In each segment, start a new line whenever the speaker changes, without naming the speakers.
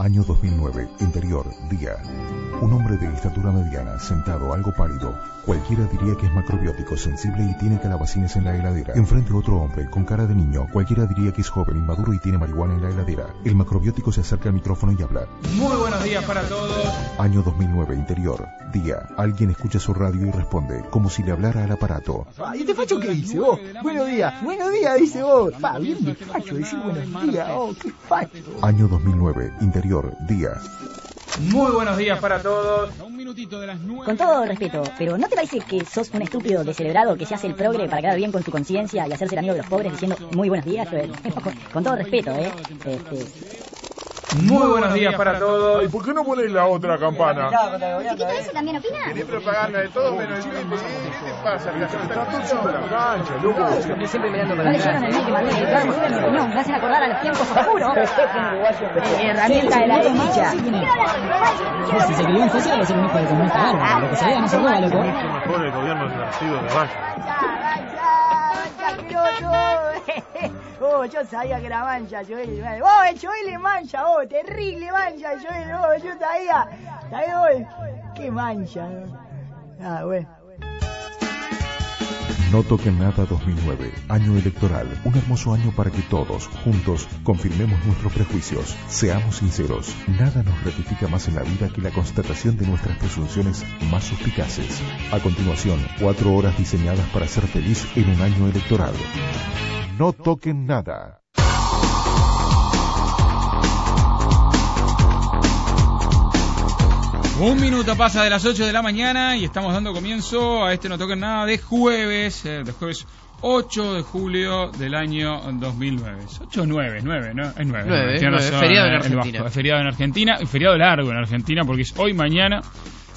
Año 2009, interior, día. Un hombre de estatura mediana, sentado, algo pálido. Cualquiera diría que es macrobiótico, sensible y tiene calabacines en la heladera. Enfrente otro hombre, con cara de niño. Cualquiera diría que es joven, inmaduro y tiene marihuana en la heladera. El macrobiótico se acerca al micrófono y habla.
Muy buenos días para todos.
Año 2009, interior, día. Alguien escucha su radio y responde, como si le hablara al aparato.
¿Y este facho qué dice vos? Buenos días, buenos días, dice vos. Pa, bien de facho, decir buenos días, oh, qué facho.
Año 2009, interior, día.
Muy buenos días para todos.
Con todo respeto, pero ¿no te parece que sos un estúpido descerebrado que se hace el progre para quedar bien con su conciencia y hacerse el amigo de los pobres diciendo muy buenos días, Joel? con todo respeto, ¿eh? Este,
Muy buenos días para todos.
¿Y por qué no ponéis la otra campana?
¿Chiquito eso también opina?
Querés propaganda de todo menos el. ¿Qué te pasa? Está todo la cancha, loco.
Siempre mirando para ¿No. Me hacen acordar a los tiempos oscuros. Herramienta de la derecha.
Si se crió en Fosia, debe ser un hijo de comunista. Lo que se vea no se roba, loco.
Mejor el gobierno nacido de Valle.
Oh, yo sabía que era mancha, Joel. Oh, el Joel es mancha, oh, terrible mancha, Joel. Oh, yo sabía. ¿Sabía, oh? Qué mancha. Ah, bueno.
No toquen nada 2009, año electoral, un hermoso año para que todos, juntos, confirmemos nuestros prejuicios. Seamos sinceros, nada nos ratifica más en la vida que la constatación de nuestras presunciones más suspicaces. A continuación, cuatro horas diseñadas para ser feliz en un año electoral. No toquen nada.
Un minuto pasa de las 8 de la mañana y estamos dando comienzo a este No Toquen Nada de jueves, eh, de jueves 8 de julio del año 2009. 8 o 9, 9, ¿no? Es 9.
Nueve,
Tiene
nueve,
razón,
feriado en
eh,
Argentina.
Feriado en Argentina, feriado largo en Argentina porque es hoy, mañana,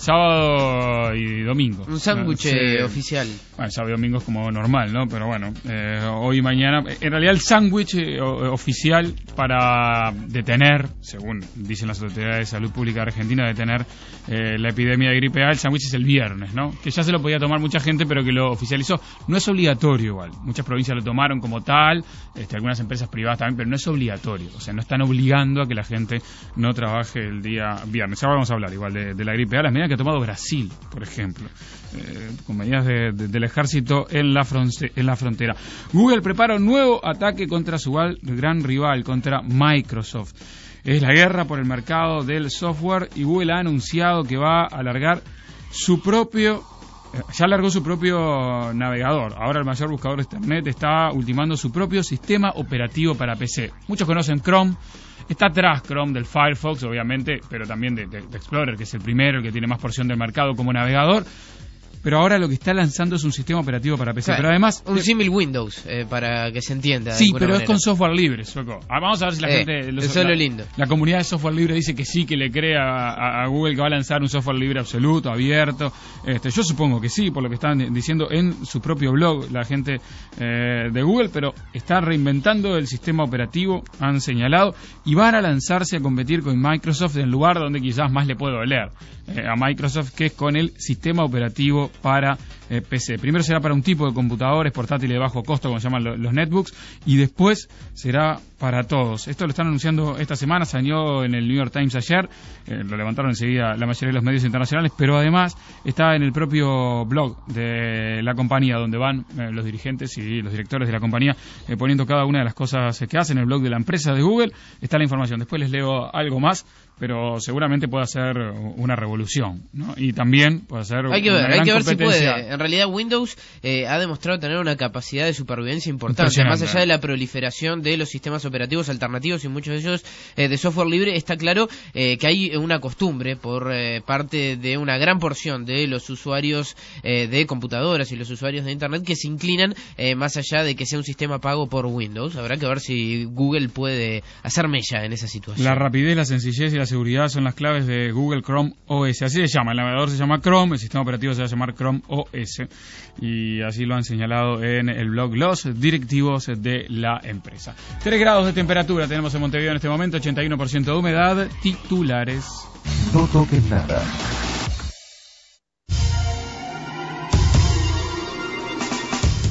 sábado y domingo.
Un sándwich eh,
sí.
oficial.
Bueno, sábado y domingo es como normal, ¿no? Pero bueno, eh, hoy y mañana. En realidad, el sándwich eh, o- oficial para detener, según dicen las autoridades de salud pública de Argentina, detener eh, la epidemia de gripe A, el sándwich es el viernes, ¿no? Que ya se lo podía tomar mucha gente, pero que lo oficializó. No es obligatorio igual. Muchas provincias lo tomaron como tal, este, algunas empresas privadas también, pero no es obligatorio. O sea, no están obligando a que la gente no trabaje el día viernes. Ahora vamos a hablar igual de, de la gripe A, las medidas que ha tomado Brasil, por ejemplo, eh, con medidas de- de- del ejército en la, en la frontera. Google prepara un nuevo ataque contra su gran rival, contra Microsoft. Es la guerra por el mercado del software y Google ha anunciado que va a alargar su propio eh, ya largó su propio navegador. Ahora el mayor buscador de Internet está ultimando su propio sistema operativo para PC. Muchos conocen Chrome. Está atrás Chrome del Firefox, obviamente, pero también de, Explorer, que es el primero, el que tiene más porción del mercado como navegador. Pero ahora lo que está lanzando es un sistema operativo para PC.
Claro,
pero además...
Un símil Windows, eh, para que se entienda.
Sí, pero es con software libre, Sueco. Ah, vamos a ver si la
Eh,
gente... los-
eso es lo lindo.
La comunidad de software libre dice que sí, que le cree a, Google que va a lanzar un software libre absoluto, abierto. Este, yo supongo que sí, por lo que están diciendo en su propio blog la gente eh, de Google, pero está reinventando el sistema operativo, han señalado, y van a lanzarse a competir con Microsoft en el lugar donde quizás más le puedo doler eh, a Microsoft, que es con el sistema operativo para eh, PC. Primero será para un tipo de computadores portátiles de bajo costo, como se llaman lo- los netbooks, y después será para todos. Esto lo están anunciando esta semana, salió en el New York Times ayer, eh, lo levantaron enseguida la mayoría de los medios internacionales, pero además está en el propio blog de la compañía, donde van eh, los dirigentes y los directores de la compañía poniendo cada una de las cosas que hacen. En el blog de la empresa de Google está la información. Después les leo algo más, pero seguramente puede ser una revolución, ¿no? Y también puede ser
Hay que
una
ver, hay que ver si puede. En realidad Windows eh, ha demostrado tener una capacidad de supervivencia importante. Más allá de la proliferación de los sistemas operativos alternativos y muchos de ellos eh, de software libre, está claro eh, que hay una costumbre por eh, parte de una gran porción de los usuarios eh, de computadoras y los usuarios de Internet que se inclinan eh, más allá de que sea un sistema pago por Windows. Habrá que ver si Google puede hacer mella en esa situación.
La rapidez, la sencillez y la seguridad son las claves de Google Chrome OS. Así se llama. El navegador se llama Chrome, el sistema operativo se va a llamar Chrome OS. Y así lo han señalado en el blog los directivos de la empresa. 3 grados de temperatura tenemos en Montevideo en este momento, 81% de humedad, titulares.
No toquen nada.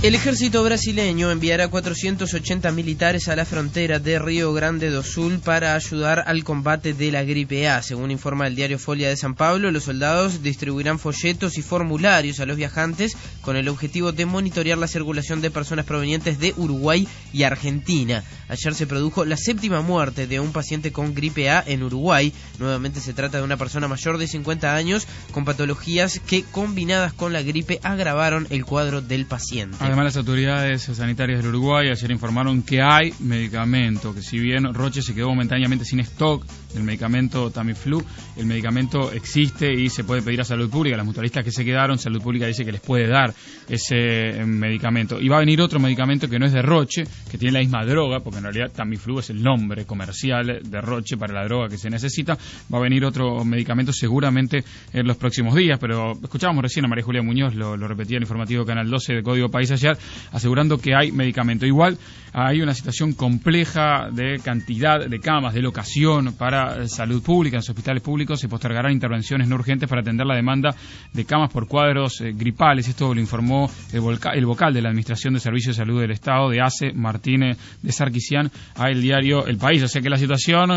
El ejército brasileño enviará 480 militares a la frontera de Río Grande do Sul para ayudar al combate de la gripe A. Según informa el diario Folia de San Pablo, los soldados distribuirán folletos y formularios a los viajantes con el objetivo de monitorear la circulación de personas provenientes de Uruguay y Argentina. Ayer se produjo la séptima muerte de un paciente con gripe A en Uruguay. Nuevamente se trata de una persona mayor de 50 años con patologías que combinadas con la gripe agravaron el cuadro del paciente.
Además, las autoridades sanitarias del Uruguay ayer informaron que hay medicamento, que si bien Roche se quedó momentáneamente sin stock del medicamento Tamiflu, el medicamento existe y se puede pedir a Salud Pública. Las mutualistas que se quedaron, Salud Pública dice que les puede dar ese eh, medicamento. Y va a venir otro medicamento que no es de Roche, que tiene la misma droga, porque en realidad Tamiflu es el nombre comercial de Roche para la droga que se necesita. Va a venir otro medicamento seguramente en los próximos días, pero escuchábamos recién a María Julia Muñoz, lo, lo repetía en el informativo Canal 12 de Código País ayer, asegurando que hay medicamento. Igual hay una situación compleja de cantidad de camas, de locación para salud pública. En los hospitales públicos se postergarán intervenciones no urgentes para atender la demanda de camas por cuadros eh, gripales. Esto lo informó el, vocal de la Administración de Servicios de Salud del Estado, de ACE, Martínez de Sarkisian, a el diario El País. O sea que la situación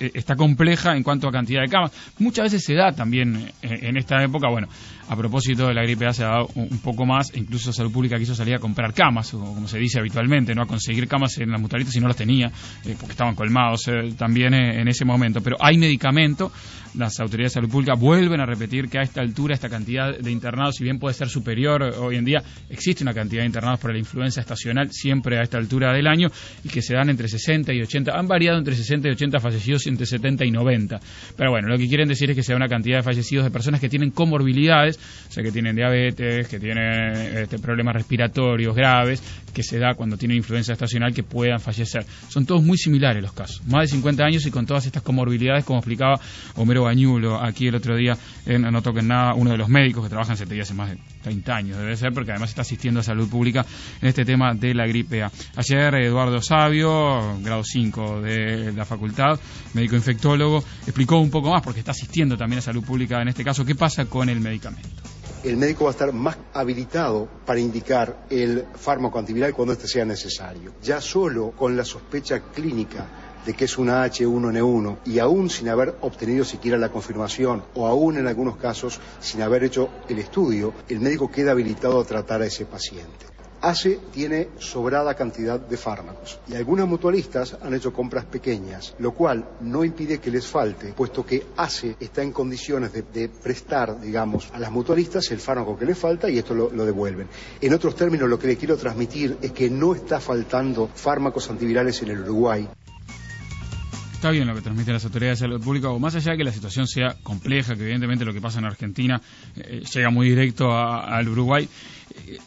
eh, está compleja en cuanto a cantidad de camas. Muchas veces se da también eh, en esta época, bueno, a propósito de la gripe A se ha dado un poco más, incluso Salud Pública quiso salir a comprar camas, como se dice habitualmente, no a conseguir camas en las mutualistas si no las tenía, eh, porque estaban colmados eh, también eh, en ese momento. Pero hay medicamento, las autoridades de salud pública vuelven a repetir que a esta altura, esta cantidad de internados, si bien puede ser superior hoy en día, existe una cantidad de internados por la influencia estacional siempre a esta altura del año y que se dan entre 60 y 80, han variado entre 60 y 80 fallecidos entre 70 y 90. Pero bueno, lo que quieren decir es que se da una cantidad de fallecidos de personas que tienen comorbilidades o sea, que tienen diabetes, que tienen este, problemas respiratorios graves, que se da cuando tienen influenza estacional que puedan fallecer. Son todos muy similares los casos, más de 50 años y con todas estas comorbilidades, como explicaba Homero Bañulo aquí el otro día en No Toquen Nada, uno de los médicos que trabaja en CTI hace más de 30 años, debe ser, porque además está asistiendo a salud pública en este tema de la gripe A. Ayer Eduardo Sabio, grado 5 de la facultad, médico infectólogo, explicó un poco más, porque está asistiendo también a salud pública en este caso, qué pasa con el medicamento
el médico va a estar más habilitado para indicar el fármaco antiviral cuando este sea necesario. Ya solo con la sospecha clínica de que es una H1N1 y aún sin haber obtenido siquiera la confirmación o aún en algunos casos sin haber hecho el estudio, el médico queda habilitado a tratar a ese paciente. ACE tiene sobrada cantidad de fármacos y algunas mutualistas han hecho compras pequeñas, lo cual no impide que les falte, puesto que ACE está en condiciones de, prestar, digamos, a las mutualistas el fármaco que les falta y esto lo, devuelven. En otros términos, lo que le quiero transmitir es que no está faltando fármacos antivirales en el Uruguay.
Está bien lo que transmiten las autoridades de salud pública, o más allá de que la situación sea compleja, que evidentemente lo que pasa en Argentina eh, llega muy directo al Uruguay,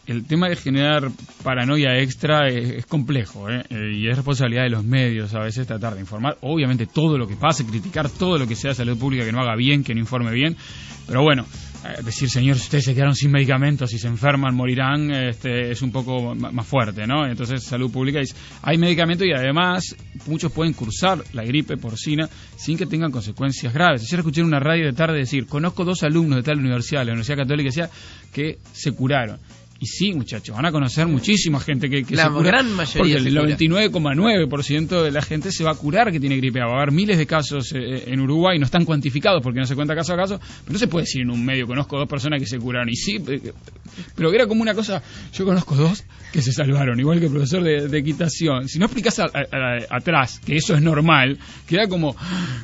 el tema de generar paranoia extra es, complejo ¿eh? ¿eh? y es responsabilidad de los medios a veces tratar de informar, obviamente todo lo que pase, criticar todo lo que sea salud pública que no haga bien, que no informe bien, pero bueno, eh, decir, señor, si ustedes se quedaron sin medicamentos, y se enferman, morirán, este, es un poco más fuerte, ¿no? Entonces, salud pública dice, hay medicamentos y además muchos pueden cursar la gripe porcina sin que tengan consecuencias graves. Ayer escuché en una radio de tarde decir, conozco dos alumnos de tal universidad, la Universidad Católica, decía, que se curaron. Y sí, muchachos, van a conocer muchísima gente que, que
la
se cura,
gran mayoría
porque el 99,9% de la gente se va a curar que tiene gripe A. Va a haber miles de casos eh, en Uruguay, no están cuantificados porque no se cuenta caso a caso, pero no se puede decir en un medio, conozco dos personas que se curaron. Y sí, eh, pero era como una cosa, yo conozco dos que se salvaron, igual que el profesor de, equitación. Si no explicas atrás que eso es normal, queda como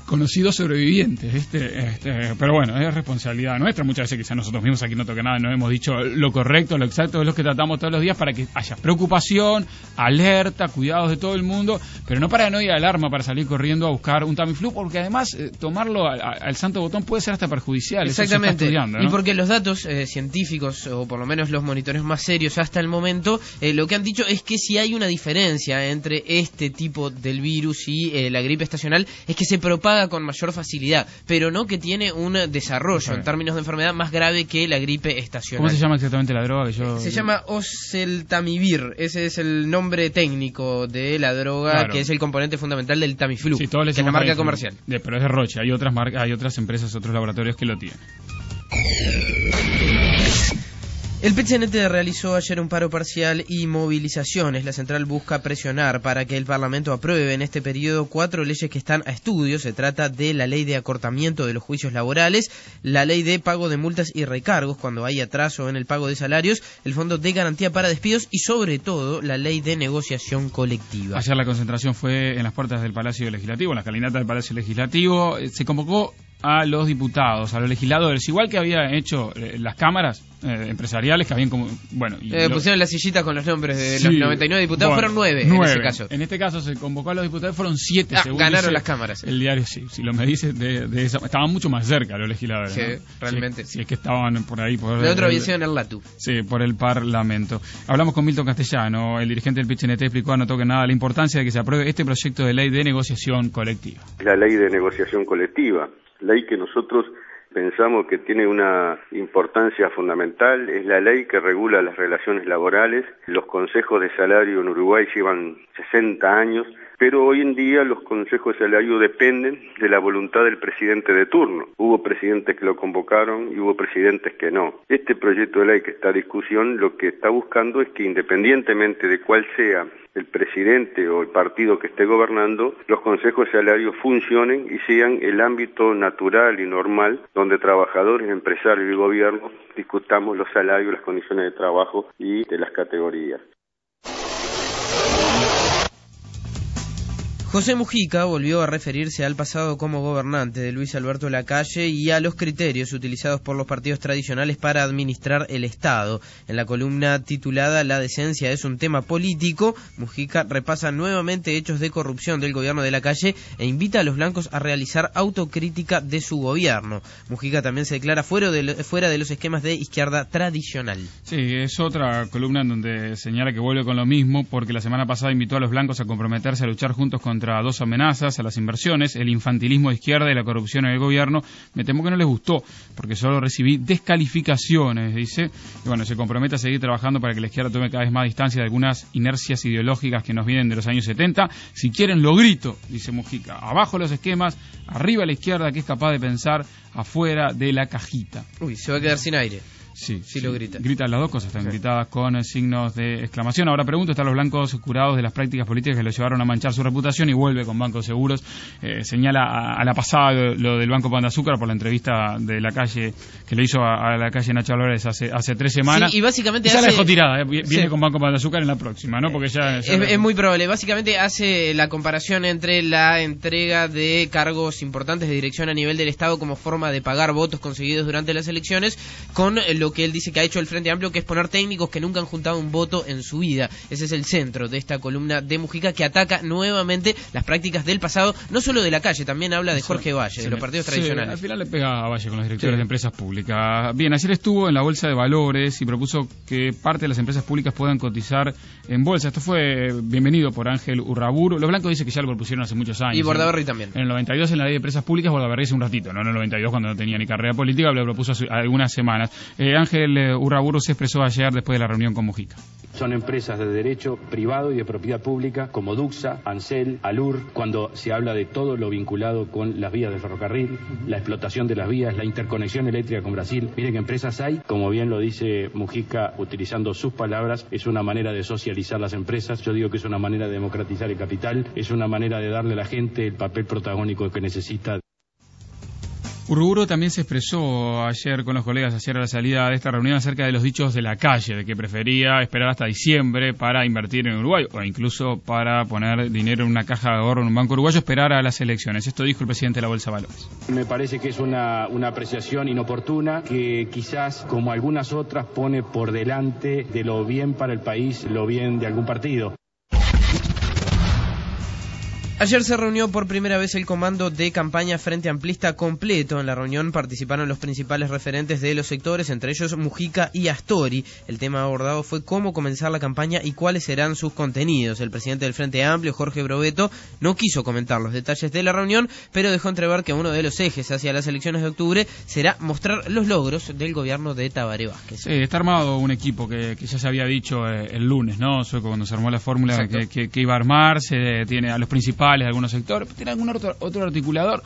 conocidos sobrevivientes. Este, este, pero bueno, es responsabilidad nuestra. Muchas veces quizás nosotros mismos aquí no toca nada, no hemos dicho lo correcto, lo exacto todos los que tratamos todos los días para que haya preocupación, alerta, cuidados de todo el mundo, pero no paranoia, alarma para salir corriendo a buscar un Tamiflu, porque además eh, tomarlo al santo botón puede ser hasta perjudicial.
Exactamente. Y porque los datos eh, científicos, o por lo menos los monitores más serios hasta el momento, eh, lo que han dicho es que si hay una diferencia entre este tipo del virus y la gripe estacional, es que se propaga con mayor facilidad, pero no que tiene un desarrollo en términos de enfermedad más grave que la gripe estacional.
¿Cómo se llama exactamente la droga que yo
se llama oseltamivir, ese es el nombre técnico de la droga que es el componente fundamental del Tamiflu,
que
es la marca comercial.
pero es de Roche, hay otras marcas, hay otras empresas, otros laboratorios que lo tienen.
El PCNT realizó ayer un paro parcial y movilizaciones. La central busca presionar para que el Parlamento apruebe en este periodo cuatro leyes que están a estudio. Se trata de la ley de acortamiento de los juicios laborales, la ley de pago de multas y recargos cuando hay atraso en el pago de salarios, el fondo de garantía para despidos y sobre todo la ley de negociación colectiva.
Ayer la concentración fue en las puertas del Palacio Legislativo, en la calinata del Palacio Legislativo. Eh, Se convocó a los diputados, a los legisladores, igual que había hecho eh, las cámaras eh, empresariales que habían como bueno y
Eh,
lo-
pusieron la sillita con los nombres de
Sí,
los 99 diputados,
bueno,
fueron nueve,
nueve.
en ese caso.
En este caso se convocó a los diputados, fueron siete.
Ah,
según
ganaron
dice
las cámaras.
El diario, sí, si lo me dice de, de esa, estaban mucho más cerca los legisladores.
Sí,
¿no?
realmente.
Si, si es que estaban por ahí. Por
De otro
el-
había sido en el LATU.
Sí, por el Parlamento. Hablamos con Milton Castellano, el dirigente del PCNT explicó a No Toque Nada la importancia de que se apruebe este proyecto de ley de negociación colectiva.
la ley de negociación colectiva, ley que nosotros pensamos que tiene una importancia fundamental, es la ley que regula las relaciones laborales. Los consejos de salario en Uruguay llevan 60 años, pero hoy en día los consejos de salario dependen de la voluntad del presidente de turno. Hubo presidentes que lo convocaron y hubo presidentes que no. Este proyecto de ley que está a discusión lo que está buscando es que independientemente de cuál sea el presidente o el partido que esté gobernando, los consejos de salario funcionen y sean el ámbito natural y normal donde trabajadores, empresarios y gobierno discutamos los salarios, las condiciones de trabajo y de las categorías.
José Mujica volvió a referirse al pasado como gobernante de Luis Alberto Lacalle y a los criterios utilizados por los partidos tradicionales para administrar el Estado. En la columna titulada La decencia es un tema político, Mujica repasa nuevamente hechos de corrupción del gobierno de Lacalle e invita a los blancos a realizar autocrítica de su gobierno. Mujica también se declara fuera de, fuera de los esquemas de izquierda tradicional.
Sí, es otra columna en donde señala que vuelve con lo mismo porque la semana pasada invitó a los blancos a comprometerse a luchar juntos contra dos amenazas, a las inversiones, el infantilismo de izquierda y la corrupción en el gobierno. Me temo que no les gustó porque solo recibí descalificaciones, dice. Y bueno, se compromete a seguir trabajando para que la izquierda tome cada vez más distancia de algunas inercias ideológicas que nos vienen de los años 70. Si quieren, lo grito, dice Mujica. Abajo los esquemas, arriba la izquierda que es capaz de pensar afuera de la cajita.
Uy, se va a quedar sin aire.
Sí,
Sí lo grita.
Gritan las dos cosas, están gritadas con eh, signos de exclamación. Ahora pregunto, ¿están los blancos curados de las prácticas políticas que lo llevaron a manchar su reputación? Y vuelve con bancos seguros. Eh, señala a, a la pasada lo, lo del Banco Pan de Azúcar por la entrevista de la calle que le hizo a, a la calle Nacho Álvarez hace, hace tres semanas.
Sí, y básicamente
ya la dejó tirada, eh, viene
Sí.
con Banco Pan de Azúcar en la próxima, ¿no? Porque ya... ya-
Es, es muy probable. Básicamente hace la comparación entre la entrega de cargos importantes de dirección a nivel del Estado como forma de pagar votos conseguidos durante las elecciones con eh, lo que él dice que ha hecho el Frente Amplio, que es poner técnicos que nunca han juntado un voto en su vida. Ese es el centro de esta columna de Mujica que ataca nuevamente las prácticas del pasado, no solo de la calle, también habla de Jorge Valle, de los partidos
Sí,
tradicionales.
al final le pega a Valle con los directores
Sí.
de empresas públicas. Bien, ayer estuvo en la Bolsa de Valores y propuso que parte de las empresas públicas puedan cotizar en bolsa. Esto fue bienvenido por Ángel Urraburu. Los blancos dicen que ya lo propusieron hace muchos años.
Y Bordaberry también.
En el 92 en la ley de empresas públicas, Bordaberry hace un ratito, no en el 92 cuando no tenía ni carrera política, lo propuso hace algunas semanas. Eh, Ángel eh, Urraburu se expresó ayer después de la reunión con Mujica.
Son empresas de derecho privado y de propiedad pública como Duxa, Ansel, Alur, cuando se habla de todo lo vinculado con las vías del ferrocarril, la explotación de las vías, la interconexión eléctrica con Brasil. Miren qué empresas hay, como bien lo dice Mujica utilizando sus palabras, es una manera de socializar las empresas, yo digo que es una manera de democratizar el capital, es una manera de darle a la gente el papel protagónico que necesita.
Urruburo también se expresó ayer con los colegas, ayer la salida de esta reunión, acerca de los dichos de la calle, de que prefería esperar hasta diciembre para invertir en Uruguay, o incluso para poner dinero en una caja de ahorro en un banco uruguayo, esperar a las elecciones. Esto dijo el presidente de la Bolsa Valores.
Me parece que es una, una apreciación inoportuna que quizás, como algunas otras, pone por delante de lo bien para el país, lo bien de algún partido.
Ayer se reunió por primera vez el comando de campaña Frente Amplista completo. En la reunión participaron los principales referentes de los sectores, entre ellos Mujica y Astori. El tema abordado fue cómo comenzar la campaña y cuáles serán sus contenidos. El presidente del Frente Amplio, Jorge Brobeto, no quiso comentar los detalles de la reunión, pero dejó entrever que uno de los ejes hacia las elecciones de octubre será mostrar los logros del gobierno de Tabaré Vázquez.
Sí, está armado un equipo que, que ya se había dicho eh, el lunes, ¿no? Cuando se armó la fórmula
Exacto.
que, que- que iba a armarse, tiene a los principales de algunos sectores, tiene algún otro, otro articulador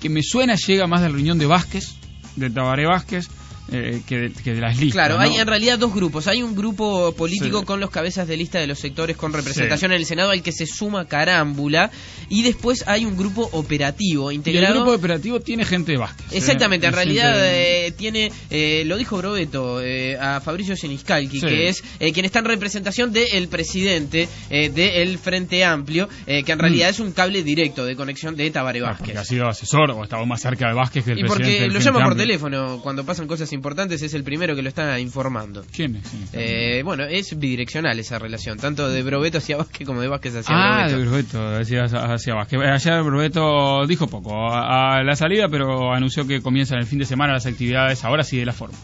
que me suena llega más del riñón de Vázquez, de Tabaré Vázquez, eh, que, de, que de las listas.
Claro,
¿no?
hay en realidad dos grupos. Hay un grupo político
Sí.
con los cabezas de lista de los sectores con representación en el Senado al que se suma Carámbula. Y después hay un grupo operativo
Y el
integrado.
grupo operativo tiene gente de Vázquez. ¿eh?
Exactamente, en
Es
realidad
gente-
eh, tiene, eh, lo dijo Brobeto eh, a Fabricio Seniscalchi,
Sí.
que es eh, quien está en representación del presidente eh, del Frente Amplio, eh, que en realidad es un cable directo de conexión de Tabaré
Mm. Ah,
Vázquez.
porque ha sido asesor o estaba más cerca de Vázquez que el
Y
presidente
porque
del
lo llama por teléfono, cuando pasan cosas importantes es el primero que lo está informando.
¿Quién es?
Eh, bueno, es bidireccional esa relación, tanto de Brobeto hacia Vázquez como de Vázquez hacia
Ah, de
Brobeto.
Hacia, hacia Vázquez. Eh, Ayer Brobeto dijo poco a, a la salida, pero anunció que comienzan el fin de semana las actividades, ahora sí de la forma.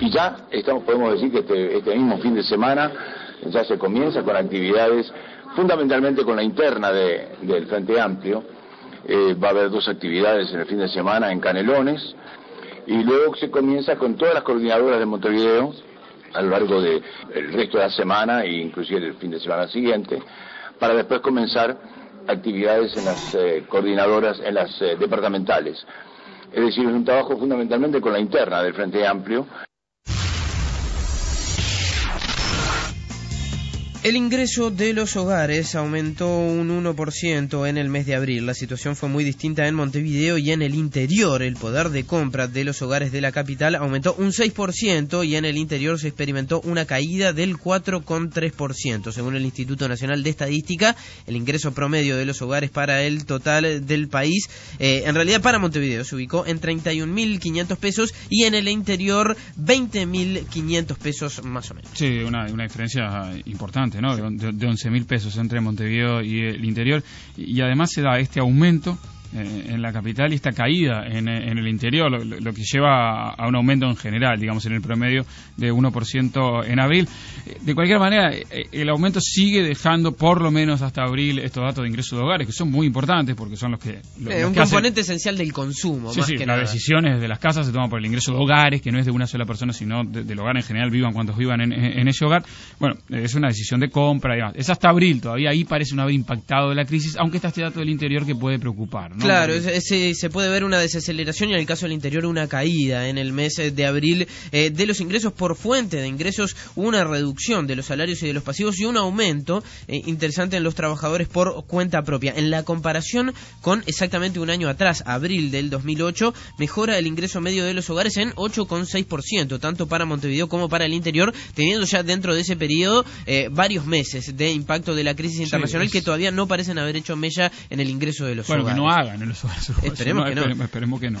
Y ya estamos, podemos decir que este, este mismo fin de semana ya se comienza con actividades, fundamentalmente con la interna de- del Frente Amplio. Eh, va a haber dos actividades en el fin de semana en Canelones y luego se comienza con todas las coordinadoras de Montevideo a lo largo del resto de la semana e inclusive el fin de semana siguiente para después comenzar actividades en las eh, coordinadoras, en las eh, departamentales. Es decir, es un trabajo fundamentalmente con la interna del Frente Amplio.
El ingreso de los hogares aumentó un 1% en el mes de abril. La situación fue muy distinta en Montevideo y en el interior. El poder de compra de los hogares de la capital aumentó un 6% y en el interior se experimentó una caída del 4,3%. Según el Instituto Nacional de Estadística, el ingreso promedio de los hogares para el total del país, eh, en realidad para Montevideo, se ubicó en 31.500 pesos y en el interior 20.500 pesos más o menos.
Sí, una, una diferencia importante, ¿no? De, de, de 11 mil pesos entre Montevideo y el interior. Y, además se da este aumento en la capital y esta caída en, en el interior, lo, lo, que lleva a un aumento en general, digamos, en el promedio de 1% en abril. De cualquier manera, eh, el aumento sigue dejando por lo menos hasta abril estos datos de ingresos de hogares, que son muy importantes porque son los que... Los,
eh,
los
un
que
componente
hacen...
esencial del consumo,
sí,
más
sí,
que
las
nada.
decisiones de las casas se toman por el ingreso de hogares, que no es de una sola persona, sino de, del hogar en general, vivan cuantos vivan en, en, ese hogar. Bueno, es una decisión de compra y demás. Es hasta abril, todavía ahí parece no haber impactado de la crisis, aunque está este dato del interior que puede preocupar. ¿no?
Claro, se puede ver una desaceleración y en el caso del interior una caída en el mes de abril eh, de los ingresos por fuente de ingresos, una reducción de los salarios y de los pasivos y un aumento eh, interesante en los trabajadores por cuenta propia. En la comparación con exactamente un año atrás, abril del 2008, mejora el ingreso medio de los hogares en 8,6%, tanto para Montevideo como para el interior, teniendo ya dentro de ese periodo eh, varios meses de impacto de la crisis internacional
sí, es...
que todavía no parecen haber hecho mella en el ingreso de los
bueno,
hogares.
Bueno, que no hagan en hogares.
Esperemos
no,
que no.
Esperemos, esperemos que no.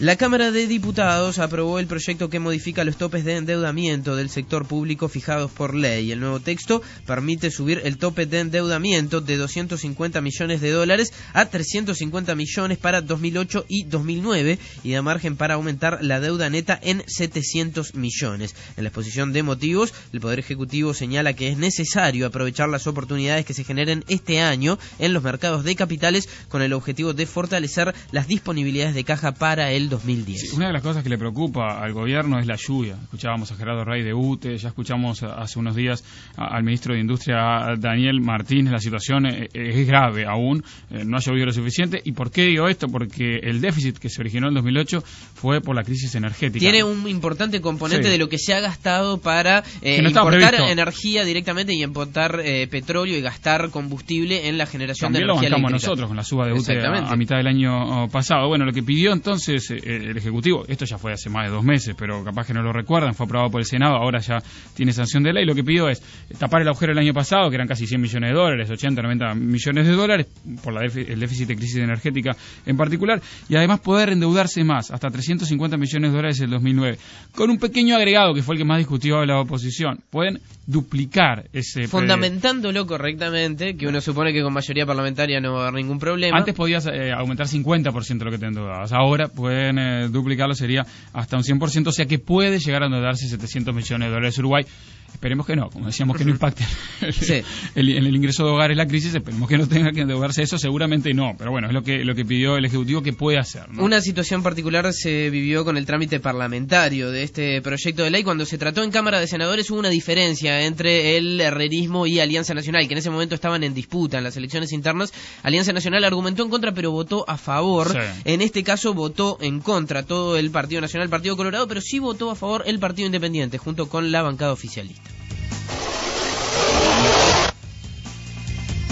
La Cámara de Diputados aprobó el proyecto que modifica los topes de endeudamiento del sector público fijados por ley. El nuevo texto permite subir el tope de endeudamiento de 250 millones de dólares a 350 millones para 2008 y 2009 y da margen para aumentar la deuda neta en 700 millones. En la exposición de motivos, el Poder Ejecutivo señala que es necesario aprovechar las oportunidades que se generen este año en los mercados de capitales con el objetivo de fortalecer las disponibilidades de caja para el 2010.
Sí, una de las cosas que le preocupa al gobierno es la lluvia. Escuchábamos a Gerardo Rey de UTE, ya escuchamos hace unos días al ministro de Industria, Daniel Martínez. La situación es grave aún, no ha llovido lo suficiente. ¿Y por qué digo esto? Porque el déficit que se originó en 2008 fue por la crisis energética.
Tiene un importante componente sí. de lo que se ha gastado para eh,
no
importar energía directamente y importar eh, petróleo y gastar combustible en la generación
También
de energía
lo bancamos
eléctrica.
nosotros con la suba de UTE a, a, mitad del año pasado. Bueno, lo que pidió entonces eh, el Ejecutivo, esto ya fue hace más de dos meses, pero capaz que no lo recuerdan, fue aprobado por el Senado, ahora ya tiene sanción de ley. Lo que pidió es tapar el agujero el año pasado, que eran casi 100 millones de dólares, 80, 90 millones de dólares, por la el déficit de crisis energética en particular, y además poder endeudarse más, hasta 350 millones de dólares en el 2009, con un pequeño agregado que fue el que más discutió la oposición. Pueden duplicar ese...
Fundamentándolo correctamente, que uno supone que con mayoría parlamentaria no va a haber ningún problema.
Antes podías eh, aumentar 50% lo que te endeudabas, ahora pueden eh, duplicarlo, sería hasta un 100%, o sea que puede llegar a endeudarse 700 millones de dólares Uruguay. Esperemos que no, como decíamos que no impacte
sí.
el, el, el, ingreso de hogares la crisis, esperemos que no tenga que endeudarse eso, seguramente no, pero bueno, es lo que lo que pidió el Ejecutivo que puede hacer. ¿no?
Una situación particular se vivió con el trámite parlamentario de este proyecto de ley. Cuando se trató en Cámara de Senadores hubo una diferencia entre el herrerismo y Alianza Nacional, que en ese momento estaban en disputa en las elecciones internas. Alianza Nacional argumentó en contra, pero votó a favor.
Sí.
En este caso votó en contra todo el Partido Nacional, el Partido Colorado, pero sí votó a favor el Partido Independiente junto con la bancada oficialista.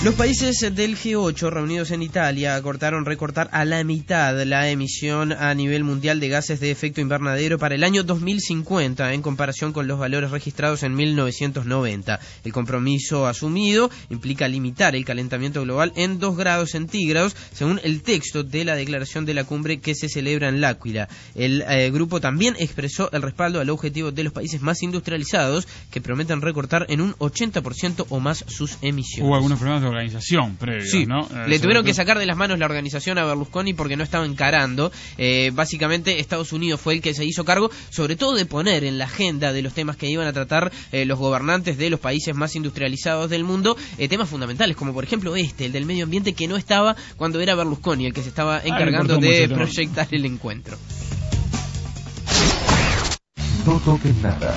Los países del G8 reunidos en Italia acortaron recortar a la mitad la emisión a nivel mundial de gases de efecto invernadero para el año 2050 en comparación con los valores registrados en 1990. El compromiso asumido implica limitar el calentamiento global en 2 grados centígrados según el texto de la declaración de la cumbre que se celebra en L'Aquila. El eh, grupo también expresó el respaldo al objetivo de los países más industrializados que prometen recortar en un 80% o más sus emisiones.
Organización previo,
Sí,
¿no?
le
Eh,
tuvieron que sacar de las manos la organización a Berlusconi porque no estaba encarando. Eh, básicamente Estados Unidos fue el que se hizo cargo, sobre todo de poner en la agenda de los temas que iban a tratar eh, los gobernantes de los países más industrializados del mundo, eh, temas fundamentales, como por ejemplo este, el del medio ambiente, que no estaba cuando era Berlusconi el que se estaba encargando
importó mucho
de proyectar el encuentro.
No toques nada.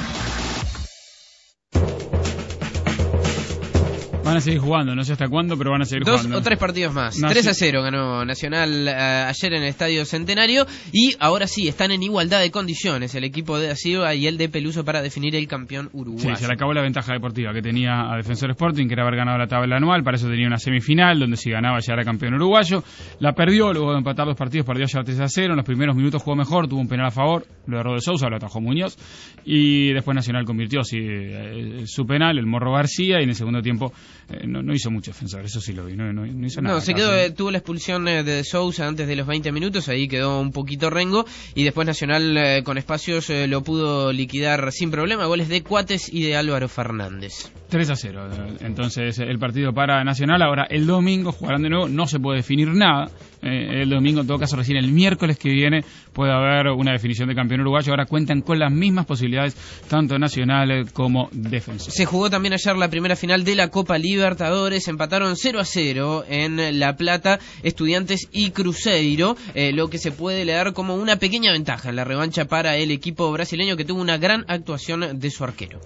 Van a seguir jugando, no sé hasta cuándo, pero van a seguir
Dos
jugando.
o tres partidos más.
Naci-
3 a 0 ganó Nacional eh, ayer en el Estadio Centenario y ahora sí están en igualdad de condiciones el equipo de Asilva y el de Peluso para definir el campeón
Sí,
uruguayo.
se le acabó la ventaja deportiva que tenía a Defensor Sporting, que era haber ganado la tabla anual, para eso tenía una semifinal, donde si ganaba ya era campeón uruguayo. La perdió, luego de empatar dos partidos, perdió ya 3 a 0, en los primeros minutos jugó mejor, tuvo un penal a favor, lo erró de Sousa, lo atajó Muñoz, y después Nacional convirtió sí, eh, su penal, el Morro García, y en el segundo tiempo eh, no, no hizo mucho Defensor, eso sí lo vi, no, no- no hizo nada.
No, se quedó, eh, tuvo la expulsión eh, de Sousa antes de los 20 minutos, ahí quedó un poquito rengo y después Nacional eh, con espacios lo pudo liquidar sin problema, goles de Cuates y de Álvaro Fernández.
3 a 0. eh, Entonces el partido para Nacional. Ahora el domingo jugarán de nuevo. No se puede definir nada. El domingo, en todo caso, recién el miércoles que viene puede haber una definición de campeón uruguayo. Ahora cuentan con las mismas posibilidades, tanto Nacional eh, como Defensor.
Se jugó también ayer la primera final de la Copa Libertadores, empataron 0 a 0 en La Plata, Estudiantes y Cruzeiro, eh, lo que se puede leer como una pequeña ventaja en la revancha para el equipo brasileño que tuvo una gran actuación de su arquero.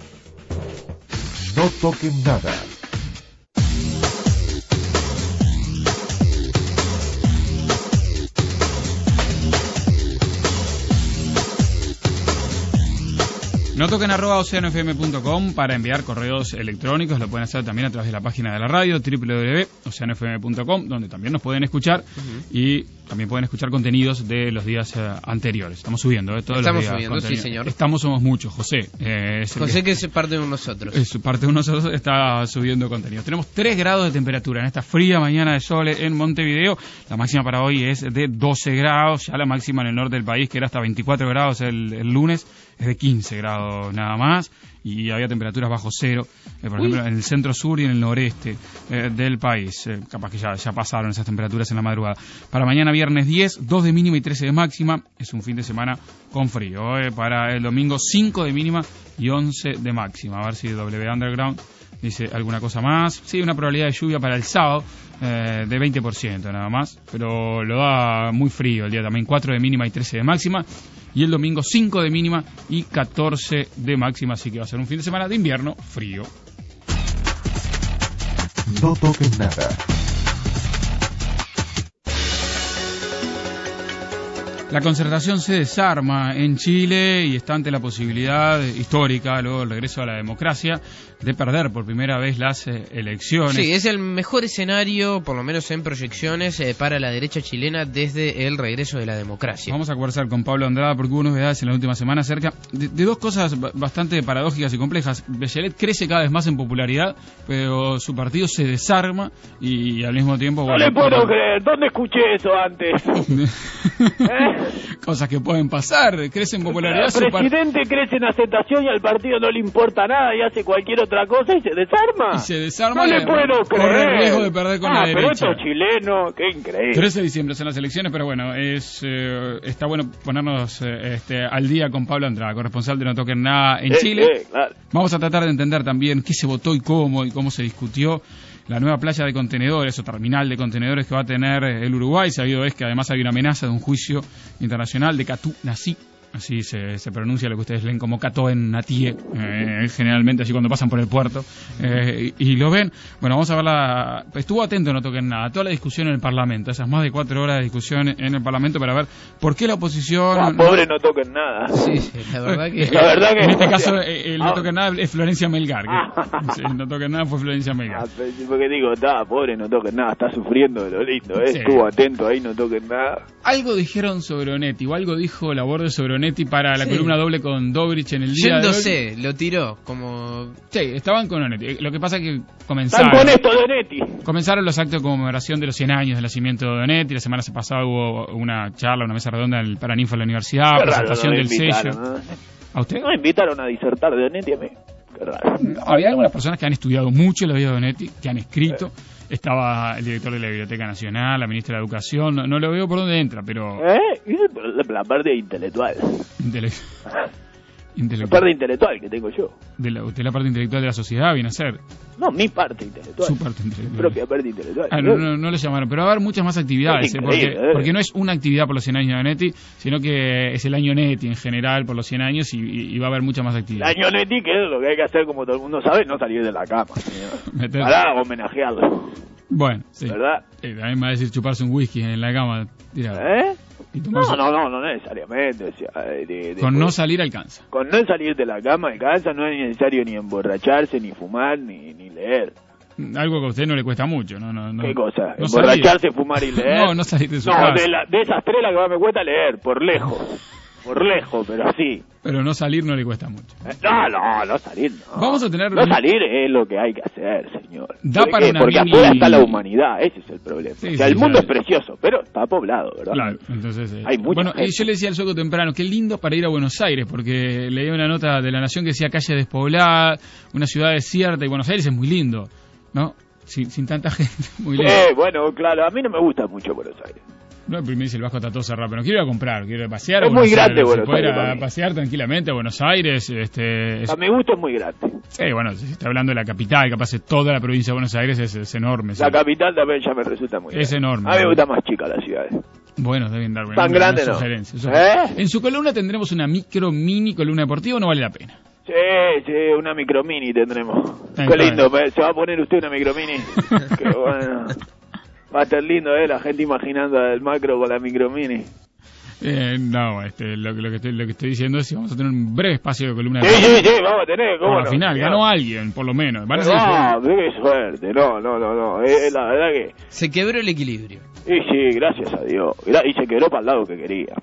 No toquen nada.
No toquen arroba oceanofm.com para enviar correos electrónicos, lo pueden hacer también a través de la página de la radio, www.oceanofm.com, donde también nos pueden escuchar y también pueden escuchar contenidos de los días eh, anteriores. Estamos subiendo, eh, todos
Estamos
los días.
subiendo, sí, señor.
Estamos, somos muchos, José. eh, es
José que es parte de nosotros.
es parte de nosotros está subiendo contenido. Tenemos 3 grados de temperatura en esta fría mañana de sol en Montevideo. La máxima para hoy es de 12 grados, ya la máxima en el norte del país, que era hasta 24 grados el, el lunes, es de 15 grados nada más. Y había temperaturas bajo cero, eh, por ejemplo, en el centro sur y en el noreste eh, del país. Eh, capaz que ya, ya pasaron esas temperaturas en la madrugada. Para mañana viernes 10, 2 de mínima y 13 de máxima. Es un fin de semana con frío. eh. Para el domingo 5 de mínima y 11 de máxima. A ver si W Underground dice alguna cosa más. Sí, una probabilidad de lluvia para el sábado eh, de 20% nada más, pero lo da muy frío el día también, 4 de mínima y 13 de máxima. Y el domingo 5 de mínima y 14 de máxima, así que va a ser un fin de semana de invierno frío.
No toquen nada.
La concertación se desarma en Chile y está ante la posibilidad histórica, luego del regreso a la democracia, de perder por primera vez las eh, elecciones.
Sí, es el mejor escenario, por lo menos en proyecciones, eh, para la derecha chilena desde el regreso de la democracia.
Vamos a conversar con Pablo Andrada porque hubo novedades en la última semana acerca de, de dos cosas ba- bastante paradójicas y complejas. Bachelet crece cada vez más en popularidad, pero su partido se desarma y, al mismo tiempo...
No
bueno,
le puedo creer, ¿dónde escuché eso antes?
Cosas que pueden pasar, crece en popularidad
El
su par-
presidente crece en aceptación y al partido no le importa nada y hace cualquier otra cosa y se desarma.
y se desarma
no le puedo
corre
creer.
el riesgo de perder con
ah,
la
pero
derecha.
estos chilenos, qué increíble.
13 de diciembre son las elecciones, pero bueno, es eh, está bueno ponernos eh, este, al día con Pablo Andrada, corresponsal de No Toquen Nada en
Eh,
Chile.
eh, claro.
Vamos a tratar de entender también qué se votó y cómo, y cómo se discutió la nueva playa de contenedores o terminal de contenedores que va a tener el Uruguay. Sabido es que además hay una amenaza de un juicio internacional de Catú Nací así se, se pronuncia lo que ustedes leen como Cato en Natie, eh, generalmente así cuando pasan por el puerto, eh, y, y lo ven. Bueno, vamos a ver la... Estuvo atento, no toquen nada, toda la discusión en el Parlamento, esas más de cuatro horas de discusión en el Parlamento para ver por qué la oposición...
Ah, pobre no toquen nada.
Sí, sí, la verdad que...
La verdad que-
En este caso, eh, el no
Ah.
toquen nada es Florencia Melgar. que- sí, no toquen nada fue Florencia Melgar.
Ah, Porque digo, está, pobre, no toquen nada, está sufriendo de lo lindo, ¿eh?
Sí.
Estuvo atento ahí, no toquen nada.
Algo dijeron sobre Onetti, o algo dijo Laborde sobre Onetti para la
Sí.
columna doble con Dobrich en el día de hoy.
Yéndose, lo tiró, como...
Sí, estaban con Onetti. Eh, Lo que pasa es que
Están
comenzaron,
con esto de Netti.
comenzaron los actos de conmemoración de los 100 años del nacimiento de Onetti. La semana pasada hubo una charla, una mesa redonda en el Paraninfo de la universidad,
Qué raro,
presentación
no
del sello. ¿A usted?
No me invitaron a disertar de Netti a mí. Qué raro.
Había algunas personas que han estudiado mucho la vida de Onetti, que han escrito. Estaba el director de la Biblioteca Nacional, la ministra de Educación. No, no lo veo por dónde entra, pero...
¿Eh? La, parte intelectual.
intele-
La parte intelectual que tengo yo.
De la, usted la parte intelectual de la sociedad, viene a ser.
No, mi parte intelectual.
Su parte
Mi
intelectual.
propia parte intelectual.
Ah, no, no, no le llamaron, pero va a haber muchas más actividades,
Es
¿eh? porque,
¿eh?
porque no es una actividad por los 100 años de Netti, sino que es el año Netti en general por los 100 años y, y- y va a haber muchas más
El
actividades.
año Netti, que es lo que hay que hacer, como todo el mundo sabe, no salir de la cama. Para homenajearlo.
Bueno, sí.
¿Verdad?
Eh, también va a decir chuparse un whisky en la cama. tirado.
¿Eh?
Y
No,
tomarse-
no, no, no necesariamente. o sea, de- de-
Con no salir alcanza.
con no salir de la cama de casa no es necesario ni emborracharse, ni fumar, ni, ni leer.
Algo que a usted no le cuesta mucho, ¿no? no, no
¿Qué cosa?
no
emborracharse,
salir.
fumar y leer.
No, no salir de su
No,
casa.
de, la- de esas tres la que más me cuesta leer, por lejos. Por lejos, pero sí.
Pero no salir no le cuesta mucho.
Eh, No, no, no salir, no.
Vamos a tener...
No salir es lo que hay que hacer, señor.
Da
¿Por
para
Porque
mini-
afuera está la humanidad, ese es el problema.
Sí,
o sea,
sí,
el mundo es precioso, pero está poblado, ¿verdad?
Claro, entonces... eh,
Hay mucha
bueno,
gente.
eh, yo le decía al sueco temprano, qué lindo para ir a Buenos Aires, porque leí una nota de La Nación que decía calle despoblada, una ciudad desierta, y Buenos Aires es muy lindo, ¿no? Sin, sin tanta gente, muy lindo.
Eh, bueno, claro, a mí no me gusta mucho Buenos Aires.
No, primero dice el Vasco está todo cerrado, pero quiero ir a comprar, quiero ir a pasear
Es muy grande
Aires.
Buenos Aires
a pasear tranquilamente a Buenos Aires, este... es-
A mi gusto es muy grande.
Sí, bueno, si se está hablando de la capital, capaz de toda la provincia de Buenos Aires es, es enorme.
La capital también ya me resulta muy
Es
grande.
enorme.
A mí me gusta más chica las ciudades.
Bueno, deben dar buena-
Tan grande no. ¿Eh?
En su columna tendremos una micro, mini columna deportiva o no vale la pena.
Sí, sí, una micromini tendremos.
Ahí
Qué
está.
lindo, se va a poner usted una micromini. Qué bueno. Va a estar lindo, ¿eh? La gente imaginando el macro con la micromini.
Eh, no, este, lo, que- lo que estoy, lo que estoy diciendo es que vamos a tener un breve espacio de columna
Sí,
deportiva.
sí, sí, vamos a tener, ¿cómo
Por la
no?
final, ganó alguien, por lo menos. Van a ser-
No, qué suerte, no, no, no, no. Eh, la verdad que.
Se quebró el equilibrio.
Y sí, gracias a Dios. Y se quedó para el lado que quería.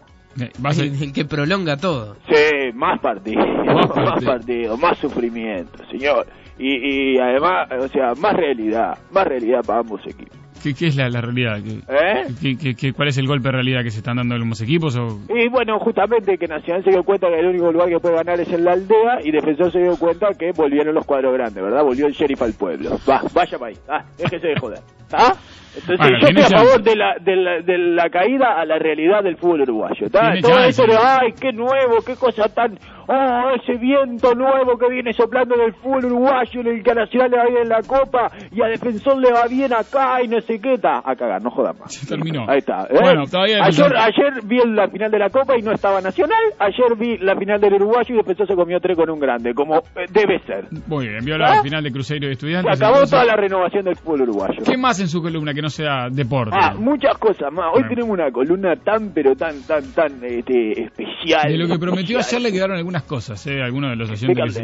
Eh, a
El que prolonga todo.
Sí, más partidos,
Más
más
partidos.
partidos, más sufrimiento, señor. Y, y además, o sea, más realidad, más realidad para ambos equipos.
¿Qué, qué es la, la realidad? ¿Qué,
¿Eh?
qué- cuál es el golpe de realidad que se están dando ambos equipos? O...
Y bueno, justamente que Nacional se dio cuenta que el único lugar que puede ganar es en la aldea y Defensor se dio cuenta que volvieron los cuadros grandes, ¿verdad? Volvió el sheriff al pueblo. Va, vaya para ahí. Ah, déjese de joder. ¿Ah? Entonces yo estoy a favor de la, de, la, de la caída a la realidad del fútbol uruguayo. Todo eso de, ay, qué nuevo, qué cosa tan... Oh, ese viento nuevo que viene soplando en el fútbol uruguayo, en el que a Nacional le va bien en la Copa y a Defensor le va bien acá y no sé qué. está A cagar, no jodas más.
Se terminó.
Ahí está. ¿eh?
Bueno, todavía
ayer, ayer vi la final de la Copa y no estaba Nacional. Ayer vi la final del Uruguayo y Defensor se comió tres con un grande, como eh, debe ser.
Muy bien, vio la
¿Ah?
final de Cruzeiro y
Se
Estudiantes.
acabó
entonces-
toda la renovación del fútbol uruguayo.
¿Qué más en su columna que no sea deporte?
Ah, muchas cosas más. Hoy
Bueno.
tenemos una columna tan, pero tan, tan, tan este, especial.
De lo que prometió ayer le quedaron algunas cosas, ¿eh? Algunos de los
¿De
oyentes que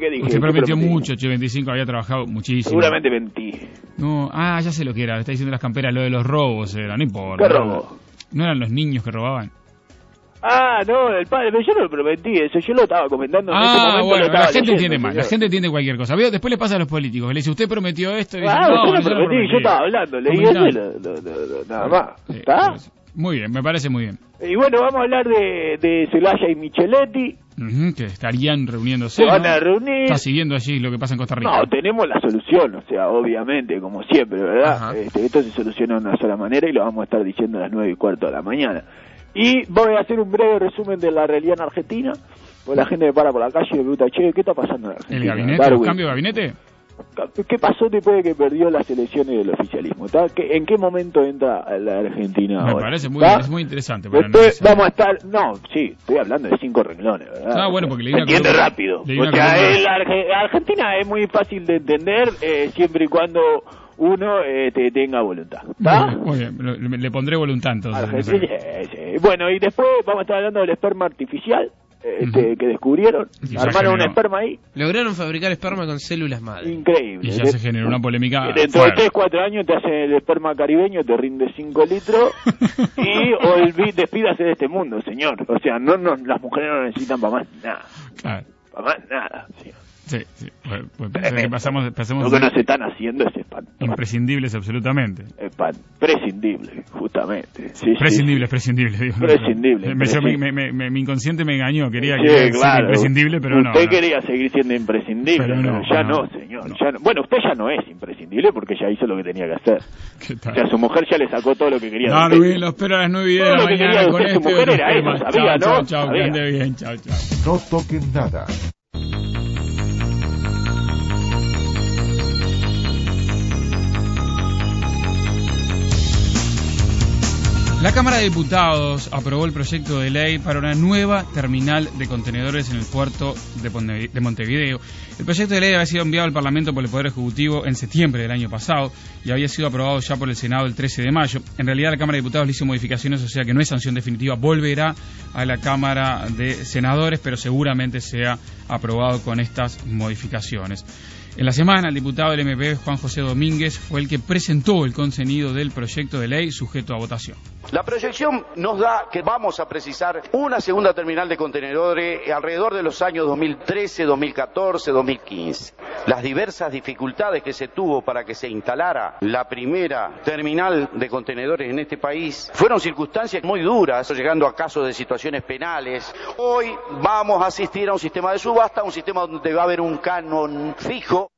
qué dije?
Usted
¿Qué
prometió mucho, Che 25 había trabajado muchísimo.
Seguramente mentí.
No, ah, ya sé lo que era, está diciendo las camperas, lo de los robos era, no importa.
¿Qué robo?
¿No eran los niños que robaban?
Ah, no, el padre, pero yo no lo prometí eso, yo lo estaba comentando en ese
Ah,
momento.
bueno,
lo
la gente
leyendo,
entiende mal, la gente entiende cualquier cosa. Veo, Después le pasa a los políticos, le dice, usted prometió esto y dice,
Ah,
no,
yo no
no
prometí,
prometí.
yo estaba hablando, leí eso lo- lo- lo- lo- nada más. ¿Está?
Muy bien, me parece muy bien.
Y bueno, vamos a hablar de, de Celaya y Micheletti.
Ujú, que estarían reuniéndose.
Se van
¿no?
a reunir.
Está siguiendo allí lo que pasa en Costa Rica.
No, tenemos la solución, o sea, obviamente, como siempre, ¿verdad? Este, esto se soluciona de una sola manera y lo vamos a estar diciendo a las nueve y cuarto de la mañana. Y voy a hacer un breve resumen de la realidad en Argentina, porque la gente me para por la calle y me pregunta, che, ¿qué está pasando en Argentina?
¿El gabinete? ¿Los cambios de gabinete?
¿Qué pasó después de que perdió las elecciones del oficialismo? ¿tá? ¿Qué- ¿En qué momento entra la Argentina
Me
ahora?
parece muy,
¿tá?
es muy interesante. para
Después
analizar.
vamos a estar, no, sí, estoy hablando de cinco renglones, ¿verdad?
Ah, bueno, porque leí
Se
una
entiende
columna-
rápido.
leí
O sea, la Arge- Argentina es muy fácil de entender eh, siempre y cuando uno eh, te tenga voluntad. ¿tá?
Muy bien. Le, pondré voluntad entonces.
Argentina, sí. Bueno, y después vamos a estar hablando del esperma artificial este, que descubrieron.
Y
Armaron un
generó.
esperma ahí,
Lograron fabricar esperma con células madre.
increíble.
Y ya se generó una polémica.
Dentro de
fuerte.
3, 4 años te hacen el esperma caribeño, te rinde 5 litros y olvi- despídase de este mundo, señor. O sea, no, no las mujeres no necesitan para más nada.
Claro.
Para más nada. señor.
Sí, sí. Bueno, pues parece que pasamos, pasamos
Lo que nos están haciendo es espantoso.
imprescindibles absolutamente.
Prescindible, justamente. Sí, sí.
prescindible, prescindible. digo.
Prescindible, prescindible.
me- me- me- mi inconsciente me engañó. Quería
Sí,
que sea
claro.
imprescindible, pero no.
Usted
no.
quería seguir siendo imprescindible,
Pero no,
pero ya
no.
no, señor. ya no. Bueno, usted ya no es imprescindible porque ya hizo lo que tenía que hacer.
¿Qué tal?
O sea, su mujer ya le sacó todo lo que quería. usted.
Darwin, lo espero a las 9 y 10 de
Todo
la
lo que quería
mañana
de
con
usted,
este
mujer era eso, sabía,
chao,
¿no?
chao, chao, que
Sabía.
ande bien, chao, chao.
No toquen nada.
La Cámara de Diputados aprobó el proyecto de ley para una nueva terminal de contenedores en el puerto de Montevideo. El proyecto de ley había sido enviado al Parlamento por el Poder Ejecutivo en septiembre del año pasado y había sido aprobado ya por el Senado el 13 de mayo. En realidad la Cámara de Diputados le hizo modificaciones, o sea que no es sanción definitiva, volverá a la Cámara de Senadores, pero seguramente sea aprobado con estas modificaciones. En la semana, el diputado del MP, Juan José Domínguez, fue el que presentó el contenido del proyecto de ley sujeto a votación.
La proyección nos da que vamos a precisar una segunda terminal de contenedores alrededor de los años 2013, 2014, 2015. Las diversas dificultades que se tuvo para que se instalara la primera terminal de contenedores en este país fueron circunstancias muy duras, llegando a casos de situaciones penales. Hoy vamos a asistir a un sistema de subasta, un sistema donde va a haber un canon fijo.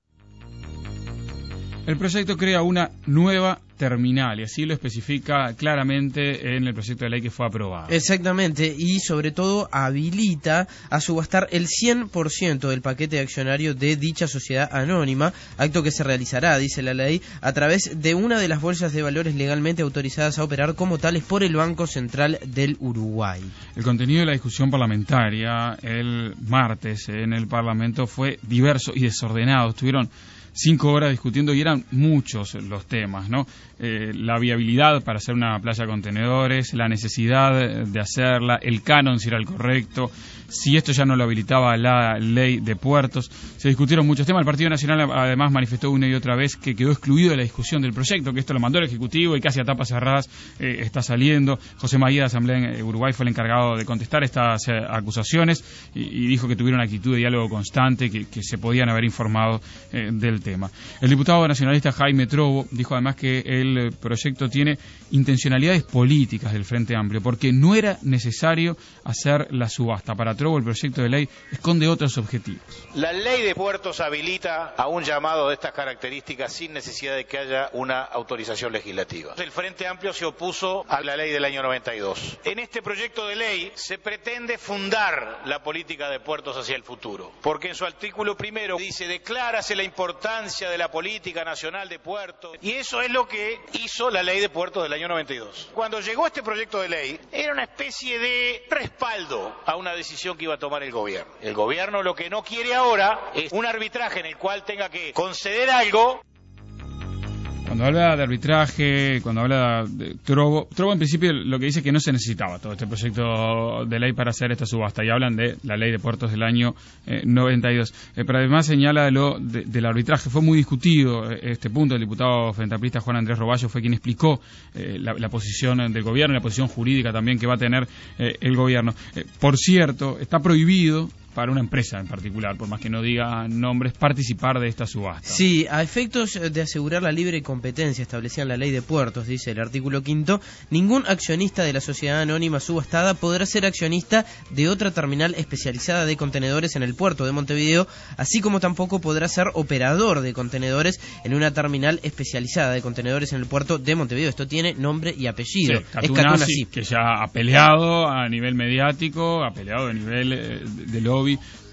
El proyecto crea una nueva terminal y así lo especifica claramente en el proyecto de ley que fue aprobado.
Exactamente, y sobre todo habilita a subastar el 100% del paquete accionario de dicha sociedad anónima, acto que se realizará, dice la ley, a través de una de las bolsas de valores legalmente autorizadas a operar como tales por el Banco Central del Uruguay.
El contenido de la discusión parlamentaria el martes en el Parlamento fue diverso y desordenado. Estuvieron cinco horas discutiendo y eran muchos los temas, ¿no? Eh, la viabilidad para hacer una playa de contenedores, la necesidad de hacerla, el canon si era el correcto, si esto ya no lo habilitaba la ley de puertos. Se discutieron muchos temas. El Partido Nacional además manifestó una y otra vez que quedó excluido de la discusión del proyecto, que esto lo mandó el Ejecutivo y casi a tapas cerradas eh, está saliendo. José María de Asamblea en eh, Uruguay fue el encargado de contestar estas eh, acusaciones y, dijo que tuvieron una actitud de diálogo constante, que, se podían haber informado del tema. El diputado nacionalista Jaime Trobo dijo además que eh, proyecto tiene intencionalidades políticas del Frente Amplio, porque no era necesario hacer la subasta. Para Trobo el proyecto de ley esconde otros objetivos.
La ley de puertos habilita a un llamado de estas características sin necesidad de que haya una autorización legislativa. El Frente Amplio se opuso a la ley del año 92. En este proyecto de ley se pretende fundar la política de puertos hacia el futuro, porque en su artículo primero dice declárase la importancia de la política nacional de puertos y eso es lo que hizo la ley de puertos del año 92. Cuando llegó este proyecto de ley era una especie de respaldo a una decisión que iba a tomar el gobierno. El gobierno lo que no quiere ahora es un arbitraje en el cual tenga que conceder algo
Cuando habla de arbitraje, cuando habla de Trobo, Trobo en principio lo que dice es que no se necesitaba todo este proyecto de ley para hacer esta subasta y hablan de la ley de puertos del año eh, 92. Eh, pero además señala lo de- del arbitraje. Fue muy discutido eh, este punto. El diputado frentaplista Juan Andrés Roballo fue quien explicó eh, la, la posición del gobierno la posición jurídica también que va a tener eh, el gobierno. Eh, por cierto, está prohibido para una empresa en particular, por más que no diga nombres, participar de esta subasta.
Sí, a efectos de asegurar la libre competencia establecida en la ley de puertos, dice el artículo quinto, ningún accionista de la sociedad anónima subastada podrá ser accionista de otra terminal especializada de contenedores en el puerto de Montevideo, así como tampoco podrá ser operador de contenedores en una terminal especializada de contenedores en el puerto de Montevideo. Esto tiene nombre y apellido.
Sí,
es
que ya ha peleado a nivel mediático, ha peleado a nivel eh, de lobby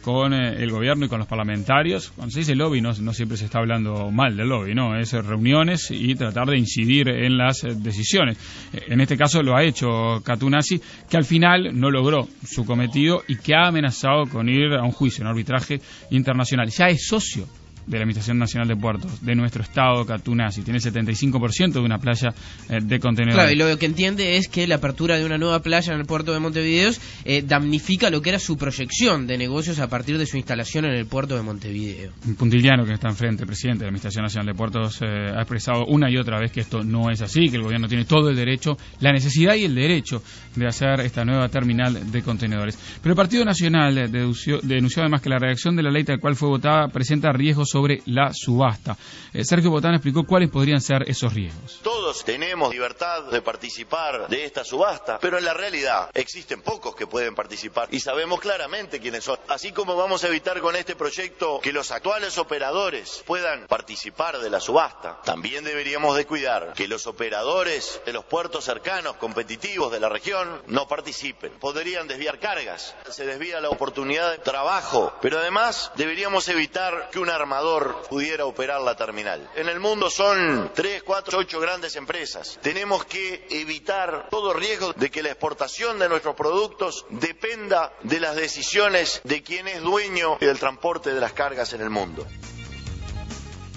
con eh, el gobierno y con los parlamentarios. Cuando se dice lobby, no, siempre se está hablando mal del lobby, ¿no? Es reuniones y tratar de incidir en las eh, decisiones. Eh, En este caso lo ha hecho Catunasi, que al final no logró su cometido y que ha amenazado con ir a un juicio, un arbitraje internacional. Ya es socio de la Administración Nacional de Puertos, de nuestro estado, Catunasi. Tiene el 75% de una playa eh, de contenedores.
Claro, y lo que entiende es que la apertura de una nueva playa en el puerto de Montevideo eh, damnifica lo que era su proyección de negocios a partir de su instalación en el puerto de Montevideo.
Puntiliano, que está enfrente, presidente de la Administración Nacional de Puertos, eh, ha expresado una y otra vez que esto no es así, que el gobierno tiene todo el derecho, la necesidad y el derecho de hacer esta nueva terminal de contenedores. Pero el Partido Nacional eh, denunció, denunció además que la redacción de la ley tal cual fue votada presenta riesgos sobre la subasta. Eh, Sergio Botán explicó cuáles podrían ser esos riesgos.
Todos tenemos libertad de participar de esta subasta, pero en la realidad existen pocos que pueden participar y sabemos claramente quiénes son. Así como vamos a evitar con este proyecto que los actuales operadores puedan participar de la subasta, también deberíamos de cuidar que los operadores de los puertos cercanos, competitivos de la región, no participen. Podrían desviar cargas, se desvía la oportunidad de trabajo, pero además deberíamos evitar que un armador pudiera operar la terminal. En el mundo son 3, 4, 8 grandes empresas. Tenemos que evitar todo riesgo de que la exportación de nuestros productos dependa de las decisiones de quien es dueño del transporte de las cargas en el mundo.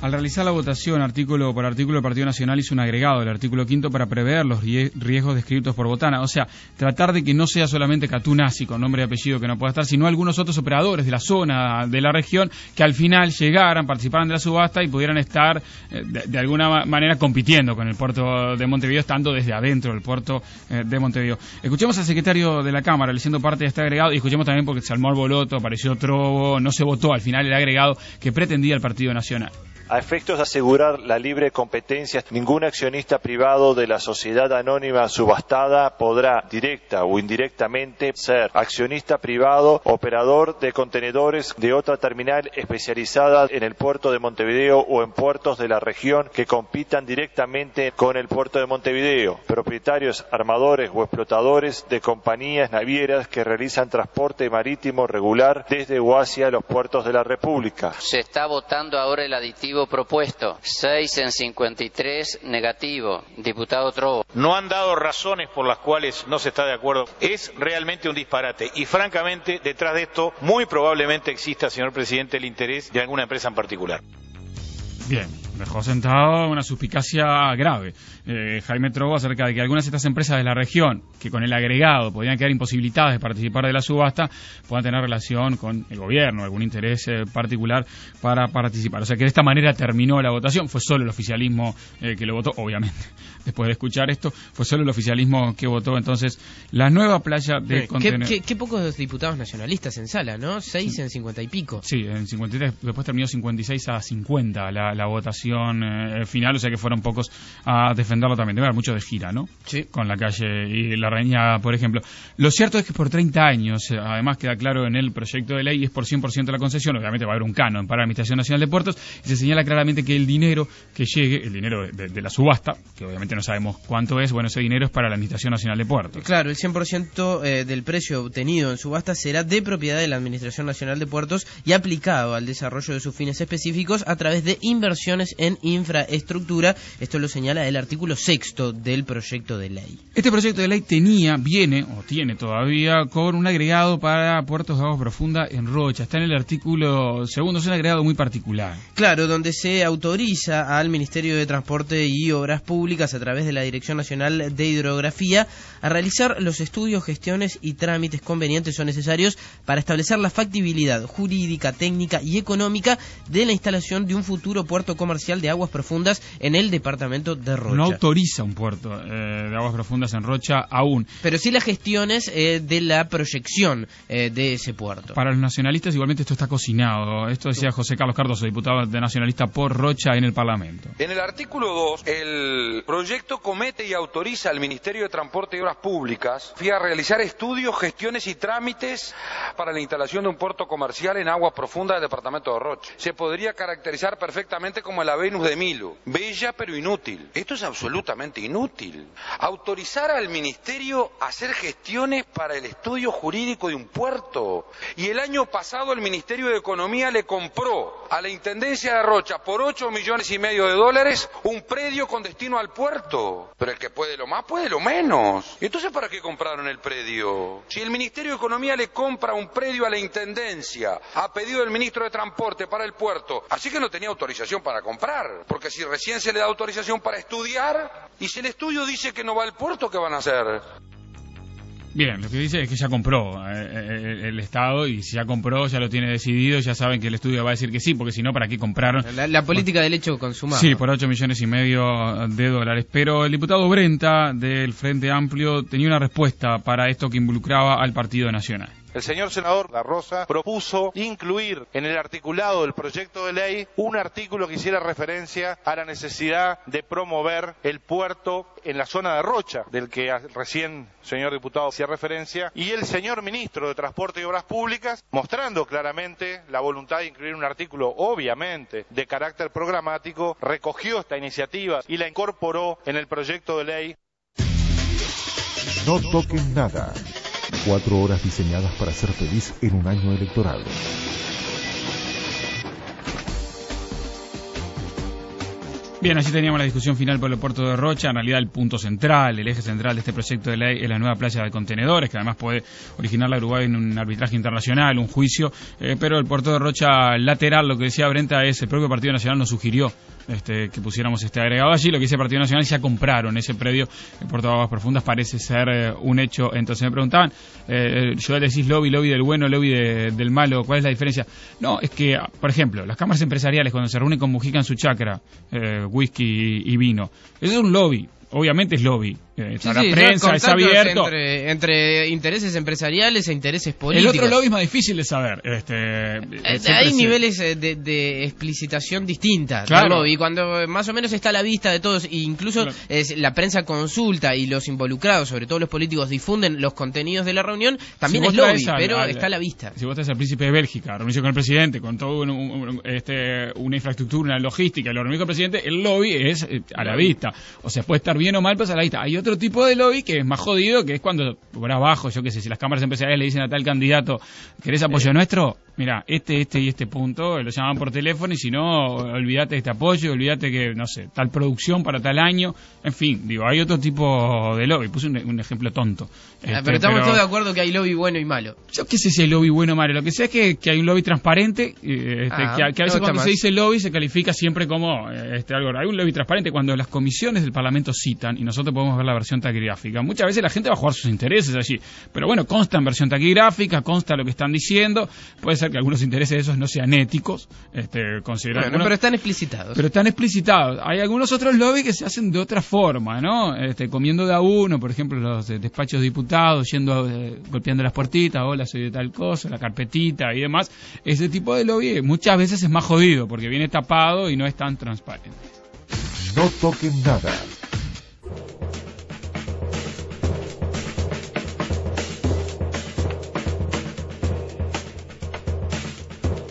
Al realizar la votación artículo por artículo, el Partido Nacional hizo un agregado del artículo quinto para prever los rie- riesgos descritos por Botana. O sea, tratar de que no sea solamente Catunasi con nombre y apellido que no pueda estar, sino algunos otros operadores de la zona, de la región, que al final llegaran, participaran de la subasta y pudieran estar eh, de, alguna ma- manera compitiendo con el puerto de Montevideo, estando desde adentro del puerto eh, de Montevideo. Escuchemos al secretario de la Cámara leyendo parte de este agregado y escuchemos también porque se armó el boloto, apareció Trobo, no se votó al final el agregado que pretendía el Partido Nacional.
A efectos de asegurar la libre competencia, ningún accionista privado de la sociedad anónima subastada podrá, directa o indirectamente, ser accionista privado, operador de contenedores de otra terminal especializada en el puerto de Montevideo o en puertos de la región que compitan directamente con el puerto de Montevideo, propietarios, armadores o explotadores de compañías navieras que realizan transporte marítimo regular desde o hacia los puertos de la República.
Se está votando ahora el aditivo propuesto. 6 en 53 negativo. Diputado Trobo.
No han dado razones por las cuales no se está de acuerdo. Es realmente un disparate. Y francamente, detrás de esto, muy probablemente exista, señor presidente, el interés de alguna empresa en particular.
Bien, dejó sentado una suspicacia grave. Eh, Jaime Trobo acerca de que algunas de estas empresas de la región, que con el agregado podían quedar imposibilitadas de participar de la subasta, puedan tener relación con el gobierno, algún interés eh, particular para participar. O sea que de esta manera terminó la votación. Fue solo el oficialismo eh, que lo votó, obviamente. Después de escuchar esto, fue solo el oficialismo que votó entonces la nueva playa de
¿Qué,
contenedores.
qué, qué pocos diputados nacionalistas en sala, ¿no? 6 en 50 y pico.
Sí, en 53, después terminó 56 a 50 la, la votación eh, final, o sea que fueron pocos a defenderlo también. Debe haber mucho de gira, ¿no?
Sí.
Con la calle y la reña, por ejemplo. Lo cierto es que por 30 años, eh, además queda claro en el proyecto de ley, es por 100% la concesión, obviamente va a haber un canon para la Administración Nacional de Puertos, y se señala claramente que el dinero que llegue, el dinero de la subasta, que obviamente no sabemos cuánto es, bueno, ese dinero es para la Administración Nacional de Puertos.
Claro, el 100% eh, del precio obtenido en subasta será de propiedad de la Administración Nacional de Puertos y aplicado al desarrollo de sus fines específicos a través de inversiones en infraestructura. Esto lo señala el artículo sexto del proyecto de ley.
Este proyecto de ley tenía, viene o tiene todavía con un agregado para puertos de agua profunda en Rocha. Está en el artículo segundo, es un agregado muy particular.
Claro, donde se autoriza al Ministerio de Transporte y Obras Públicas a través de la Dirección Nacional de Hidrografía a realizar los estudios, gestiones y trámites convenientes o necesarios para establecer la factibilidad jurídica, técnica y económica de la instalación de un futuro puerto comercial de aguas profundas en el departamento de Rocha.
No autoriza un puerto eh, de aguas profundas en Rocha aún.
Pero sí las gestiones eh, de la proyección eh, de ese puerto.
Para los nacionalistas igualmente esto está cocinado. Esto decía José Carlos Cardoso, diputado de nacionalista por Rocha en el Parlamento.
En el artículo 2, el proyecto comete y autoriza al Ministerio de Transporte y Obras Públicas a realizar estudios, gestiones y trámites para la instalación de un puerto comercial en aguas profundas del departamento de Rocha. Se podría caracterizar perfectamente como el la Venus de Milo. Bella pero inútil. Esto es absolutamente inútil. Autorizar al ministerio a hacer gestiones para el estudio jurídico de un puerto. Y el año pasado el Ministerio de Economía le compró a la Intendencia de Rocha por 8 millones y medio de dólares un predio con destino al puerto. Pero el que puede lo más puede lo menos. ¿Y entonces para qué compraron el predio? Si el Ministerio de Economía le compra un predio a la Intendencia a pedido del Ministro de Transporte para el puerto, así que no tenía autorización para comprar. Porque si recién se le da autorización para estudiar, y si el estudio dice que no va al puerto, ¿qué van a hacer?
Bien, lo que dice es que ya compró eh, eh, el Estado y si ya compró, ya lo tiene decidido, ya saben que el estudio va a decir que sí, porque si no, ¿para qué compraron?
La, la política del hecho consumado.
Sí, por 8 millones y medio de dólares. Pero el diputado Brenta del Frente Amplio tenía una respuesta para esto que involucraba al Partido Nacional.
El señor senador La Rosa propuso incluir en el articulado del proyecto de ley un artículo que hiciera referencia a la necesidad de promover el puerto en la zona de Rocha, del que recién señor diputado hacía referencia, y el señor ministro de Transporte y Obras Públicas mostrando claramente la voluntad de incluir un artículo, obviamente, de carácter programático, recogió esta iniciativa y la incorporó en el proyecto de ley.
No toquen nada. Cuatro horas diseñadas para ser feliz en un año electoral.
Bien, así teníamos la discusión final por el puerto de Rocha. En realidad, el punto central, el eje central de este proyecto de ley es la nueva playa de contenedores, que además puede originar la Uruguay en un arbitraje internacional, un juicio. Eh, pero el puerto de Rocha lateral, lo que decía Brenta, es el propio Partido Nacional nos sugirió este, que pusiéramos este agregado allí. Lo que dice el Partido Nacional ya compraron ese predio en Puerto Aguas Profundas, parece ser eh, un hecho. Entonces me preguntaban, eh, yo decís lobby, lobby del bueno, lobby del malo, ¿cuál es la diferencia? No, es que, por ejemplo, las cámaras empresariales cuando se reúnen con Mujica en su chacra, eh, whisky y vino, eso es un lobby obviamente es lobby. Eh,
Sí,
la
sí,
prensa es abierto.
Entre, entre intereses empresariales e intereses
El
políticos.
otro lobby es más difícil de saber. Este,
Eh,
siempre
Hay
se-
niveles eh, de, de explicitación distintas
Claro.
Y cuando eh, más o menos está a la vista de todos, e incluso es, la prensa consulta y los involucrados, sobre todo los políticos, difunden los contenidos de la reunión, también
Si
es lobby,
al-
pero
al-
está a la vista.
Si vos traes al príncipe de Bélgica, reunirse con el presidente, con todo un- un- este, una infraestructura, una logística, lo reunís con el presidente, el lobby es eh, a la vista. O sea, puede estar bien o mal, pero es a la vista. Hay otro tipo de lobby que es más jodido, que es cuando por abajo, yo qué sé, si las cámaras empresariales le dicen a tal candidato, ¿querés apoyo nuestro? Mira, este, este y este punto, lo llaman por teléfono y si no, olvídate de este apoyo, olvídate que, no sé, tal producción para tal año. En fin, digo, hay otro tipo de lobby. Puse un, un ejemplo tonto.
Ah,
Este,
pero estamos todos de acuerdo que hay lobby bueno y malo.
yo qué sé si hay lobby bueno o malo. Lo que sé es que, que hay un lobby transparente, eh, este,
Ah,
que, a- que a
me
veces cuando
más.
se dice lobby se califica siempre como eh, este, algo. Hay un lobby transparente cuando las comisiones del Parlamento citan y nosotros podemos ver la versión taquigráfica. Muchas veces la gente va a jugar sus intereses allí. Pero bueno, consta en versión taquigráfica, consta lo que están diciendo. Puede ser que algunos intereses de esos no sean éticos, este, considerar
Bueno,
algunos-
pero están explicitados.
pero están explicitados. Hay algunos otros lobbies que se hacen de otra forma, ¿no? Este, comiendo de a uno, por ejemplo, los de- despachos de diputados, yendo, eh, golpeando las puertitas, hola, soy de tal cosa, la carpetita y demás. Ese tipo de lobby muchas veces es más jodido porque viene tapado y no es tan transparente.
No toquen nada.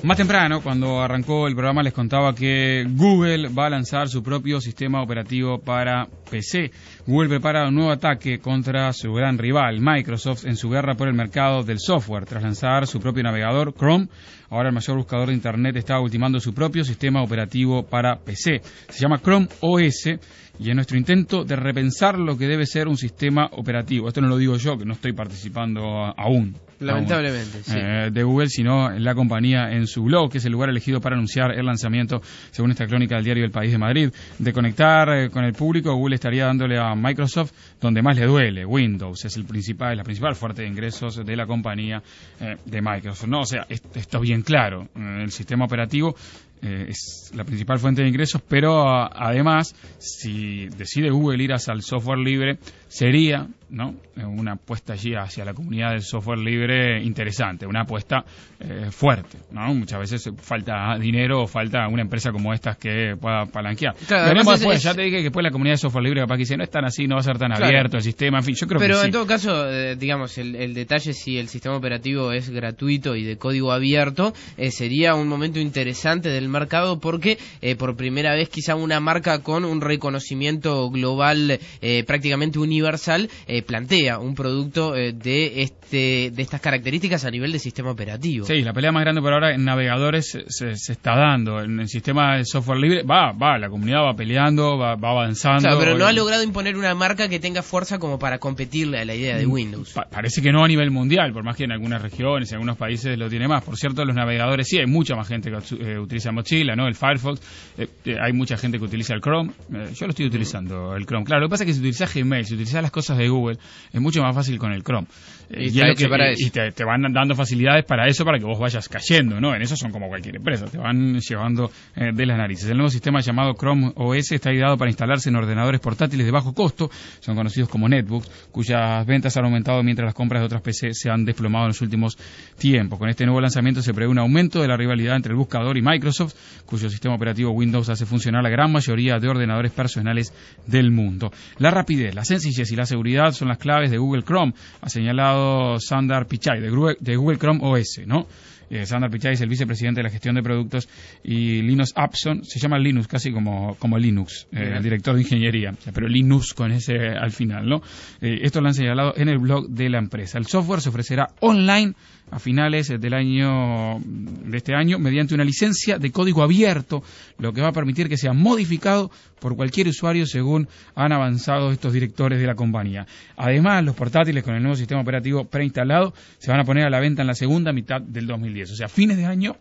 Más temprano, cuando arrancó el programa, les contaba que Google va a lanzar su propio sistema operativo para PC. Google prepara un nuevo ataque contra su gran rival, Microsoft, en su guerra por el mercado del software. Tras lanzar su propio navegador, Chrome, ahora el mayor buscador de Internet está ultimando su propio sistema operativo para PC. Se llama Chrome OS y en nuestro intento de repensar lo que debe ser un sistema operativo. Esto no lo digo yo, que no estoy participando aún.
Lamentablemente,
aún,
sí.
eh, de Google, sino la compañía en su blog, que es el lugar elegido para anunciar el lanzamiento, según esta crónica del diario El País de Madrid. De conectar eh, con el público, Google estaría dándole a Microsoft donde más le duele. Windows es el principal, la principal fuente de ingresos de la compañía eh, de Microsoft. No, o sea, es- esto es bien claro. El sistema operativo eh, es la principal fuente de ingresos, pero a- además, si decide Google ir hacia el software libre, sería ¿no? Eh, una apuesta allí hacia la comunidad del software libre interesante, una apuesta eh, fuerte. ¿no? Muchas veces falta dinero o falta una empresa como estas que pueda palanquear.
Claro,
Veremos
además es-
después,
es-
ya te dije que después la comunidad de software libre capaz que dice, no es tan así, no va a ser tan
Claro.
abierto el sistema, en fin, yo creo
Pero
que
en todo caso, eh, digamos, el, el detalle si el sistema operativo es gratuito y de código abierto, eh, sería un momento interesante del mercado porque eh, por primera vez quizá una marca con un reconocimiento global eh, prácticamente universal eh, plantea un producto de este de estas características a nivel de sistema operativo.
Sí, la pelea más grande por ahora en navegadores se, se- se está dando. En el sistema de software libre va, va, la comunidad va peleando, va, va avanzando.
Pero no ha logrado imponer una marca que tenga fuerza como para competirle a la idea de Windows.
Pa- parece que no a nivel mundial, por más que en algunas regiones, en algunos países lo tiene más. Por cierto, los navegadores sí, hay mucha más gente que eh, utiliza Mochila, ¿no? El Firefox, eh, eh, hay mucha gente que utiliza el Chrome. Eh, yo lo estoy utilizando, el Chrome. Claro, lo que pasa es que si utilizas Gmail, si utilizas las cosas de Google, es mucho más fácil con el Chrome.
Y
que-
para
te van dando facilidades para eso, para que vos vayas cayendo, ¿no? En eso son como cualquier empresa, te van llevando eh, de las narices. El nuevo sistema llamado Chrome OS está ideado para instalarse en ordenadores portátiles de bajo costo, son conocidos como netbooks, cuyas ventas han aumentado mientras las compras de otras PC se han desplomado en los últimos tiempos. Con este nuevo lanzamiento se prevé un aumento de la rivalidad entre el buscador y Microsoft, cuyo sistema operativo Windows hace funcionar la gran mayoría de ordenadores personales del mundo. La rapidez, la sencillez y la seguridad son las claves de Google Chrome, ha señalado Sundar Pichai de Gru- de Google Chrome OS, ¿no? Eh, Sundar Pichai es el vicepresidente de la gestión de productos y Linus Upson se llama Linux casi como, como Linux, eh, el director de ingeniería, pero Linux con ese al final, ¿no? Eh, esto lo han señalado en el blog de la empresa. El software se ofrecerá online a finales del año de este año mediante una licencia de código abierto, lo que va a permitir que sea modificado por cualquier usuario según han avanzado estos directores de la compañía. Además, los portátiles con el nuevo sistema operativo preinstalado se van a poner a la venta en la segunda mitad del 2010, o sea, fines de año,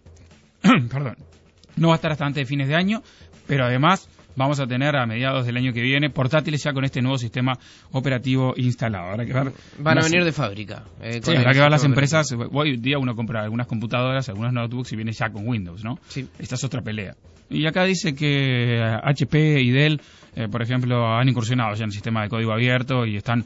perdón, no va a estar hasta antes de fines de año, pero además vamos a tener a mediados del año que viene portátiles ya con este nuevo sistema operativo instalado. Habrá que ver
Van a venir de fábrica. eh,
Sí, habrá que ver las empresas. Hoy día uno compra algunas computadoras, algunos notebooks y viene ya con Windows, ¿no?
Sí.
Esta es otra pelea. Y acá dice que eh, HP y Dell, eh, por ejemplo, han incursionado ya en el sistema de código abierto y están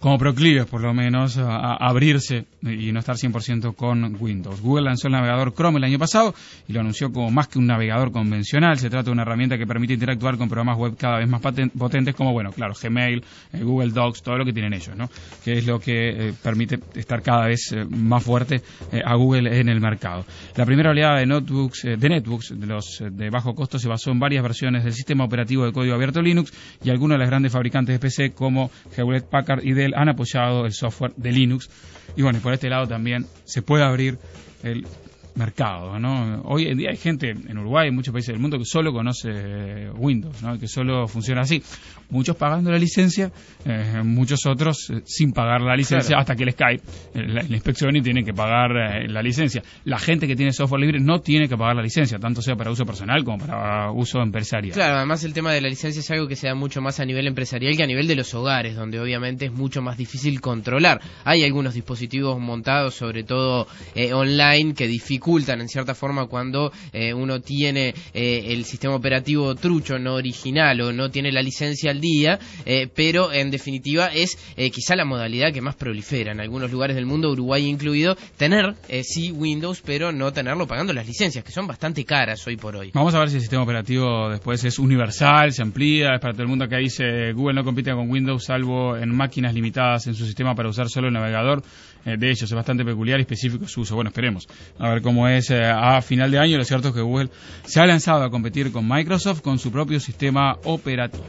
como proclives, por lo menos, a, abrirse y no estar 100% con Windows. Google lanzó el navegador Chrome el año pasado y lo anunció como más que un navegador convencional. Se trata de una herramienta que permite interactuar con programas web cada vez más potentes como, bueno, claro, Gmail, eh, Google Docs, todo lo que tienen ellos, ¿no? Que es lo que eh, permite estar cada vez eh, más fuerte a Google en el mercado. La primera oleada de notebooks, de netbooks, de los de bajo costo, se basó en varias versiones del sistema operativo de código abierto Linux y algunos de los grandes fabricantes de PC como Hewlett Packard y Dell han apoyado el software de Linux. Y bueno, por este lado también se puede abrir el mercado, ¿no? Hoy en día hay gente en Uruguay, en muchos países del mundo que solo conoce eh, Windows, ¿no? Que solo funciona así. Muchos pagando la licencia, eh, muchos otros eh, sin pagar la licencia
Claro.
hasta que les cae la, la inspección y tienen que pagar eh, la licencia. La gente que tiene software libre no tiene que pagar la licencia, tanto sea para uso personal como para uso empresarial.
Claro, además el tema de la licencia es algo que se da mucho más a nivel empresarial que a nivel de los hogares, donde obviamente es mucho más difícil controlar. Hay algunos dispositivos montados, sobre todo eh, online, que dificultan en cierta forma cuando eh, uno tiene eh, el sistema operativo trucho, no original, o no tiene la licencia día, eh, pero en definitiva es eh, quizá la modalidad que más prolifera en algunos lugares del mundo, Uruguay incluido, tener eh, sí Windows, pero no tenerlo pagando las licencias, que son bastante caras hoy por hoy.
Vamos a ver si el sistema operativo después es universal, se amplía, es para todo el mundo. Acá dice Google no compite con Windows salvo en máquinas limitadas en su sistema para usar solo el navegador. de ellos es bastante peculiar y específico su uso. Bueno, esperemos a ver cómo es a final de año. Lo cierto es que Google se ha lanzado a competir con Microsoft con su propio sistema operativo.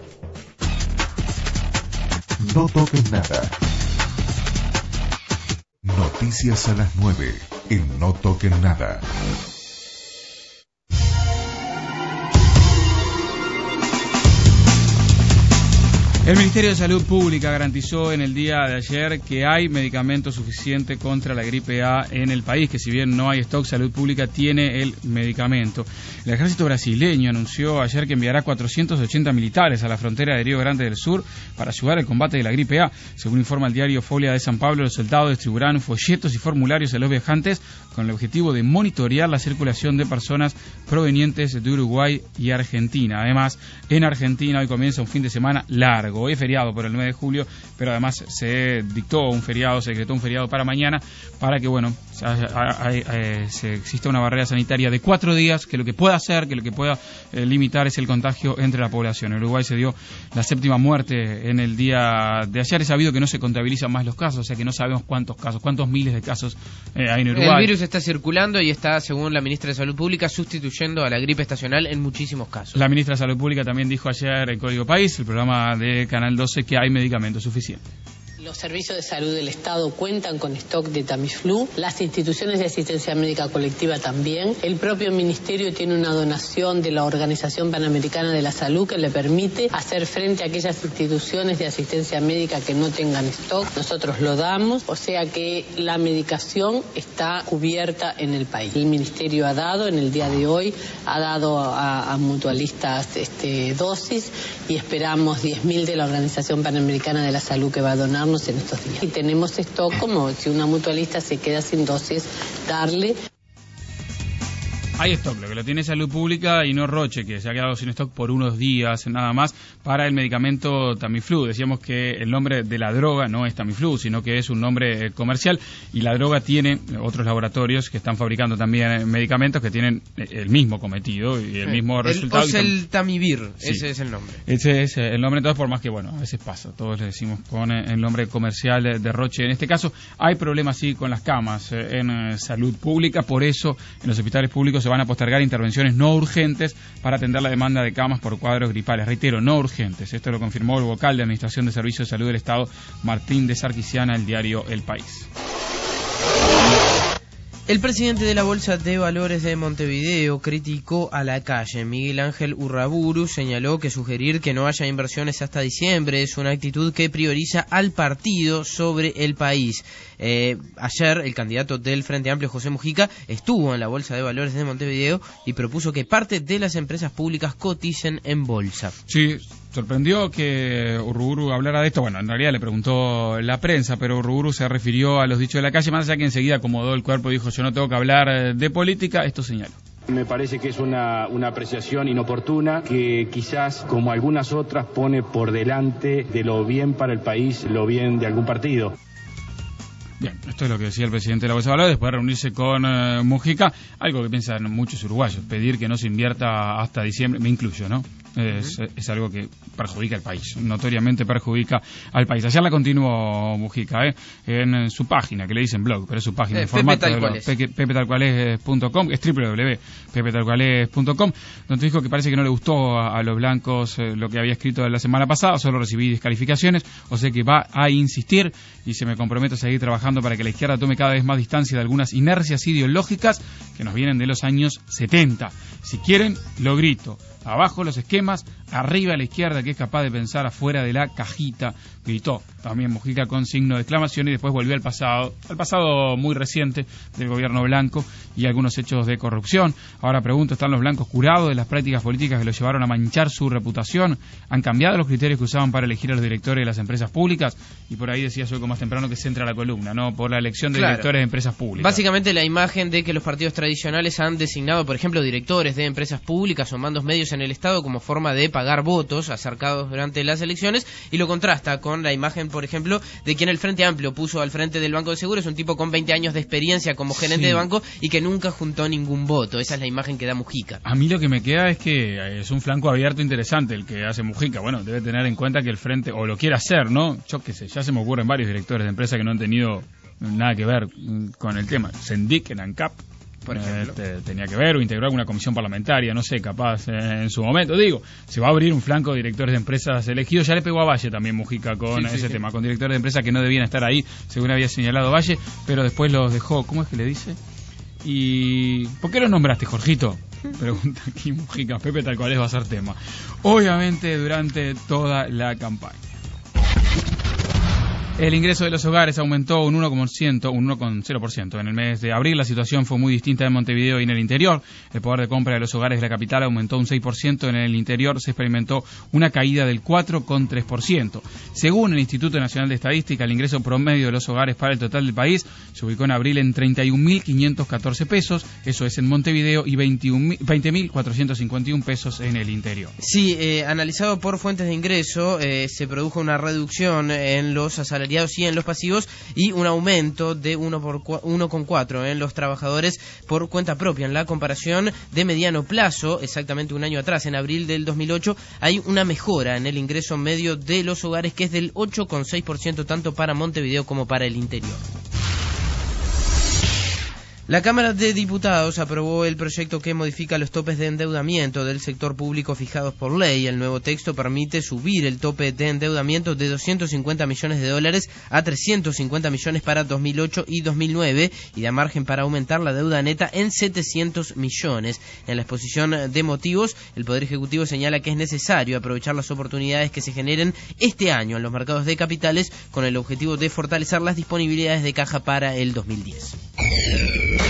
No toques nada. Noticias a las 9 en No toquen nada.
El Ministerio de Salud Pública garantizó en el día de ayer que hay medicamento suficiente contra la gripe A en el país, que si bien no hay stock, Salud Pública tiene el medicamento. El ejército brasileño anunció ayer que enviará 480 militares a la frontera de Río Grande del Sur para ayudar al combate de la gripe A. Según informa el diario Folia de San Pablo, los soldados distribuirán folletos y formularios a los viajantes con el objetivo de monitorear la circulación de personas provenientes de Uruguay y Argentina. Además, en Argentina hoy comienza un fin de semana largo. Hoy es feriado por el 9 de julio, pero además se dictó un feriado, se decretó un feriado para mañana para que, bueno, se, exista una barrera sanitaria de cuatro días, que lo que pueda hacer, que lo que pueda eh, limitar es el contagio entre la población. En Uruguay se dio la séptima muerte en el día de ayer. He sabido que no se contabilizan más los casos, o sea que no sabemos cuántos casos, cuántos miles de casos eh, hay en Uruguay.
El virus está circulando y está, según la ministra de Salud Pública, sustituyendo a la gripe estacional en muchísimos casos.
La ministra de Salud Pública también dijo ayer en Código País, el programa de Canal 12, que hay medicamentos suficientes.
Los servicios de salud del Estado cuentan con stock de Tamiflu, las instituciones de asistencia médica colectiva también. El propio Ministerio tiene una donación de la Organización Panamericana de la Salud que le permite hacer frente a aquellas instituciones de asistencia médica que no tengan stock. Nosotros lo damos, o sea que la medicación está cubierta en el país. El Ministerio ha dado, en el día de hoy, ha dado a, mutualistas este, dosis y esperamos 10.000 de la Organización Panamericana de la Salud que va a donar Y tenemos esto como si una mutualista se queda sin dosis, darle
hay stock, lo que lo tiene Salud Pública y no Roche, que se ha quedado sin stock por unos días nada más para el medicamento Tamiflu. Decíamos que el nombre de la droga no es Tamiflu, sino que es un nombre eh, comercial y la droga tiene otros laboratorios que están fabricando también eh, medicamentos que tienen eh, el mismo cometido y el mismo resultado.
Es el Tamivir, ese es el nombre.
Ese es el nombre, entonces por más que, bueno, a veces pasa, todos le decimos con el nombre comercial de Roche. En este caso hay problemas, sí, con las camas en salud pública, por eso en los hospitales públicos se van a postergar intervenciones no urgentes para atender la demanda de camas por cuadros gripales. Reitero, no urgentes. Esto lo confirmó el vocal de Administración de Servicios de Salud del Estado, Martín de Sarquisiana, el diario El País.
El presidente de la Bolsa de Valores de Montevideo criticó a la calle. Miguel Ángel Urraburu señaló que sugerir que no haya inversiones hasta diciembre es una actitud que prioriza al partido sobre el país. Eh, ayer el candidato del Frente Amplio, José Mujica, estuvo en la Bolsa de Valores de Montevideo y propuso que parte de las empresas públicas coticen en bolsa.
Sí, sorprendió que Urruburu hablara de esto. Bueno, en realidad le preguntó la prensa, pero Urruburu se refirió a los dichos de la calle, más allá que enseguida acomodó el cuerpo y dijo yo no tengo que hablar eh, de política, esto señaló.
Me parece que es una, una, apreciación inoportuna que quizás, como algunas otras, pone por delante de lo bien para el país, lo bien de algún partido.
Bien, esto es lo que decía el presidente de la Bolsa de Valores después de reunirse con eh, Mujica, algo que piensan muchos uruguayos, pedir que no se invierta hasta diciembre, me incluyo, ¿no? Es, algo que perjudica al país, notoriamente perjudica al país. Ayer la continuó Mujica ¿eh? en, su página, que le dicen blog, pero es su página,
eh, formato es
www.pepetalcuales.com, donde dijo que parece que no le gustó a, los blancos eh, lo que había escrito la semana pasada, solo recibí descalificaciones, o sea que va a insistir y se me comprometo a seguir trabajando para que la izquierda tome cada vez más distancia de algunas inercias ideológicas que nos vienen de los años 70. Si quieren, lo grito abajo los esquemas, arriba a la izquierda que es capaz de pensar afuera de la cajita, gritó también Mujica con signo de exclamación y después volvió al pasado, al pasado muy reciente del gobierno blanco y algunos hechos de corrupción. Ahora pregunto, ¿están los blancos curados de las prácticas políticas que los llevaron a manchar su reputación? ¿Han cambiado los criterios que usaban para elegir a los directores de las empresas públicas? Y por ahí decía algo más temprano que se entra la columna, ¿no? Por la elección de directores de empresas públicas.
Básicamente la imagen de que los partidos tradicionales han designado, por ejemplo, directores de empresas públicas o mandos medios en el Estado como forma de pagar votos acercados durante las elecciones y lo contrasta con la imagen, por ejemplo, de quien el Frente Amplio puso al frente del Banco de Seguros, un tipo con 20 años de experiencia como gerente de banco y que nunca juntó ningún voto. Esa es la imagen que da Mujica.
A mí lo que me queda es que es un flanco abierto interesante el que hace Mujica. Bueno, debe tener en cuenta que el Frente, o lo quiere hacer, ¿no? Yo qué sé, ya se me ocurren varios directores de empresas que no han tenido nada que ver con el tema. Sendic en ANCAP por ejemplo. Este, tenía que ver o integrar alguna comisión parlamentaria, no sé, capaz eh, en su momento. Digo, se va a abrir un flanco de directores de empresas elegidos. Ya le pegó a Valle también Mujica con ese tema, con directores de empresas que no debían estar ahí, según había señalado Valle, pero después los dejó. ¿Cómo es que le dice? ¿Y por qué los nombraste, Jorgito? Pregunta aquí Mujica. Pepe, tal cual es, va a ser tema. Obviamente durante toda la campaña. El ingreso de los hogares aumentó un 1,0%, un 1,0%. En el mes de abril la situación fue muy distinta en Montevideo y en el interior. El poder de compra de los hogares de la capital aumentó un 6%, en el interior se experimentó una caída del 4,3%. Según el Instituto Nacional de Estadística, el ingreso promedio de los hogares para el total del país se ubicó en abril en 31.514 pesos, eso es en Montevideo, y 21 20.451 pesos en el interior.
Sí, eh, analizado por fuentes de ingreso, eh, se produjo una reducción en los asalariados y en los pasivos y un aumento de 1,4 en los trabajadores por cuenta propia. En la comparación de mediano plazo, exactamente un año atrás, en abril del 2008, hay una mejora en el ingreso medio de los hogares que es del 8,6% tanto para Montevideo como para el interior. La Cámara de Diputados aprobó el proyecto que modifica los topes de endeudamiento del sector público fijados por ley. El nuevo texto permite subir el tope de endeudamiento de 250 millones de dólares a 350 millones para 2008 y 2009 y da margen para aumentar la deuda neta en 700 millones. En la exposición de motivos, el Poder Ejecutivo señala que es necesario aprovechar las oportunidades que se generen este año en los mercados de capitales con el objetivo de fortalecer las disponibilidades de caja para el 2010.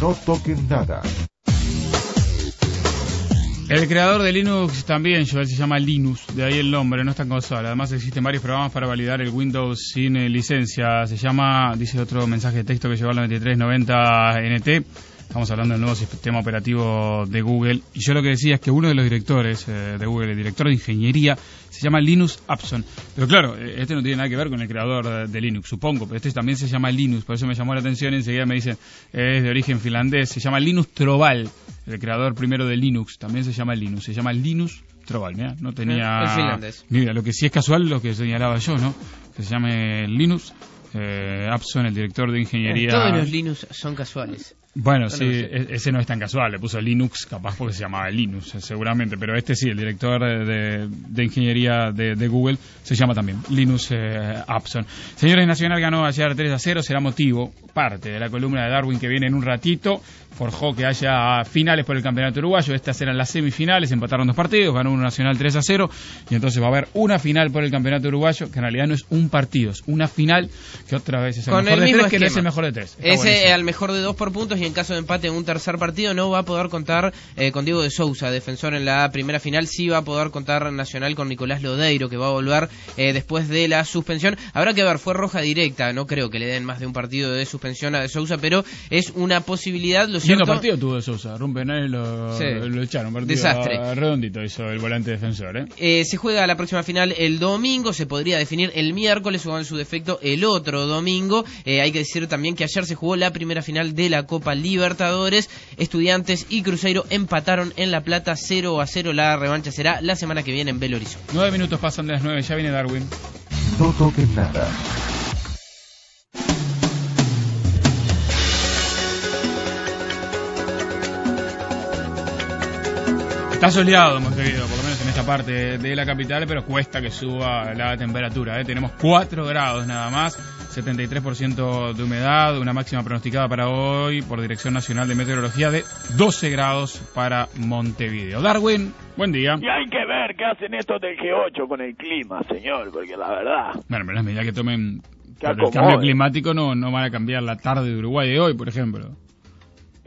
No toquen nada.
El creador de Linux también, Joel, se llama Linux, de ahí el nombre, no está en consola. Además existen varios programas para validar el Windows sin eh, licencia. Se llama, dice otro mensaje de texto que llegó al 9390 NT. Estamos hablando del nuevo sistema operativo de Google. Y yo lo que decía es que uno de los directores eh, de Google, el director de ingeniería, se llama Linus Apson. Pero claro, eh, este no tiene nada que ver con el creador de, Linux, supongo. Pero este también se llama Linux, por eso me llamó la atención. Enseguida me dicen, es de origen finlandés. Se llama Linus Troval, el creador primero de Linux. También se llama Linux. Se llama Linus Troval, mira, no tenía...
Es finlandés.
Mira, lo que sí es casual, lo que señalaba yo, ¿no? Que se llame Linus eh, Apson, el director de ingeniería.
Todos los Linux son casuales.
Bueno, sí, e-, ese no es tan casual, le puso Linux, capaz porque se llamaba Linux, eh, seguramente, pero este sí, el director de, ingeniería de, Google se llama también Linus eh. Señores, Nacional ganó ayer 3 a 0, será motivo, parte de la columna de Darwin que viene en un ratito, forjó que haya finales por el campeonato uruguayo, estas eran las semifinales, empataron dos partidos, ganó un Nacional 3 a 0, y entonces va a haber una final por el campeonato uruguayo, que en realidad no es un partido, es una final que otra vez es el mejor de tres, que no es el mejor de tres.
Ese al mejor de dos por puntos y en caso de empate en un tercer partido no va a poder contar eh, con Diego de Sousa, defensor en la primera final. Sí va a poder contar Nacional con Nicolás Lodeiro, que va a volver eh, después de la suspensión. Habrá que ver, fue roja directa. No creo que le den más de un partido de suspensión a de Sousa, pero es una posibilidad. Cierto...
partido tuvo de Sousa. Rumpenay lo, lo echaron. Partido
Desastre.
Redondito hizo el volante defensor. ¿eh?
¿eh? se juega la próxima final el domingo. Se podría definir el miércoles o en su defecto el otro domingo. hay que decir también que ayer se jugó la primera final de la Copa Libertadores, Estudiantes y Cruzeiro empataron en La Plata 0 a 0. La revancha será la semana que viene en Belo Horizonte.
Nueve minutos pasan de las nueve, ya viene Darwin.
No toquen nada.
Está soleado Montevideo, por lo menos en esta parte de la capital, pero cuesta que suba la temperatura. ¿eh? Tenemos 4 grados nada más. 73% de humedad, una máxima pronosticada para hoy por Dirección Nacional de Meteorología de 12 grados para Montevideo. Darwin, buen día.
Y hay que ver qué hacen estos del G8 con el clima, señor, porque la verdad...
Bueno, pero las medidas que tomen por el cambio climático no, no van a cambiar la tarde de Uruguay de hoy, por ejemplo.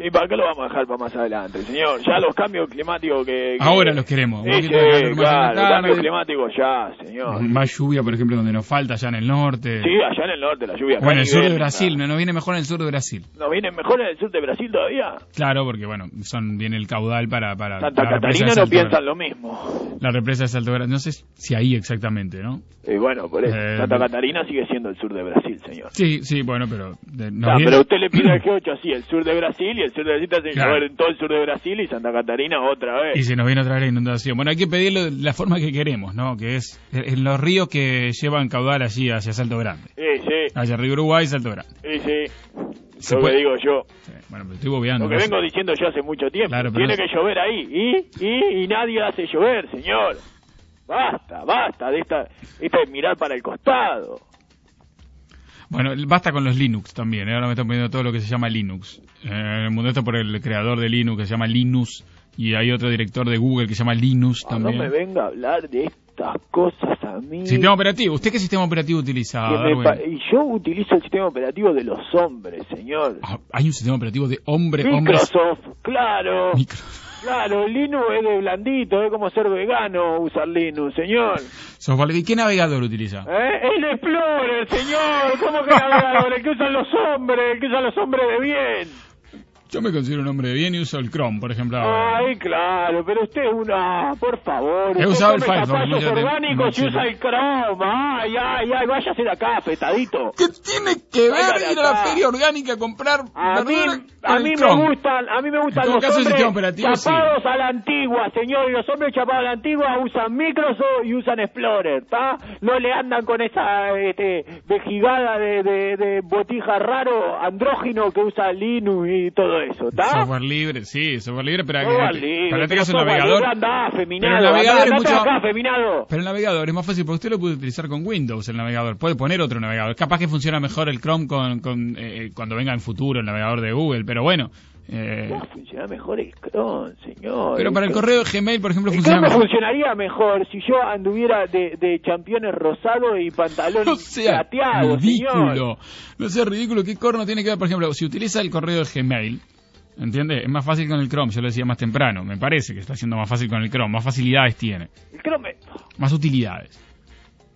¿Y para qué lo vamos a dejar para más adelante, señor? Ya los cambios climáticos que...
Ahora los queremos.
Sí, claro, los cambios climáticos ya, señor.
Más lluvia, por ejemplo, donde nos falta, allá en el norte.
Sí, allá en el norte, la lluvia.
Bueno, en el sur de Brasil, ¿no? nos viene mejor en el sur de Brasil.
¿Nos viene mejor en el sur de Brasil todavía?
Claro, porque, bueno, son viene el caudal para... para
Santa Catarina no piensan lo mismo.
La represa de Salto Grande, no sé si ahí exactamente, ¿no?
Y bueno, por eso, eh, Santa Catarina sigue siendo el sur de Brasil, señor.
Sí, sí, bueno, pero...
no, pero usted le pide al G8 así, el sur de Brasil y el en todo el sur de Brasil y Santa Catarina otra vez.
Y se nos viene otra vez la inundación. Bueno, hay que pedirlo de la forma que queremos, ¿no? Que es en los ríos que llevan caudal allí hacia Salto Grande.
Sí, sí.
Hacia Río Uruguay y Salto Grande.
Sí, sí. Lo que digo yo.
Bueno, pero estoy bobeando.
Lo que vengo diciendo yo hace mucho tiempo. Tiene que llover ahí. ¿Y? ¿Y? Y nadie hace llover, señor. Basta, basta de esta, esta de mirar para el costado.
Bueno, basta con los Linux también. ¿eh? Ahora me están poniendo todo lo que se llama Linux. Eh, el mundo está por el creador de Linux que se llama Linus y hay otro director de Google que se llama Linus
Ah, No
también.
me venga a hablar de estas cosas a mí.
Sistema operativo. ¿Usted qué sistema operativo utiliza?
Y yo utilizo el sistema operativo de los hombres, señor.
Hay un sistema operativo de hombre, hombres.
Microsoft, claro. Claro, Linux es de blandito, es como ser vegano usar Linux, señor.
¿Y qué navegador utiliza?
¿Eh? El Explorer, señor. ¿Cómo que navegador? El que usan los hombres, el que usan los hombres de bien.
Yo me considero un hombre de bien y uso el Chrome, por ejemplo.
Ay, claro, pero usted es una... Por favor.
He usado el Firefox tiempo,
orgánicos y usa el Chrome. Ay, ay, ay, váyase de acá, petadito.
¿Qué tiene que ver ir a la feria orgánica a comprar
A mí, a me gustan, a mí me gustan los hombres chapados a la antigua, señor, y los hombres chapados a la antigua usan Microsoft y usan Explorer, ¿está? No le andan con esa este, vejigada de, de, de botija raro andrógino que usa Linux y todo eso, ¿está?
Software libre, sí, software libre, pero,
Software libre, pero
navegador. Pero el navegador es mucho.
acá, feminado.
Pero el navegador es más fácil porque usted lo puede utilizar con Windows, el navegador. Puede poner otro navegador. Capaz que funciona mejor el Chrome con, con, eh, cuando venga en futuro el navegador de Google, pero bueno. eh,
Va a funcionar mejor el Chrome, señor.
pero para el correo de Gmail, por ejemplo,
El
funciona mejor.
funcionaría mejor si yo anduviera de, de championes rosado y pantalón
No sea
señor.
ridículo. No sea ridículo. ¿Qué corno tiene que ver? Por ejemplo, si utiliza el correo de Gmail, ¿entiende? Es más fácil con el Chrome. Yo lo decía más temprano. Me parece que está siendo más fácil con el Chrome. Más facilidades tiene.
El Chrome...
Más utilidades.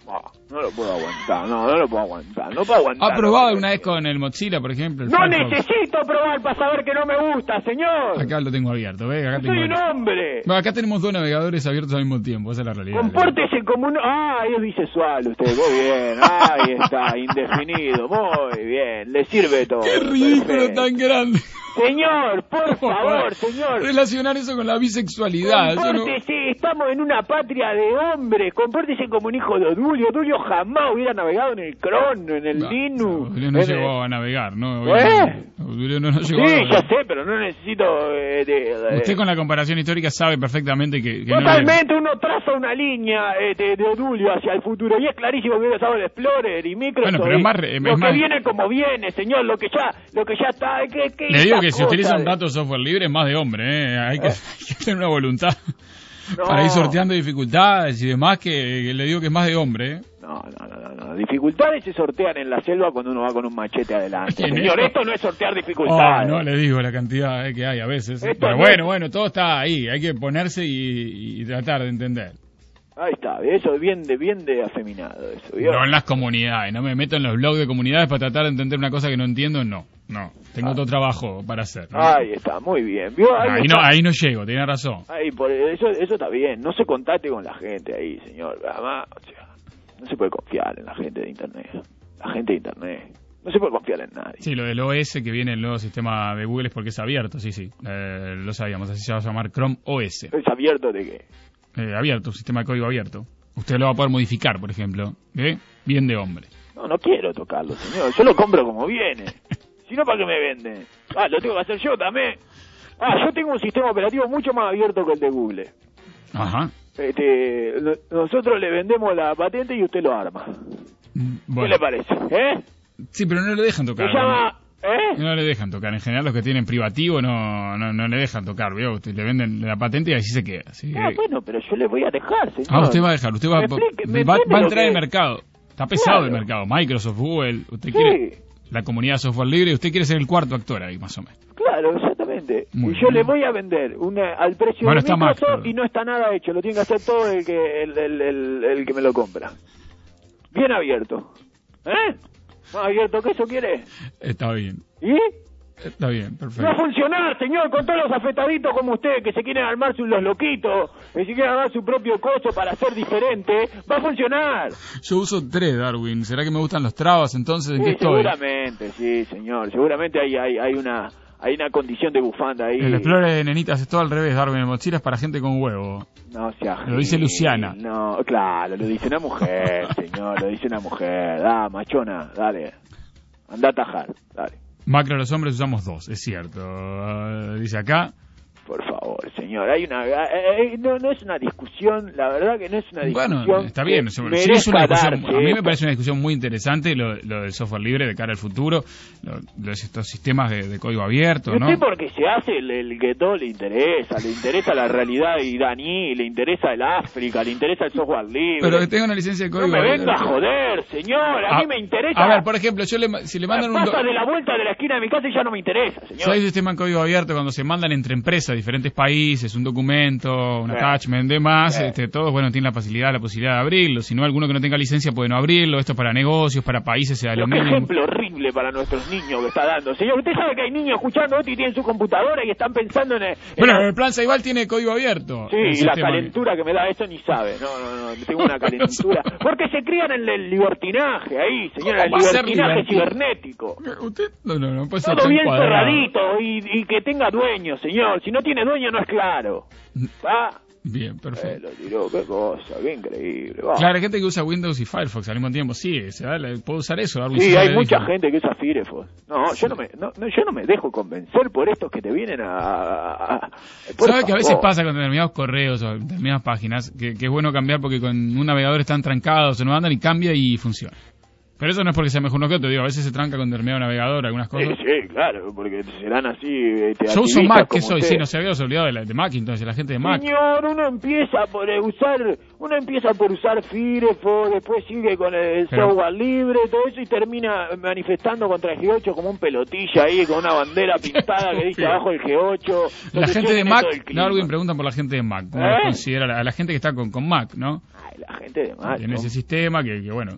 Ah, no lo puedo aguantar, no, no lo puedo aguantar, no puedo aguantar.
¿Ha probado alguna vez con el Mozilla, por ejemplo?
No
Firefox?
necesito probar para saber que no me gusta, señor.
Acá lo tengo abierto, ¿ve? Acá, tengo
Soy un hombre.
Bueno, acá tenemos dos navegadores abiertos al mismo tiempo, esa es la realidad.
Compórtese como un... Ah, es bisexual usted, muy bien. Ahí está, indefinido, muy bien. Le sirve todo.
¡Qué ridículo
perfecto.
tan grande!
Señor, por favor, señor.
Relacionar eso con la bisexualidad. yo no-
Compórtese, estamos en una patria de hombres. Compórtese como un hijo de Odulio. Odulio jamás hubiera navegado en el Cron, en el Linux.
Julio no
el-
llegó a navegar, ¿no?
¿Eh?
Julio no, no
Sí,
llegó a navegar.
ya sé, pero no necesito... eh, de- de-
Usted con la comparación histórica sabe perfectamente que, que le-
Totalmente, uno traza una línea eh, de, de Odulio hacia el futuro y es clarísimo que hubiera estado el Explorer y Microsoft.
Bueno, pero es más es
lo que viene como viene, señor, lo que ya, lo que ya está. Que, que
Le digo
esta
que si
cosa
utiliza un
de-
dato software libre es más de hombre, ¿eh? Hay que, hay que tener una voluntad
No.
para ir sorteando dificultades y demás que, que le digo que es más de hombre, ¿eh?
No, no, no, no. Dificultades se sortean en la selva cuando uno va con un machete adelante. Señor,
esto-
esto no es sortear
Oh,
dificultades.
no le digo la cantidad eh, que hay a veces.
Esto
Pero
no
bueno,
es-
bueno, todo está ahí. Hay que ponerse y, y tratar de entender.
Ahí está, eso es bien de, bien de afeminado, eso. ¿vio?
No en las comunidades. No me meto en los blogs de comunidades para tratar de entender una cosa que no entiendo. No, no. Tengo otro trabajo para hacer. ¿no?
Ahí está, muy bien. ¿Vio? Ahí,
ahí,
está.
no, ahí no llego, tiene razón.
Ahí, por eso, eso está bien. No se contacte con la gente ahí, señor. Además, o sea, no se puede confiar en la gente de Internet. La gente de Internet. No se puede confiar en nadie.
Sí, lo del OS que viene en el nuevo sistema de Google es porque es abierto, sí, sí. Eh, lo sabíamos, así se va a llamar Chrome OS.
¿Es abierto de qué?
Eh, abierto, un sistema de código abierto. Usted lo va a poder modificar, por ejemplo. ¿Ve? Bien de hombre.
No, no quiero tocarlo, señor. Yo lo compro como viene. Si no, ¿para qué me venden? Ah, lo tengo que hacer yo también. Ah, yo tengo un sistema operativo mucho más abierto que el de Google.
Ajá.
Este, no- nosotros le vendemos la patente y usted lo arma. ¿Qué
Bueno.
le parece? ¿Eh?
Sí, pero no le dejan
Se
tocar.
llama... ¿Eh?
No le dejan tocar. En general, los que tienen privativo no, no, no le dejan tocar. ¿vio? Usted le venden la patente y así se queda. Así que-
Ah, bueno, pero yo le voy a dejar, señor.
Ah, usted va a dejar. Usted va,
explique, ¿me
va, va a entrar
que
al
es?
mercado. Está pesado
Claro.
el mercado. Microsoft, Google. Usted
Sí.
quiere la comunidad de software libre. Usted quiere ser el cuarto actor ahí, más o menos.
Claro, exactamente.
Muy
y yo le voy a vender una, al precio
Bueno,
de
Max,
Microsoft
pero-
y no está nada hecho. Lo tiene que hacer todo el que, el, el, el, el que me lo compra. Bien abierto. ¿Eh? ¿Más abierto que eso quiere?
Está bien.
¿Y?
Está bien,
No va a
perfecto.
funcionar, señor, con todos los afetaditos como usted, que se quieren armar sus los loquitos, que se quieren armar su propio coso para ser diferente. Va a funcionar.
Yo uso tres, Darwin. ¿Será que me gustan los trabas entonces? ¿En
Sí,
qué estoy?
seguramente, sí, señor. Seguramente hay, hay, hay una hay una condición de bufanda ahí.
El Explorer de nenitas es todo al revés, Darwin. El mochila es para gente con huevo.
No sea
Lo dice Luciana.
No, claro, lo dice una mujer, señor, lo dice una mujer. Da, machona, dale. Anda a tajar, dale.
Macro los hombres usamos dos, es cierto. Dice acá.
Por favor, señor. Hay una, eh, eh, no, no es una discusión, la verdad que no es una discusión.
Bueno, está bien. sí, es una discusión- a mí me parece una discusión muy interesante lo, lo del software libre de cara al futuro, lo, lo de estos sistemas de, de código abierto,
No
¿no?
sé por qué se hace el, el que todo le interesa, le interesa la realidad iraní, le interesa el África, le interesa el software libre.
Pero que tenga una licencia de
no
código
me
abierto.
venga a joder, señor, a,
A-
mí me interesa.
A ver, por ejemplo, yo le, si le mandan un... do-
Pasa de la vuelta de la esquina de mi casa y ya no me interesa, señor.
hay un sistema en código abierto cuando se mandan entre empresas, diferentes países, un documento, un attachment, demás,
Sí.
este, todos, bueno, tienen la facilidad, la posibilidad de abrirlo. Si no, alguno que no tenga licencia puede no abrirlo. Esto para negocios, para países, sea lo mínimo.
ejemplo horrible para nuestros niños que está dando. Señor, usted sabe que hay niños escuchando esto y tienen su computadora y están pensando en...
Bueno, el plan Saibal tiene código abierto.
Sí, y la calentura que me da eso ni sabe. No, no, no, tengo una calentura. Porque se crían en el libertinaje ahí, señora, el
¿Cómo va a ser
libertinaje cibernético.
No, no, no puede ser
Todo bien
cuadrado.
cerradito y, y que tenga dueño, señor. Si no tiene dueño no es claro. ¿Va?
Bien, perfecto.
Eh, lo tiró, qué cosa, qué increíble. va.
Claro, hay gente que usa Windows y Firefox al mismo tiempo. Sí, se da, puedo usar eso.
Sí, hay mucha
dijo.
gente que usa Firefox. No, yo no me, no, no, yo no me dejo convencer por estos que te vienen a... a-
¿Sabes que a veces pasa con determinados correos o determinadas páginas que, que es bueno cambiar porque con un navegador están trancados o no andan y cambia y funciona? Pero eso no es porque sea mejor uno que otro, digo, a veces se tranca con determinado navegador algunas
Sí,
cosas.
sí, claro, porque serán así... este,
Yo uso Mac, que soy,
usted.
sí, no se había olvidado de, la, de Mac, entonces la gente de Mac.
Señor, uno empieza por eh, usar, uno empieza por usar Firefox, después sigue con el
Pero-
software libre, todo eso y termina manifestando contra el G8 como un pelotilla ahí con una bandera pintada que dice
Sí.
abajo el G8.
La gente de Mac,
clima.
Darwin pregunta por la gente de Mac, ¿cómo
¿Eh?
considera a la gente que está con, con Mac, no?
Ay, la gente de Mac, son-
ese sistema que, que bueno.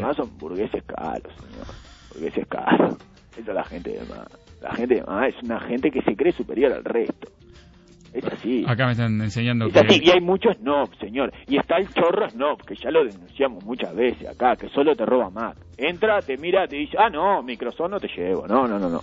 Mac son burgueses caros, señor. Burgueses caros. Esa es la gente de Mac. La gente de Mac es una gente que se cree superior al resto. Es así.
Acá me están enseñando
Es
que...
así, y hay muchos snob, señor. Y está el chorro snob, que ya lo denunciamos muchas veces acá, que solo te roba Mac. Entra, te mira, te dice, ah, no, Microsoft no te llevo, no, no, no, no.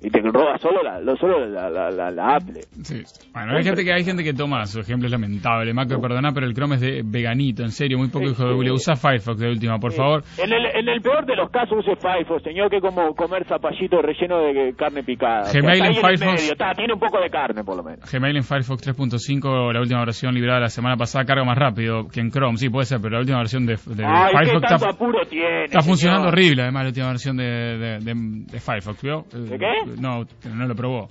Y te roba solo la, lo- solo la, la, la, la Apple.
Sí. Bueno, hay gente que hay gente que toma su ejemplo es lamentable. Mac, perdona, pero el Chrome es de veganito, en serio, muy poco hijo de Google. Usa Firefox de última, por favor.
En el, en el peor de los casos use Firefox, señor, que como comer zapallito relleno de carne picada. O sea,
Gmail en Firefox.
medio, está, tiene un poco de carne, por lo menos.
Gmail en Firefox 3.5, la última versión liberada la semana pasada, carga más rápido que en Chrome. Sí, puede ser, pero la última versión de, de
Ay, qué
Firefox está,
apuro tiene,
está funcionando horrible, además, la última versión de, de, de- de Firefox, ¿vio?
¿De qué?
No, no lo probó.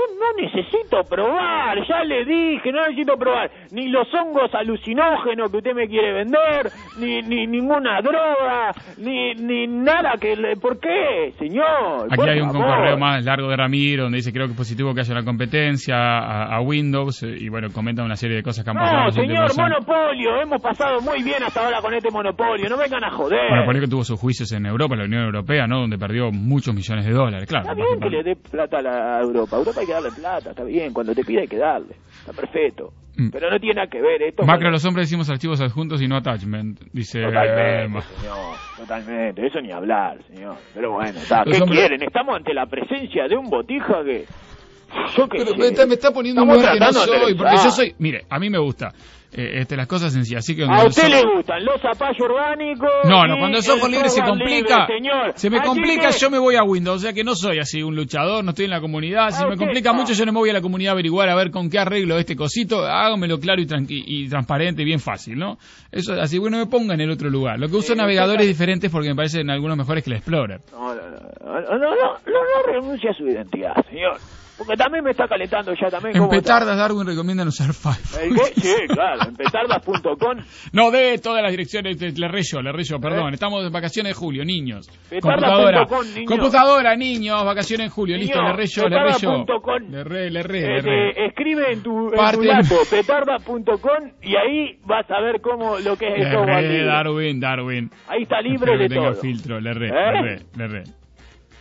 Yo no necesito probar, ya le dije, no necesito probar ni los hongos alucinógenos que usted me quiere vender, ni, ni ninguna droga, ni, ni nada que... Le... ¿Por qué, señor?
Aquí hay un correo más largo de Ramiro donde dice creo que es positivo que haya una competencia a, a Windows y bueno, comenta una serie de cosas que han pasado.
No, señor, monopolio, hemos pasado muy bien hasta ahora con este monopolio, no vengan a joder.
Bueno, por que tuvo sus juicios en Europa, en la Unión Europea, ¿no? Donde perdió muchos millones de dólares, claro.
Está bien que le dé plata a, la- Europa, Europa hay que darle plata, está bien, cuando te pide hay que darle, está perfecto.
Mm.
Pero no tiene nada que ver esto.
Macro,
con-
los hombres decimos archivos adjuntos y no attachment, dice...
Totalmente,
eh,
señor, totalmente, eso ni hablar, señor. Pero bueno, está, ¿qué
hombres-
quieren? Estamos ante la presencia de un botija que... Yo qué
Pero
sé.
me está, me está poniendo un lugar que no soy, porque yo soy... Mire, a mí me gusta eh, este, las cosas sencillas, así que...
A usted
el
le gustan los zapallos orgánicos.
No, no, cuando el software libre se complica,
libre, señor.
se me
Así
complica,
que-
yo me voy a Windows, o sea que no soy así un luchador, no estoy en la comunidad, si
Ah,
me
usted
complica mucho yo no me voy a la comunidad a averiguar a ver con qué arreglo este cosito, hágamelo claro y, tranqui- y transparente y bien fácil, ¿no? Eso así, bueno, me ponga en el otro lugar. Lo que uso
Sí,
navegadores diferentes porque me parecen algunos mejores que el Explorer.
No, no, no, no, no, no, no, no renuncia a su identidad, señor. Porque también me está calentando ya también.
En
¿cómo está?
Petardas Darwin recomiendan usar Firefox.
Sí, claro, en petardas.com.
No de todas las direcciones, de- le reyo, le reyo,
¿Eh?
perdón. Estamos en vacaciones de julio, niños. Computadora,
com, niños.
computadora, niños, vacaciones en julio, listo,
Niño,
le reyo, le reyo. Le re, le re,
Eh,
le re.
te escribe en tu, en
Parte
tu
del-
dato petarda.com y ahí vas a ver cómo lo que es el
Le re,
libre.
Darwin, Darwin.
Ahí está libre
Espero que
de
tenga
todo.
filtro, le re,
¿Eh?
le re, le re.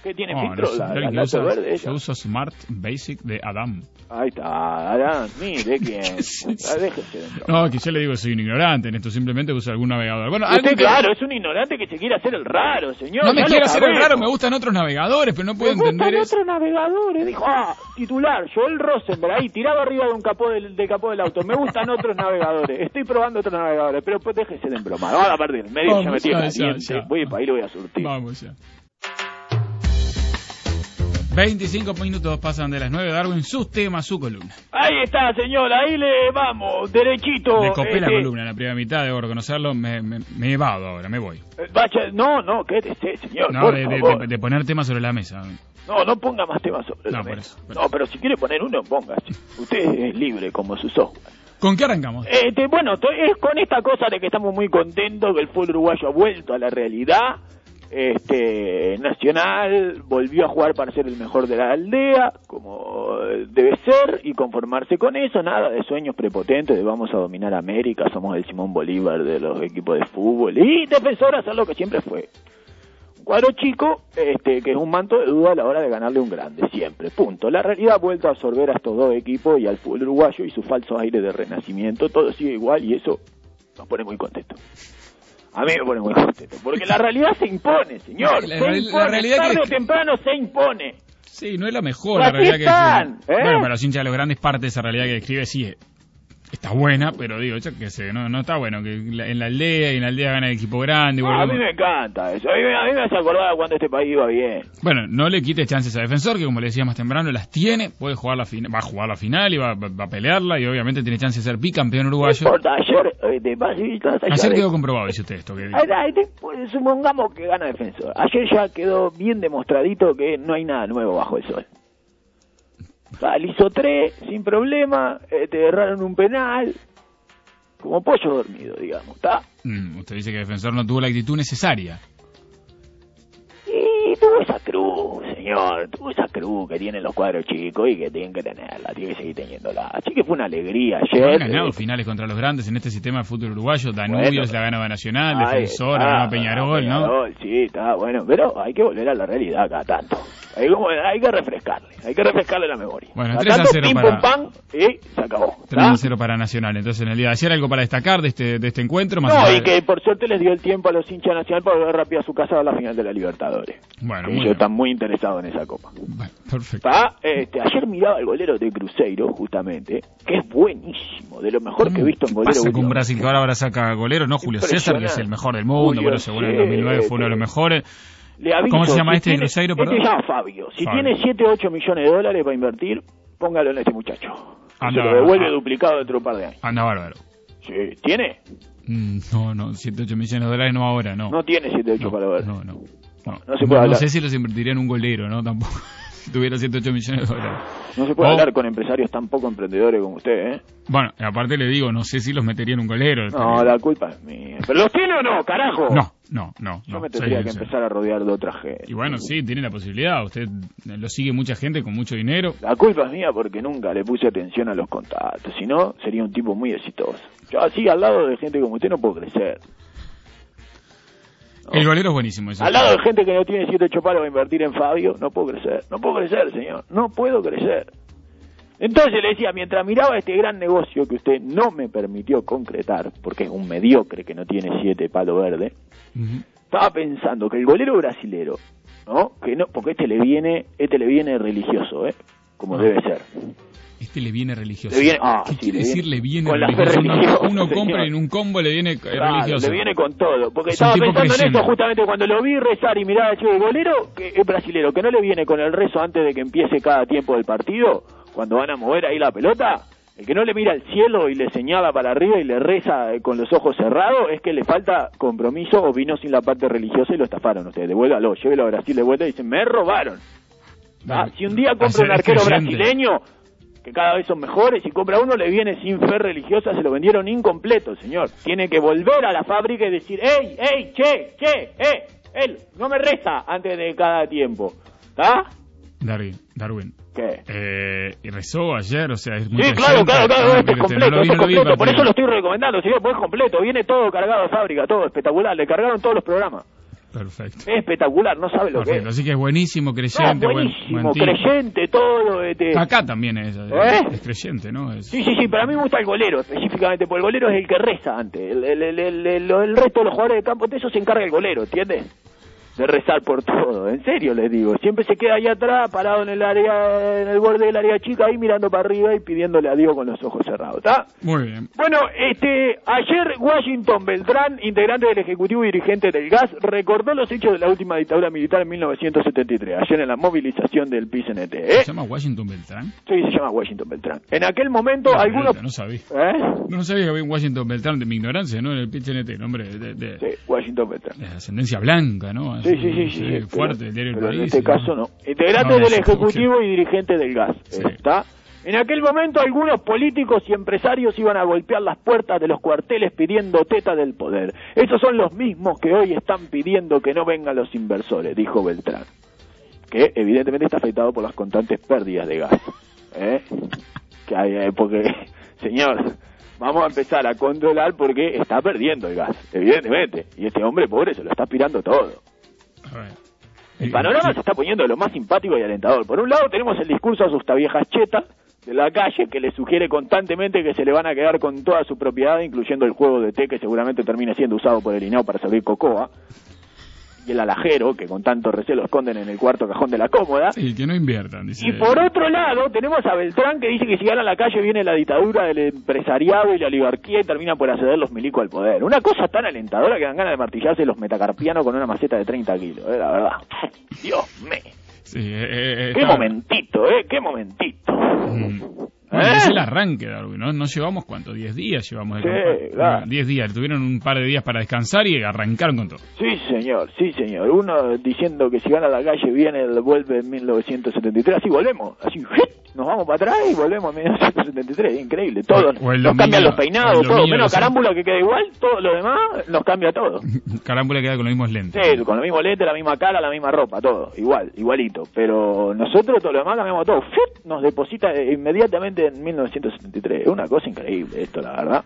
¿Qué tiene
No,
filtro?
no
la, la verde
yo uso Smart Basic de Adam.
Ahí está, Adán, mire quién. Déjese.
No, que yo le digo que soy un ignorante en esto, simplemente uso algún navegador. Bueno,
Usted, claro, es un ignorante que se quiere hacer el raro, señor.
no me quiero hacer el raro, me gustan otros navegadores, pero no puedo
Me gustan
entender eso.
otros navegadores. Dijo, ah, titular, Joel Rosenberg, ahí tirado arriba de un capó del, del capó del auto. Me gustan otros navegadores. Estoy probando otros navegadores, pero pues déjese de embromar. Vamos a partir. Medio ya me tiene. Voy para ahí lo voy a surtir.
Vamos ya. 25 minutos pasan de las 9, Darwin, sus temas, su columna.
Ahí está, señor, ahí le vamos, derechito.
Me copé la
este,
columna en la primera mitad, debo reconocerlo, me, me, me he evado ahora, me voy.
eh, vaya- no, no, quédese, señor,
No,
por
de, de-
favor.
de- de poner temas sobre la mesa.
No, no ponga más temas sobre la
No, por
mesa. No, pero si quiere poner uno, póngase. Usted es libre como su software.
¿Con qué arrancamos?
Este, bueno, es con esta cosa de que estamos muy contentos que el fútbol uruguayo ha vuelto a la realidad. Este, Nacional volvió a jugar para ser el mejor de la aldea, como debe ser, y conformarse con eso, nada de sueños prepotentes de vamos a dominar América, somos el Simón Bolívar de los equipos de fútbol, y defensor hacer lo que siempre fue. Un cuadro chico, este, que es un manto de duda a la hora de ganarle un grande, siempre, punto. La realidad ha vuelto a absorber a estos dos equipos y al fútbol uruguayo y su falso aire de renacimiento, todo sigue igual y eso nos pone muy contentos. A mí me pone muy contento, porque la realidad se impone, señor.
La
se
la
impone,
realidad
tarde
que-
o temprano se impone.
Sí, no es la mejor, la realidad que
están,
describe.
¿eh?
Bueno, para los hinchas de los grandes parte de esa realidad que describe sí está buena, pero digo, yo qué sé, no, no está bueno que la- en la aldea y en la aldea gana el equipo grande.
No, a mí me encanta eso. A mí, me- a mí me hace acordar cuando este país iba bien.
Bueno, no le quite chances a Defensor, que como le decía más temprano, las tiene, puede jugar la final, va a jugar la final y va, va- va a pelearla y obviamente tiene chance de ser bicampeón uruguayo.
No importa, ayer, eh, de más
Ayer quedó comprobado, dice usted esto. Que...
Supongamos que gana defensor. Ayer ya quedó bien demostradito que no hay nada nuevo bajo el sol. Le hizo tres, sin problema, eh, te erraron un penal, como pollo dormido, digamos, ¿está?
Mm, usted dice que Defensor no tuvo la actitud necesaria.
Y tuvo esa cruz, señor, tuvo esa cruz que tienen los cuadros chicos y que tienen que tenerla, tiene que seguir teniéndola. Así que fue una alegría
Han
ayer.
ganado
eh,
finales contra los grandes en este sistema de fútbol uruguayo. Danubio
Bueno,
es la ganaba Nacional, Defensor, ganaba Peñarol, ¿no?
Peñarol, Sí, está bueno, pero hay que volver a la realidad cada tanto. Hay, que refrescarle, hay que refrescarle la memoria.
Bueno,
Cada
3 a
tanto,
0
pim,
para-
pum, pam, y se acabó.
3
¿tá?
a 0 para Nacional. Entonces, en el día de ayer, algo para destacar de este, de este encuentro. Más
No,
allá
y que por suerte les dio el tiempo a los hinchas nacional para volver rápido a su casa a la final de la Libertadores.
Bueno,
ellos están muy interesados en esa copa.
Perfecto.
¿Tá? Este, ayer miraba el golero de Cruzeiro, justamente, que es buenísimo, de lo mejor que he visto en
¿Qué
golero.
pasa con. Brasil que ahora, ahora saca golero? No, Julio César, que es el mejor del mundo,
Julio
bueno, según el 2009 fue uno de los mejores.
Le aviso,
¿Cómo se llama
si
este
tiene-
Cruzeiro,
Este
perdón?
se llama Fabio. Si
Fabio.
tiene 7 o 8 millones de dólares para invertir, póngalo en este muchacho.
Anda,
se lo devuelve
ah.
duplicado dentro de un par de años.
Anda bárbaro.
Sí, ¿Tiene?
Mm, no, no, 7, 8 millones de dólares no ahora, no.
No tiene 7 o 8 para ver.
No, no. No,
no se puede
no
hablar.
sé si los invertiría en un golero, ¿no? Tampoco. Si tuviera 7, 8 millones de dólares.
No se puede hablar con empresarios tan poco emprendedores como usted, ¿eh?
Bueno, aparte le digo, no sé si los metería en un golero.
No, la culpa es mía. ¿Pero los tiene o no, carajo?
No, no, no.
Yo
no,
me tendría que empezar a rodear de otra gente.
Y bueno, sí, tiene la posibilidad. Usted lo sigue mucha gente con mucho dinero.
La culpa es mía porque nunca le puse atención a los contactos. Si no, sería un tipo muy exitoso. Yo así, al lado de gente como usted, no puedo crecer.
El golero es buenísimo.
Al lado de gente que no tiene 7 8 palos para invertir en Fabio, no puedo crecer. No puedo crecer, señor. No puedo crecer. Entonces le decía, mientras miraba este gran negocio que usted no me permitió concretar, porque es un mediocre que no tiene 7 palos verdes, estaba pensando que el golero brasilero, ¿no? Que no, porque este le viene, este le viene religioso, ¿eh? Como debe ser.
Este le viene religioso.
Le viene- ah,
¿Qué
sí,
quiere
le
decir
viene-
le viene religioso? Uno,
religiosa,
uno
señor.
compra en un combo le viene eh,
Claro,
religioso.
le viene con todo. Porque
Es
estaba pensando en esto justamente cuando lo vi rezar y mirar al chico el golero, que es brasilero, que no le viene con el rezo antes de que empiece cada tiempo del partido, cuando van a mover ahí la pelota. El que no le mira al cielo y le señala para arriba y le reza eh, con los ojos cerrados es que le falta compromiso o vino sin la parte religiosa y lo estafaron ustedes. Devuélvalo, llévelo a Brasil de vuelta y dicen, me robaron. Ah, Si un día compra un arquero brasileño, que cada vez son mejores, y compra uno, le viene sin fe religiosa, se lo vendieron incompleto, señor. Tiene que volver a la fábrica y decir, ¡Ey, ey, che, che, eh! Él, no me reza antes de cada tiempo. ¿Está?
Darwin, Darwin.
¿Qué?
Eh, y rezó ayer, o sea, es
Sí,
mucha
claro, claro, claro,
Ah,
es completo,
no vi, vi,
completo. Por eso lo estoy recomendando, señor, porque es completo. Viene todo cargado de fábrica, todo espectacular. Le cargaron todos los programas.
Perfecto.
Es espectacular, no sabe lo que es.
así que es buenísimo,
No,
creyente, buen-
buenísimo,
buen
creyente, todo. Este.
Acá también es,
¿Eh?
es creyente, ¿no? Es-
Sí, sí, sí, pero a mí me gusta el golero específicamente, porque el golero es el que reza antes. El, el, el, el, el- el resto de los jugadores de campo, de eso se encarga el golero, ¿entiendes? De rezar por todo, en serio les digo. Siempre se queda ahí atrás, parado en el área, en el borde del área chica, ahí mirando para arriba y pidiéndole a Dios con los ojos cerrados, ¿está?
Muy bien.
Bueno, este, ayer Washington Beltrán, integrante del Ejecutivo y dirigente del GAS, recordó los hechos de la última dictadura militar en 1973, ayer en la movilización del PCNT, ¿eh?
¿Se llama Washington Beltrán?
Sí, se llama Washington Beltrán. En aquel momento, algunos...
No sabía.
¿Eh?
No sabía que había un Washington Beltrán de mi ignorancia, ¿no? En el PCNT, nombre de, de,
Sí, Washington Beltrán.
de ascendencia blanca, ¿no?
Sí, sí, sí, sí,
Eh,
sí,
fuerte,
pero-
el diario El
pero en
País,
este caso no. Integrante
No,
del Ejecutivo y dirigente del GAS, ¿está? En aquel momento algunos políticos y empresarios iban a golpear las puertas de los cuarteles pidiendo teta del poder. Esos son los mismos que hoy están pidiendo que no vengan los inversores, dijo Beltrán, que evidentemente está afectado por las constantes pérdidas de gas. ¿eh? Que hay, eh, porque, señor, vamos a empezar a controlar porque está perdiendo el gas, evidentemente. Y este hombre pobre se lo está aspirando todo. El panorama se está poniendo de lo más simpático y alentador. Por un lado tenemos el discurso a sus viejas chetas de la calle que le sugiere constantemente que se le van a quedar con toda su propiedad, incluyendo el juego de té que seguramente termine siendo usado por el INAO para servir cocoa, y el alajero que con tanto recelo esconden en el cuarto cajón de la cómoda.
Y que no inviertan, dice.
Y por otro lado, tenemos a Beltrán que dice que si gana la calle viene la dictadura del empresariado y la oligarquía y termina por acceder los milicos al poder. Una cosa tan alentadora que dan ganas de martillarse los metacarpianos con una maceta de 30 kilos, eh, la verdad. Dios mío.
Sí, eh, eh,
Qué
está-
momentito, eh, qué momentito.
Bueno,
¿Eh?
es el arranque, Darwin, ¿no? No llevamos, ¿cuánto? ¿10 días llevamos de
Sí,
campaña?
claro.
10 días, tuvieron un par de días para descansar y arrancaron con todo.
Sí, señor, sí, señor. Uno diciendo que si gana la calle viene, vuelve en 1973, así volvemos, así, nos vamos para atrás y volvemos en 1973, increíble. Todo,
O el
nos cambian los
o
peinados, todo, menos
los-
carámbula que queda igual, todo lo demás nos cambia todo.
Carámbula queda con los mismos lentes.
Sí, con lo mismo lente, la misma cara, la misma ropa, todo, igual, igualito. Pero nosotros todo lo demás cambiamos todo. Nos deposita inmediatamente en 1973. Es una cosa increíble esto, la verdad.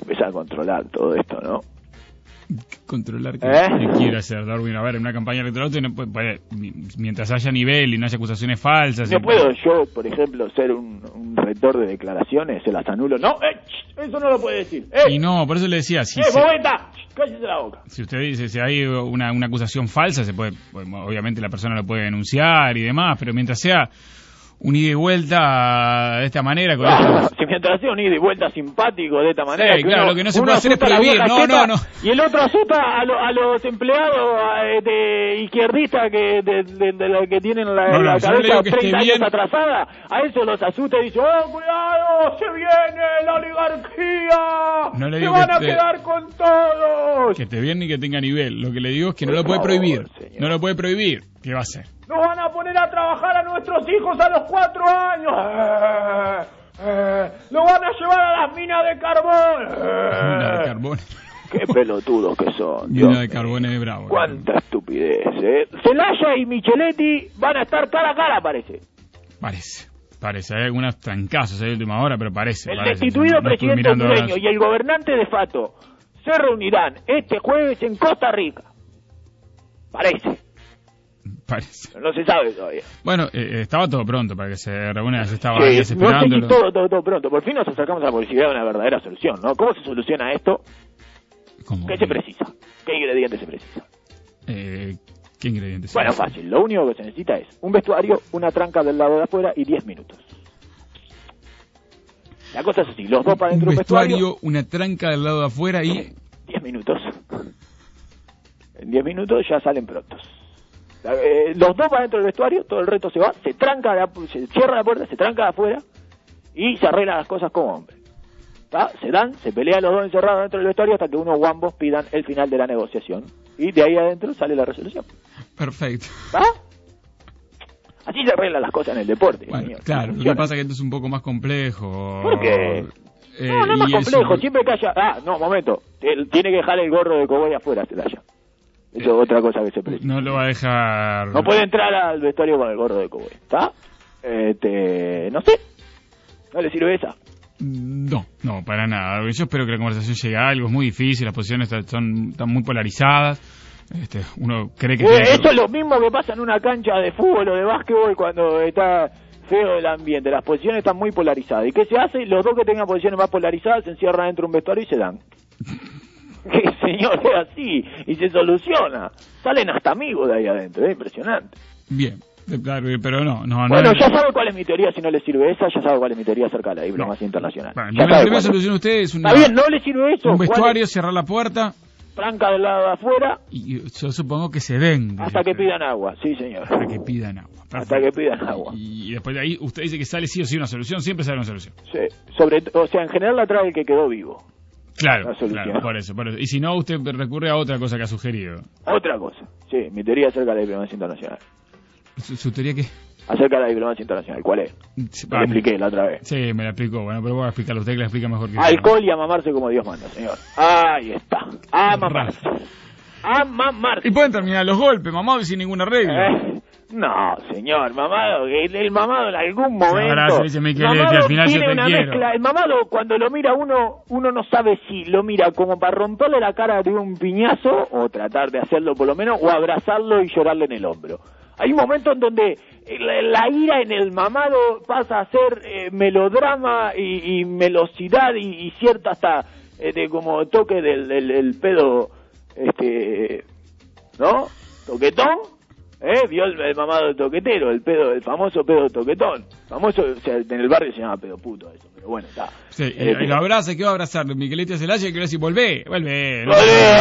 Empezar a controlar todo esto, ¿no?
Controlar que,
¿Eh?
que quiere hacer Darwin. A ver, en una campaña electoral, usted no puede- puede- mientras haya nivel y no haya acusaciones falsas.
No puedo yo, por ejemplo, ser un, un rector de declaraciones, se las anulo. No, eh, eso no lo puede decir. Eh,
Y no, por eso le decía, si,
eh,
se-
la boca.
si usted dice, si hay una, una acusación falsa, se puede, bueno, obviamente la persona lo puede denunciar y demás, pero mientras sea un ida y vuelta de esta manera, con
Ah, si mientras sea un ida y vuelta simpático de esta manera.
Sí, claro, lo que no se puede hacer es prohibir. No, no, no.
Y el otro asusta a, lo- a los empleados eh, de izquierdistas que, de, de- de la que tienen la,
No,
la
no
cabeza
digo que esté
30 años
bien.
atrasada. A eso los asusta y dice, ¡oh, cuidado! ¡Se viene la oligarquía!
No le
¡Se
digo
van
que
a
esté-
quedar con todos!
que esté bien ni que tenga nivel. Lo que le digo es que no lo puede prohibir. No lo puede prohibir. ¿Qué va a hacer?
¡Nos van a poner a trabajar a nuestros hijos a los cuatro años! ¡Eh! ¡Eh! ¡Nos van a llevar a las minas de carbón! ¡Eh!
Mina de carbón.
¡Qué pelotudos que son!
Mina de carbón es bravo.
¡Cuánta estupidez! ¿eh? Celaya y Micheletti van a estar cara a cara, parece.
Parece. Parece. Hay algunos trancazos ahí de última hora, pero parece.
El
parece.
destituido
No
presidente hondureño y el gobernante de Fato se reunirán este jueves en Costa Rica. Parece.
Parece.
No se sabe todavía.
Bueno, eh, estaba todo pronto para que se reúna. Se estaba
Sí, no sé
esperándolo.
todo, todo, todo pronto. Por fin nos acercamos a la posibilidad de una verdadera solución, ¿no? ¿Cómo se soluciona esto? ¿Qué se precisa? ¿Qué ingrediente se precisa?
Eh, ¿Qué ingredientes?
Bueno, fácil. Lo único que se necesita es un vestuario, una tranca del lado de afuera y 10 minutos. La cosa es así. Los dos para dentro de un vestuario,
vestuario, una tranca del lado de afuera y
10 minutos. En 10 minutos ya salen prontos. Eh, los dos para dentro del vestuario, todo el resto se va, se tranca, la- se cierra la puerta, se tranca de afuera y se arreglan las cosas como hombre. ¿Tá? Se dan, se pelean los dos encerrados dentro del vestuario hasta que unos guambos pidan el final de la negociación. Y de ahí adentro sale la resolución.
Perfecto.
Así se arreglan las cosas en el deporte. señor.
Claro, lo que pasa es que esto es un poco más complejo.
¿Por qué?
Eh,
no, no es más
eso-
complejo, siempre que haya... Ah, no, momento. Tiene que dejar el gorro de cowboy afuera, Celaya. Eso es otra cosa que se precisa.
No lo va a dejar.
No puede entrar al vestuario con el gorro de cowboy, ¿está? Este, no sé. ¿No le sirve esa?
No, no, para nada. Yo espero que la conversación llegue a algo. Es muy difícil, las posiciones están, son- están muy polarizadas. Este, uno cree que.
Eh,
tiene
esto es lo mismo que pasa en una cancha de fútbol o de básquetbol cuando está feo el ambiente. Las posiciones están muy polarizadas. ¿Y qué se hace? Los dos que tengan posiciones más polarizadas se encierran dentro de un vestuario y se dan. Que, señor, es así. Y se soluciona. Salen hasta amigos de ahí adentro, es impresionante.
Bien, eh, claro, pero no, no,
Bueno,
no.
ya sabe cuál es mi teoría, si no le sirve esa, ya sabe cuál es mi teoría acerca de la diplomacia internacional.
Bueno,
Ya
la primera solución de usted es una,
Está bien, no le sirve eso.
un vestuario, cerrar la puerta
Franca del lado de afuera
y yo supongo que se den.
hasta que pidan agua, sí señor.
Hasta que pidan agua.
Hasta que pidan agua.
Y después de ahí usted dice que sale sí o sí una solución, siempre sale una solución.
Sí, sobre, o sea, en general la trae el que quedó vivo.
Claro,
La solución.
claro, por eso, por eso. Y si no, usted recurre a otra cosa que ha sugerido.
Otra cosa, sí, mi teoría acerca de la diplomacia internacional.
¿Su, su teoría qué?
Acerca de la diplomacia internacional, ¿cuál es?
Sí,
Te lo expliqué la otra vez.
Sí, me la explicó. Bueno, pero voy a explicarlo. Usted que la explica mejor que yo.
Alcohol y a mamarse como Dios manda, señor. Ahí está. A mamarse. A mamarse.
Y pueden terminar los golpes, mamá, sin ningún arreglo.
Eh, No, señor, mamado, el, el mamado en algún momento.
Dice al final yo
tiene
te
una
quiero.
mezcla. El mamado cuando lo mira uno, uno no sabe si lo mira como para romperle la cara de un piñazo o tratar de hacerlo por lo menos o abrazarlo y llorarle en el hombro. Hay un momento en donde la, la ira en el mamado pasa a ser eh, melodrama y, y melosidad y, y cierta hasta eh, de como toque del, del- del pedo, este, ¿no? Toquetón, ¿eh? Vio el, el mamado toquetero, el pedo, el famoso pedo toquetón. Famoso, o sea, en el barrio se llama pedo puto eso, pero bueno, está.
Sí, y,
Eh,
y lo abraza, ¿qué va a abrazar? Miquelete Celaya que le dice, volvé, vuelve.
Volvé,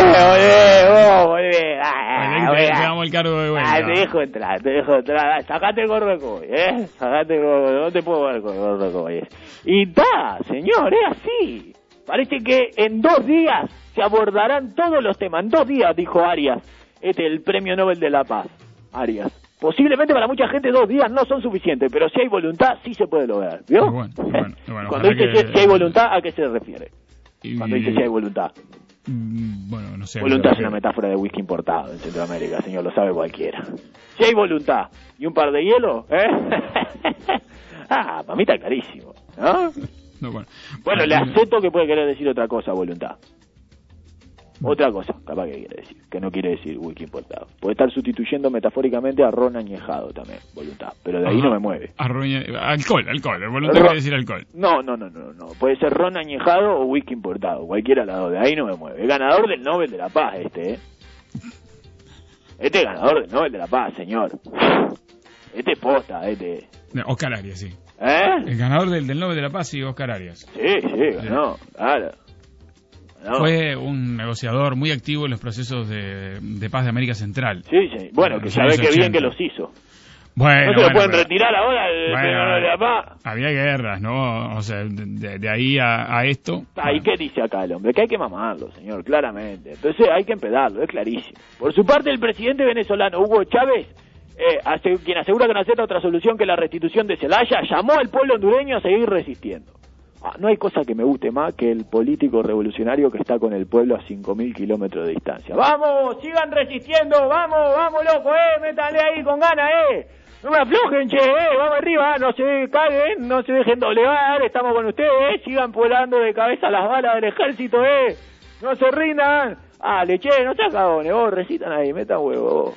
volvé, vos, volvé. Ah,
Volvé,
volvé.
te, te damos el cargo de vuelta.
Ah, te dejo entrar, te dejo entrar. Ah, Sacate el gorro de coy, ¿eh? Sacate el gorro No te puedo ver con el gorro de coy. Y está, señor, es así. Parece que en dos días se abordarán todos los temas. En dos días, dijo Arias, este el premio Nobel de la Paz. Arias. Posiblemente para mucha gente dos días no son suficientes, pero si hay voluntad, sí se puede lograr. ¿Vio?
Bueno, bueno, bueno,
Cuando dice
que-
si- hay voluntad, ¿a qué se refiere?
y-
Cuando dice si hay voluntad.
Mm, Bueno, no sé.
Voluntad es una metáfora de whisky importado en Centroamérica, señor, lo sabe cualquiera. Si hay voluntad y un par de hielo, ¿eh? ah, para mí está clarísimo, ¿no?
No, bueno.
Bueno, le acepto que puede querer decir otra cosa, voluntad. Otra cosa, capaz que quiere decir, que no quiere decir whisky importado. Puede estar sustituyendo metafóricamente a ron añejado también, voluntad, pero de ahí
Ajá.
no me mueve.
Alcohol, alcohol. El voluntad quiere decir alcohol.
No, no, no, no, no. Puede ser ron añejado o whisky importado. Cualquiera dos. De ahí no me mueve. Es ganador del Nobel de la Paz este, ¿eh? Este es ganador del Nobel de la Paz, señor. Este es posta, este.
Oscar Arias, sí.
¿Eh?
El ganador del, del Nobel de la Paz, sí, Oscar Arias.
Sí, sí, ganó. Claro.
Fue un negociador muy activo en los procesos de, de paz de América Central.
Sí, sí. Bueno, que sabe que bien
80.
que los hizo.
Bueno,
no se lo
bueno,
pueden
pero-
retirar ahora el
Bueno,
de la Paz.
Había guerras, ¿no? O sea, de, de- ahí a, a esto.
Ah, ¿y qué dice acá el hombre? Que hay que mamarlo, señor, claramente. Entonces hay que empedarlo, es clarísimo. Por su parte, el presidente venezolano Hugo Chávez, eh, quien asegura que no acepta otra solución que la restitución de Celaya, llamó al pueblo hondureño a seguir resistiendo. Ah, no hay cosa que me guste más que el político revolucionario que está con el pueblo a 5.000 kilómetros de distancia. ¡Vamos! ¡Sigan resistiendo! ¡Vamos, vamos, loco, eh! ¡Métanle ahí con ganas, eh! No me aflojen, che, eh, vamos arriba, no se caguen, no se dejen doblegar, estamos con ustedes, sigan volando de cabeza las balas del ejército, eh, no se rindan. Ah, che, no seas cagones, vos recitan ahí, metan huevo.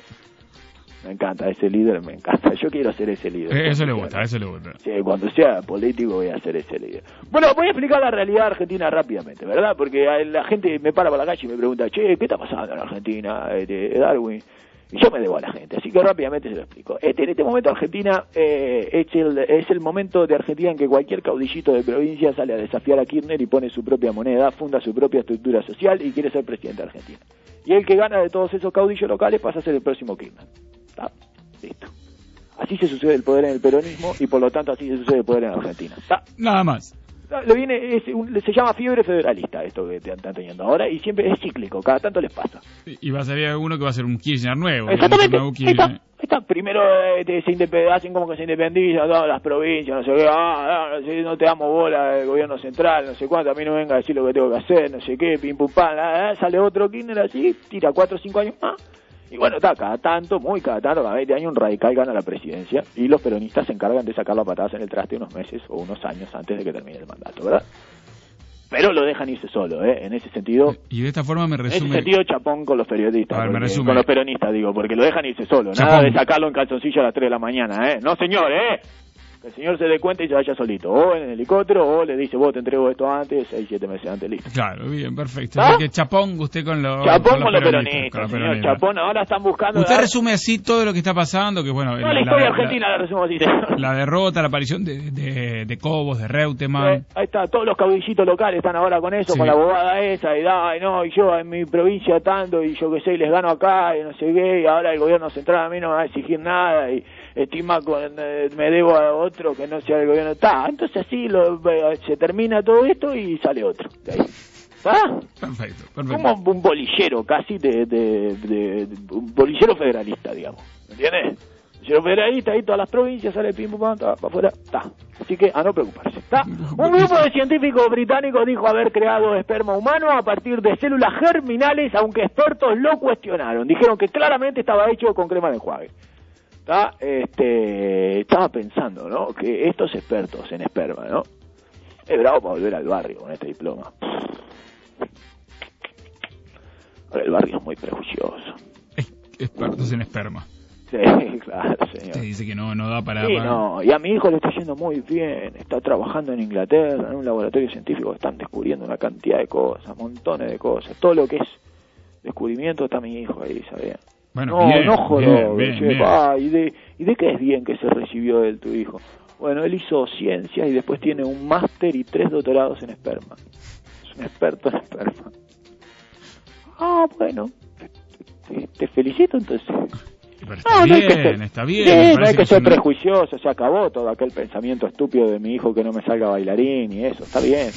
Me encanta, ese líder me encanta, yo quiero ser ese líder.
Eh, Eso le gusta, eso le gusta.
Sí, cuando sea político voy a ser ese líder. Bueno, voy a explicar la realidad argentina rápidamente, ¿verdad? Porque la gente me para por la calle y me pregunta, che, ¿qué está pasando en Argentina, de Darwin? Y yo me debo a la gente, así que rápidamente se lo explico. Este, en este momento Argentina eh, es, el, es el momento de Argentina en que cualquier caudillito de provincia sale a desafiar a Kirchner y pone su propia moneda, funda su propia estructura social y quiere ser presidente de Argentina. Y el que gana de todos esos caudillos locales pasa a ser el próximo Kirchner. ¿Está? Listo. Así se sucede el poder en el peronismo y por lo tanto así se sucede el poder en Argentina. ¿Está?
Nada más.
Le viene, es un- se llama fiebre federalista esto que te están teniendo ahora y siempre es cíclico, cada tanto les pasa.
Y va a salir uno que va a ser un Kirchner nuevo.
Exactamente,
nuevo
está. Primero eh, te- se hacen como que se independizan todas las provincias, no sé qué, ah, ah, no, sé, no te damos bola el gobierno central, no sé cuánto, a mí no venga a decir lo que tengo que hacer, no sé qué, pim pum pam, ah, ah, sale otro Kirchner así, tira cuatro o cinco años más. Y bueno, está, cada tanto, muy cada tanto, cada 20 años un radical gana la presidencia y los peronistas se encargan de sacar las patadas en el traste unos meses o unos años antes de que termine el mandato, ¿verdad? Pero lo dejan irse solo, ¿eh? En ese sentido,
Y de esta forma me
en ese
resume.
sentido, chapón con los periodistas,
A ver, me resume.
con los peronistas, digo, porque lo dejan irse solo.
Chapón.
Nada de sacarlo en calzoncillo a las 3 de la mañana, ¿eh? No, señor, ¿eh? Que el señor se dé cuenta y se vaya solito. O en el helicóptero, o le dice, vos te entrego esto antes, seis, siete meses antes, listo.
Claro, bien, perfecto.
¿Ah?
Así que chapón usted con los
Chapón con los
peronistas,
señor
peronistas.
Chapón. Ahora están buscando...
Usted resume así todo lo que está pasando, que bueno...
No, la historia argentina la resumo así.
La derrota, la aparición de, de, de Cobos, de Reutemann.
Eh, ahí está, todos los caudillitos locales están ahora con eso,
Sí.
con la bobada esa, y ay, no, y yo en mi provincia tanto, y yo qué sé, y les gano acá, y no sé qué, y ahora el gobierno central a mí no me va a exigir nada, y estima con, eh, me debo a otro que no sea el gobierno. Está, entonces así lo, eh, se termina todo esto y sale otro. de ahí. ¿Está?
Perfecto, perfecto.
Como un bolillero casi de, de, de- de- un bolillero federalista, digamos. ¿Me entiendes? Bolillero federalista, ahí todas las provincias sale pim pum para afuera, está. Así que a no preocuparse. ¿Está? Un grupo de científicos británicos dijo haber creado esperma humano a partir de células germinales, aunque expertos lo cuestionaron. Dijeron que claramente estaba hecho con crema de enjuague. Este, estaba pensando, ¿no? Que estos expertos en esperma, ¿no? Es bravo para volver al barrio con este diploma. Ahora el barrio es muy prejuicioso.
Expertos en esperma.
Sí, claro, señor.
Usted dice que no, no da para...
Sí,
para-
no, y a mi hijo le está yendo muy bien, está trabajando en Inglaterra, en un laboratorio científico, están descubriendo una cantidad de cosas, montones de cosas, todo lo que es descubrimiento está mi hijo ahí, ¿sabía?
Bueno,
no,
bien,
no jodo,
bien, bien,
¿y, de, ¿y de qué es bien que se recibió él, tu hijo? Bueno, él hizo ciencias y después tiene un máster y tres doctorados en esperma. Es un experto en esperma. Ah, bueno, te, te felicito entonces.
Pero está
No, no hay
bien,
que ser-
está bien.
No hay que
es
ser
una-
prejuicioso, se acabó todo aquel pensamiento estúpido de mi hijo que no me salga bailarín y eso, está bien.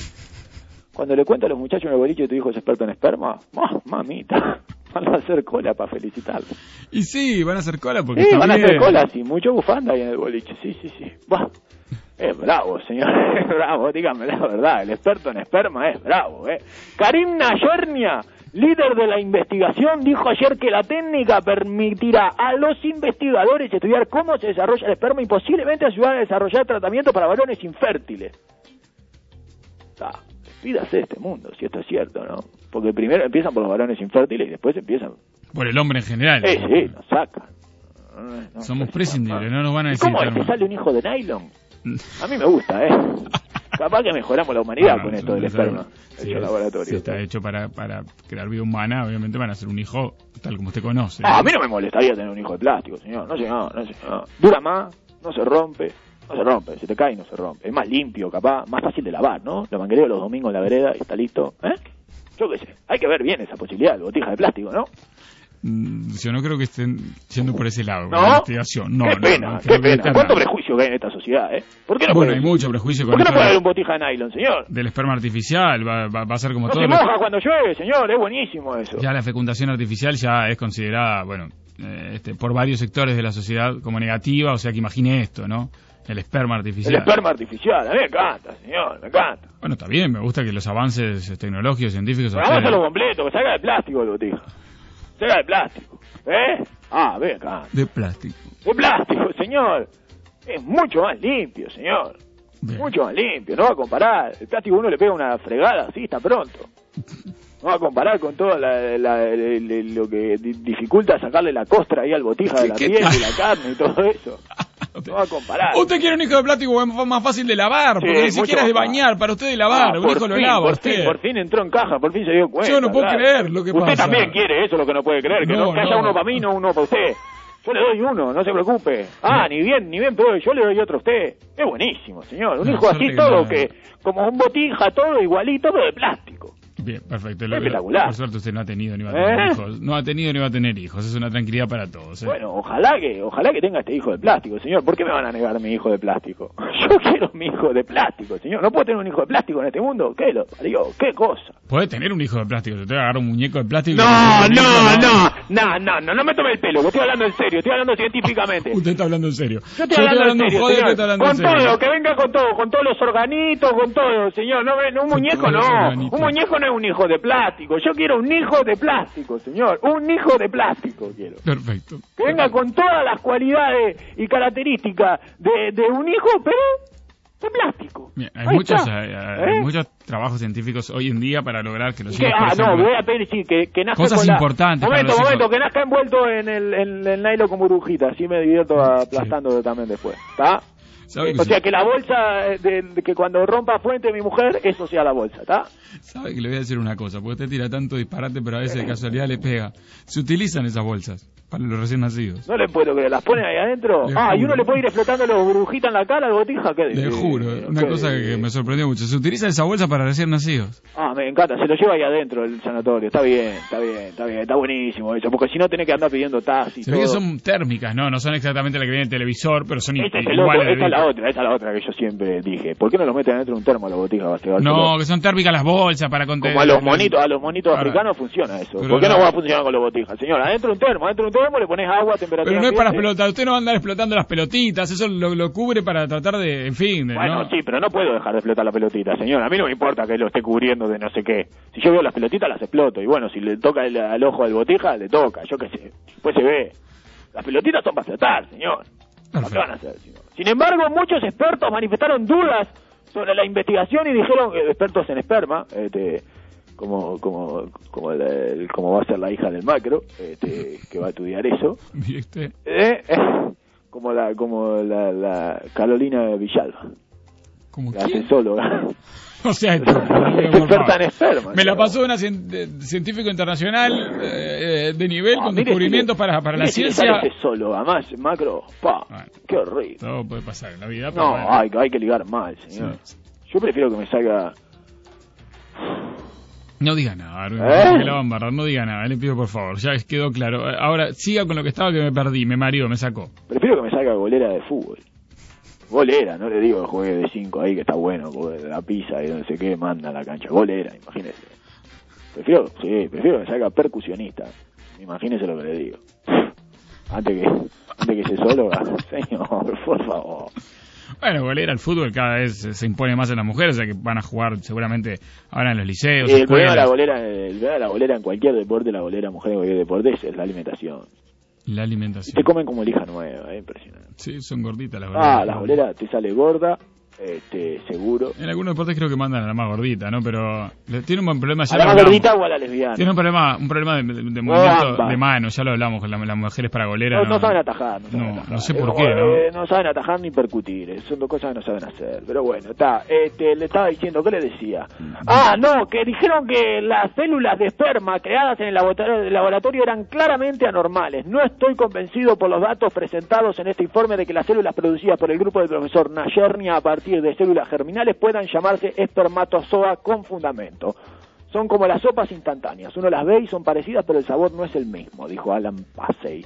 Cuando le cuento a los muchachos en el boliche que tu hijo es experto en esperma, ¡ah, mamita, van a hacer cola para felicitarlo.
Y sí, van a hacer cola porque
Sí, van a hacer cola, sí, mucho bufanda ahí en el boliche, sí, sí, sí. Buah. Es bravo, señor, es bravo, dígame la verdad, el experto en esperma es bravo, ¿eh? Karim Nayornia, líder de la investigación, dijo ayer que la técnica permitirá a los investigadores estudiar cómo se desarrolla el esperma y posiblemente ayudar a desarrollar tratamientos para varones infértiles. Está, despídase de este mundo, si esto es cierto, ¿no? Porque primero empiezan por los varones infértiles y después empiezan...
Por el hombre en general.
Eh, sí, nos sacan. No, no,
Somos prescindibles, no nos van a
¿Y
decir.
cómo es que sale un hijo de nylon? A mí me gusta, ¿eh? Capaz que mejoramos la humanidad
Bueno,
con esto del esperma
sí,
laboratorio.
Si está hecho para, para crear vida humana, obviamente van a ser un hijo tal como usted conoce.
Ah, a mí no me molestaría tener un hijo de plástico, señor. No, señor, no, señor. Dura más, no se rompe, no se rompe, se te cae y no se rompe. Es más limpio, capaz, más fácil de lavar, ¿no? Lo manguereo los domingos en la vereda y está listo, ¿eh? Yo qué sé, hay que ver bien esa posibilidad, de botija de plástico, ¿no?
Mm, Yo no creo que estén yendo por ese lado,
¿No?
la investigación. No,
qué pena,
no,
qué pena. ¿Cuánto prejuicio que hay en esta sociedad, eh? ¿Por qué no
Bueno,
puede,
hay mucho prejuicio
¿por
con
qué no puede haber un botija de nylon, señor?
del esperma artificial. Va, va- va a ser como
No
todo.
se
lo-
moja cuando llueve, señor, es buenísimo eso.
Ya la fecundación artificial ya es considerada, bueno, eh, este, por varios sectores de la sociedad como negativa, o sea que imagine esto, ¿no? El esperma
El
artificial.
esperma artificial, a mí me encanta, señor, me encanta.
Bueno, está bien, me gusta que los avances tecnológicos, científicos...
Pero vamos a
aceleren.
lo completo, que salga de plástico el botija. Salga de plástico, ¿eh? Ah, ve acá.
De plástico.
De plástico, señor. Es mucho más limpio, señor. Mucho más limpio, no va a comparar. El plástico uno le pega una fregada, así está pronto. No va a comparar con todo la- lo que di- dificulta sacarle la costra ahí al botija de la
¿Qué
piel y la carne y todo eso. No va a comparar.
Usted quiere un hijo de plástico más fácil de lavar,
Sí,
porque ni siquiera es de bañar, para usted de lavar,
Ah,
un hijo lo
fin,
lava
por
usted.
Fin, por fin entró en caja, por fin se dio cuenta.
Yo no puedo creer lo que
usted
pasa.
también quiere eso, lo que no puede creer, que,
No,
no, que haya
no.
uno para mí, no uno para usted. Yo le doy uno, no se preocupe. Ah, ni bien, ni bien, pero yo le doy otro a usted. Es buenísimo, señor. Un hijo así todo, que como un botija, todo igualito, pero de plástico.
Bien, perfecto. Lo-
Espectacular.
por suerte usted no ha tenido ni va a tener
¿Eh?
hijos. No ha tenido ni va a tener hijos. Es una tranquilidad para todos. ¿eh?
Bueno, ojalá que, ojalá que tenga este hijo de plástico, señor. ¿Por qué me van a negar mi hijo de plástico? Yo quiero mi hijo de plástico, señor. ¿No puedo tener un hijo de plástico en este mundo? ¿Qué lo parió? ¿Qué cosa?
Puede tener un hijo de plástico. Yo te voy a agarrar un muñeco de plástico.
No, no, no, no, no, no, no me tome el pelo, estoy hablando en serio, estoy hablando científicamente.
Usted está hablando en serio.
Yo estoy hablando, en serio,
joder,
señor.
que está hablando
con
en serio.
todo, que venga con todo, con todos los organitos, con todo, señor. No, un muñeco no, un muñeco no es un hijo de plástico. Yo quiero un hijo de plástico, señor, un hijo de plástico quiero.
Perfecto.
Que venga con todas las cualidades y características de, de un hijo, pero de plástico.
Bien, hay muchos,
está.
hay, hay
¿Eh?
muchos trabajos científicos hoy en día para lograr que los hijos,
ah, no, voy a pedir sí, que, que nazca
Cosas
con la-
importantes para
Momento,
los
momento,
hijos.
que nazca envuelto en el, en el nylon con burbujita, así me divierto aplastando también después. ¿Está?
¿Sabe que
O sea, que la bolsa, eh, de, de que cuando rompa fuente mi mujer, eso sea la bolsa, ¿está?
Sabe que le voy a decir una cosa, porque usted tira tanto disparate, pero a veces de casualidad le pega. Se utilizan esas bolsas para los recién nacidos.
No le puedo creer, ¿las ponen ahí adentro?
Le
ah, y uno le puede ir explotando los burbujitas en la cara al botija, ¿qué
Le juro, una
¿Qué
cosa que me sorprendió mucho. Se utiliza esa bolsa para recién nacidos.
Ah, me encanta, se lo lleva ahí adentro el sanatorio, está bien, está bien, está bien, está buenísimo eso, porque si no tenés que andar pidiendo taxi y
Se ve que
todo.
son térmicas, ¿no? No son exactamente la que viene en el televisor, pero son
Esta es, el
iguales.
esta es la otra, esta es la otra que yo siempre dije. ¿Por qué no los meten adentro de un termo a la botija? Bastard?
No, que son térmicas las bolsas para contener.
Como a los monitos, a los monitos africanos funciona eso. ¿Por qué no
no.
va a funcionar con los botijas? Señor, adentro de un termo, adentro de un termo le pones agua, temperatura
Pero no es para explotar. Usted no va a andar explotando las pelotitas. Eso lo, lo cubre para tratar de. En fin, de,
Bueno,
¿no?
sí, pero no puedo dejar de explotar la pelotita, señor. A mí no me importa que lo esté cubriendo de no sé qué. Si yo veo las pelotitas, las exploto. Y bueno, si le toca el, al ojo al botija, le toca. Yo qué sé. Después se ve. Las pelotitas son para explotar, señor. ¿Para qué van a hacer, señor? Sin embargo, muchos expertos manifestaron dudas sobre la investigación y dijeron, expertos en esperma, este, como, como, como, el- el- como va a ser la hija del macro, este, que va a estudiar eso. Eh, eh, como la como la, la Carolina Villalba.
¿Como
la
quién?
sexóloga.
O sea, esto,
Es experta en esperma.
me la pasó una cien- científico internacional eh, de nivel
Ah,
con
mire
descubrimientos para, para la
mire
ciencia.
sale sexóloga, más macro, pa, qué horrible.
Todo puede pasar en la vida.
No,
bueno.
hay, hay que ligar mal, señor. Yo prefiero que me salga...
No diga nada,
¿Eh?
que la va a embarrar, no diga nada, le pido por favor, ya quedó claro. Ahora, siga con lo que estaba que me perdí, me mareó, me sacó.
Prefiero que me salga golera de fútbol. Golera, no le digo juegue de 5 ahí, que está bueno, la pisa y no sé qué, manda a la cancha. Golera, imagínese. Prefiero, sí, prefiero que salga percusionista. Imagínese lo que le digo. Antes que, antes que sexóloga, señor, por favor.
Bueno, golera, el fútbol cada vez se impone más en las mujeres, o sea que van a jugar seguramente ahora en los liceos,
Y el problema, de la golera, el de la golera en cualquier deporte, la golera mujer en cualquier deporte es la alimentación.
La alimentación.
Te comen como lija nueva, es impresionante.
Sí, son gorditas las goleras.
Ah, la golera te sale gorda, este, seguro.
En algunos deportes creo que mandan a la más gordita, ¿no? Pero tiene un buen problema. Ya
¿A la más gordita o a la lesbiana?
Tiene un problema, un problema de, de- de
No,
movimiento de mano, ya lo hablamos la- las mujeres para golera.
No, no saben atajar, no saben
No,
atajar.
no sé por qué, ¿no?
eh, no saben atajar ni percutir, eh, son dos cosas que no saben hacer. Pero bueno, está. Este, le estaba diciendo, ¿qué le decía? Ah, no, que dijeron que las células de esperma creadas en el laboratorio, el laboratorio eran claramente anormales. No estoy convencido por los datos presentados en este informe de que las células producidas por el grupo del profesor Nayernia a partir de células germinales puedan llamarse espermatozoa con fundamento. Son como las sopas instantáneas. Uno las ve y son parecidas, pero el sabor no es el mismo, dijo Alan Passey.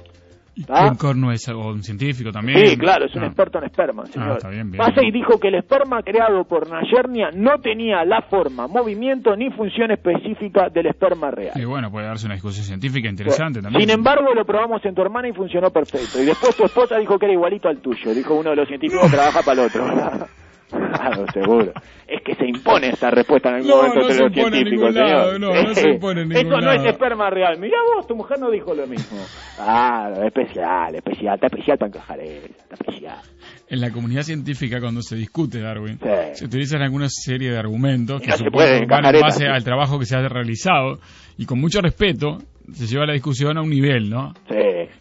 ¿Está?
Ken Korn no es un científico también.
Sí, claro, es un
Ah.
experto en esperma, señor.
Ah, está bien, bien.
Massey dijo que el esperma creado por Nayernia no tenía la forma, movimiento ni función específica del esperma real.
Y bueno, puede darse una discusión científica interesante también.
Sin embargo, lo probamos en tu hermana y funcionó perfecto. Y después tu esposa dijo que era igualito al tuyo, dijo uno de los científicos que trabaja para el otro. Claro, seguro. Es que se impone esa respuesta en algún
No,
momento
no
entre los
impone en
científicos,
ningún lado,
señor.
no, no se impone en ningún
Esto no
lado.
es esperma real. Mirá vos, tu mujer no dijo lo mismo. Claro, especial, especial, está especial para encajar está especial.
En la comunidad científica, cuando se discute Darwin, se utilizan alguna serie de argumentos que
no se
supongo
puede
van en base al trabajo que se ha realizado y con mucho respeto se lleva la discusión a un nivel, ¿no?
Sí.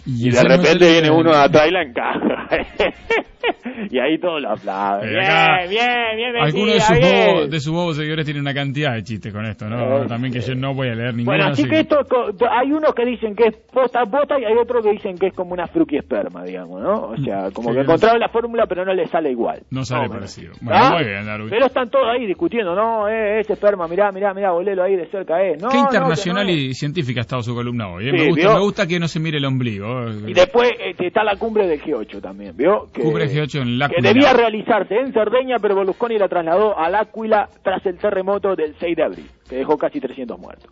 Y
Y, de repente viene uno atrás y la encaja. y ahí todos lo aplauden. Bien, bien, bien,
Algunos de sus, bobos, de sus bobos seguidores tienen una cantidad de chistes con esto, ¿no?
Eh,
También que yo no voy a leer ninguno.
Bueno, así que esto, hay unos que dicen que es posta posta y hay otros que dicen que es como una fruki esperma, digamos, ¿no? O sea, como
Sí.
que encontraron la fórmula pero no le sale igual.
no sale
No,
parecido. Bueno,
¿Ah?
muy bien, Darwin.
Pero están todos ahí discutiendo, no, eh, ese esperma, mirá, mirá, mirá, volelo ahí de cerca, eh. No,
Qué internacional
no es.
y científica ha estado su columna hoy. ¿eh?
Sí,
me, gusta,
¿vio?
me gusta que no se mire el ombligo.
Y después este, está la cumbre del G8 también, ¿vio? Que,
Cubre G8 en la
que debía realizarse en Cerdeña, pero Berlusconi la trasladó al Áquila tras el terremoto del 6 de abril, que dejó casi 300 muertos.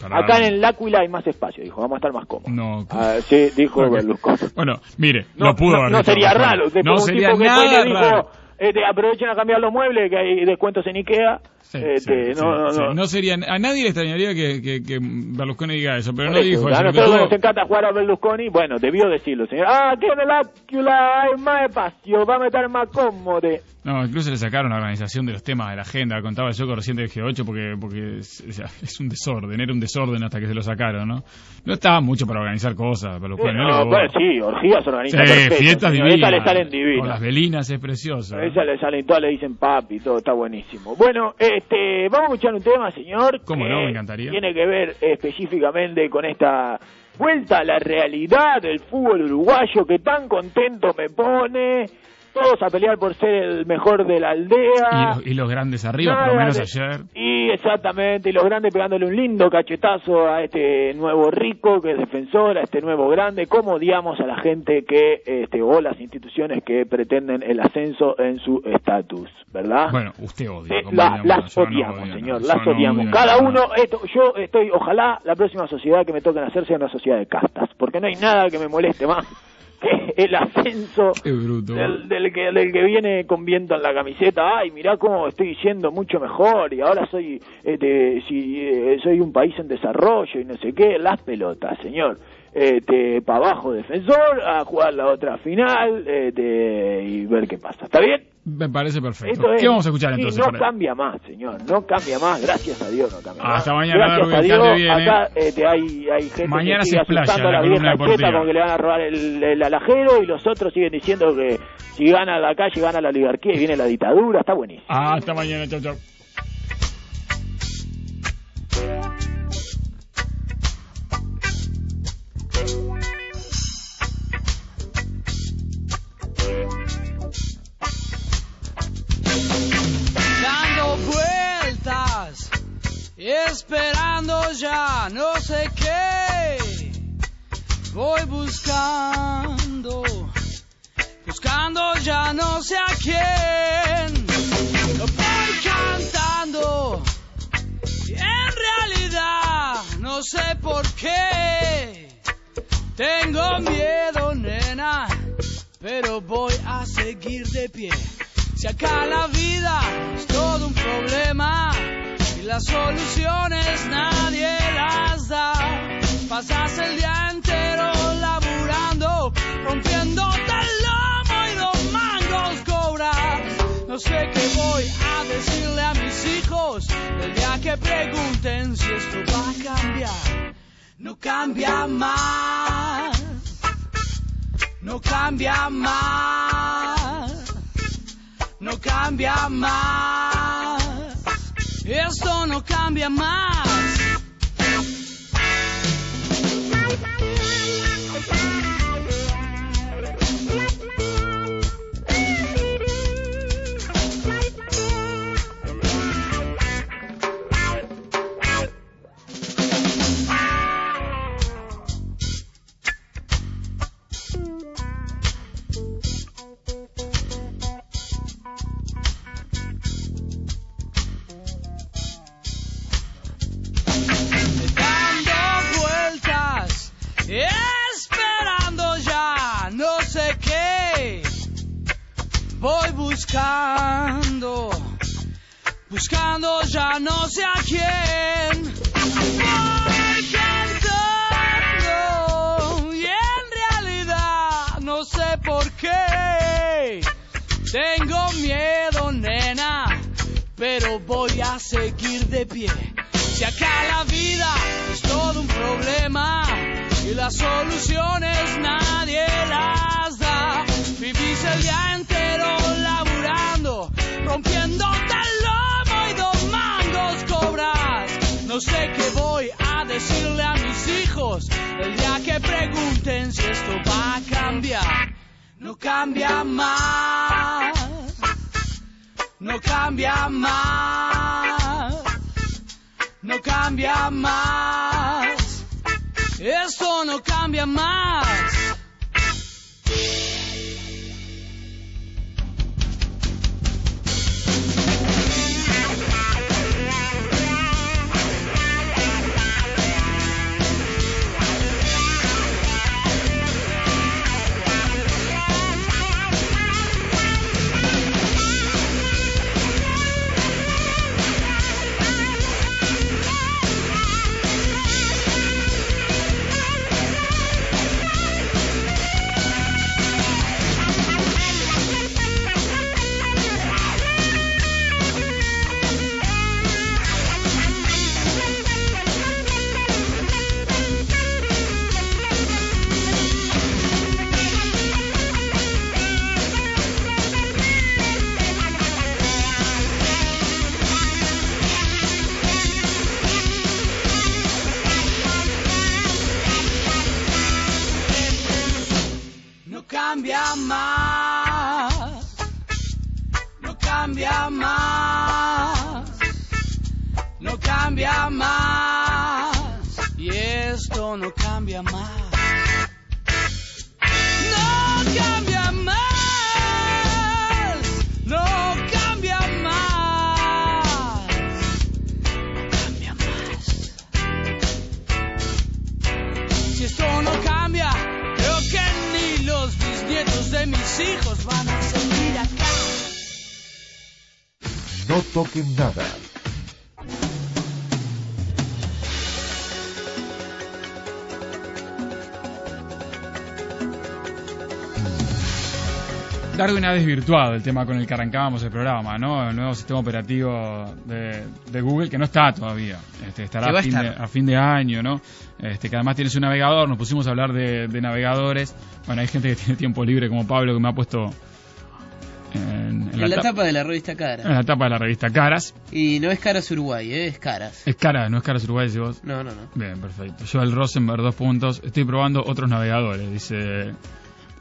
para-
Acá en el Áquila hay más espacio, dijo, vamos a estar más cómodos.
No,
Ah, sí, dijo
Ok.
Berlusconi.
Bueno, mire,
No,
lo pudo
no,
haber
no sería raro.
No sería nada raro.
Este, aprovechen a cambiar los muebles, que hay descuentos en Ikea.
Sí,
Este,
sí,
no, no,
sí,
no.
No sería, a nadie le extrañaría que, que, que Berlusconi diga eso, pero no
eso,
dijo
a
eso.
nosotros
empezó-
nos encanta jugar a Berlusconi, bueno, debió decirlo, señor. Ah, que Áquila hay más espacio, va a estar más cómodo.
No, incluso le sacaron la organización de los temas de la agenda, contaba yo reciente del G8 porque, porque es, un desorden, era un desorden hasta que se lo sacaron, ¿no? No estaba mucho para organizar cosas, no le
No,
hubo-
bueno, sí, orgías organiza
Sí,
perfecto,
fiestas divinas.
Esas le salen
Con las velinas es precioso.
A esa le salen todas, le dicen papi, todo está buenísimo. Bueno, este, vamos a escuchar un tema, señor.
¿Cómo
que
no? Me encantaría.
Tiene que ver específicamente con esta vuelta a la realidad del fútbol uruguayo que tan contento me pone. Todos a pelear por ser el mejor de la
Y
aldea.
y los grandes arriba, por
Nada
lo menos ayer.
Y exactamente, y los grandes pegándole un lindo cachetazo a este nuevo rico que es defensor, a este nuevo grande. ¿Cómo odiamos a la gente que, este, o las instituciones que pretenden el ascenso en su estatus, verdad?
Bueno, usted odia.
Eh, la- las
no
odiamos,
odio,
señor,
no,
las
no
odiamos.
odio
Cada uno, esto, yo estoy, ojalá la próxima sociedad que me toquen hacer sea una sociedad de castas, porque no hay nada que me moleste más que el ascenso del, del que, del que viene con viento en la camiseta. Ay, mirá cómo estoy siendo mucho mejor y ahora soy, este, si, eh, soy un país en desarrollo y no sé qué. Las pelotas, señor. Este, para abajo defensor, a jugar la otra final este, y ver qué pasa. ¿Está bien?
Me parece perfecto.
Es-
¿Qué vamos a escuchar entonces?
no cambia más, señor. No cambia más. Gracias a Dios no cambia más.
Hasta mañana,
Gracias a Dios.
bien,
acá este, hay, hay gente
Mañana
que
se
sigue
explaya
asustando a
la
la
columna deportiva.
con que le van a robar el, el alajero y los otros siguen diciendo que si gana la calle gana la oligarquía y viene la dictadura. Está buenísimo.
Hasta mañana, chau, chau.
Vueltas, esperando ya no sé qué. Voy buscando, buscando ya no sé a quién. Voy cantando, y en realidad no sé por qué. Tengo miedo, nena, pero voy a seguir de pie. Si acá la vida es todo un problema y las soluciones nadie las da, pasas el día entero laburando, rompiendo el lomo y los mangos cobras. No sé qué voy a decirle a mis hijos el día que pregunten si esto va a cambiar. No cambia más, no cambia más no cambia más. Esto no cambia más. Voy buscando, buscando ya no sé a quién. Voy cantando y en realidad no sé por qué. Tengo miedo, nena, pero voy a seguir de pie. Si acá la vida es todo un problema y las soluciones nadie las vivís el día entero laburando, rompiendo el lomo y dos mangos cobras. No sé qué voy a decirle a mis hijos el día que pregunten si esto va a cambiar. No cambia más, no cambia más no cambia más. Esto no cambia más.
Ha desvirtuado el tema con el que arrancábamos el programa, ¿no? El nuevo sistema operativo de, de Google, que no está todavía. Este, estará a fin, de, a fin de año, ¿no? Este, que además tiene su navegador. Nos pusimos a hablar de, de navegadores. Bueno, hay gente que tiene tiempo libre, como Pablo, que me ha puesto en, en
En la
tapa-
tapa de la revista
en
Cara.
la tapa de la revista Caras.
Y no es Caras Uruguay, ¿eh? es Caras.
Es Caras, no es Caras Uruguay, dice vos.
No, no, no.
Bien, perfecto. Yo el Rosenberg, dos puntos. Estoy probando otros navegadores. Dice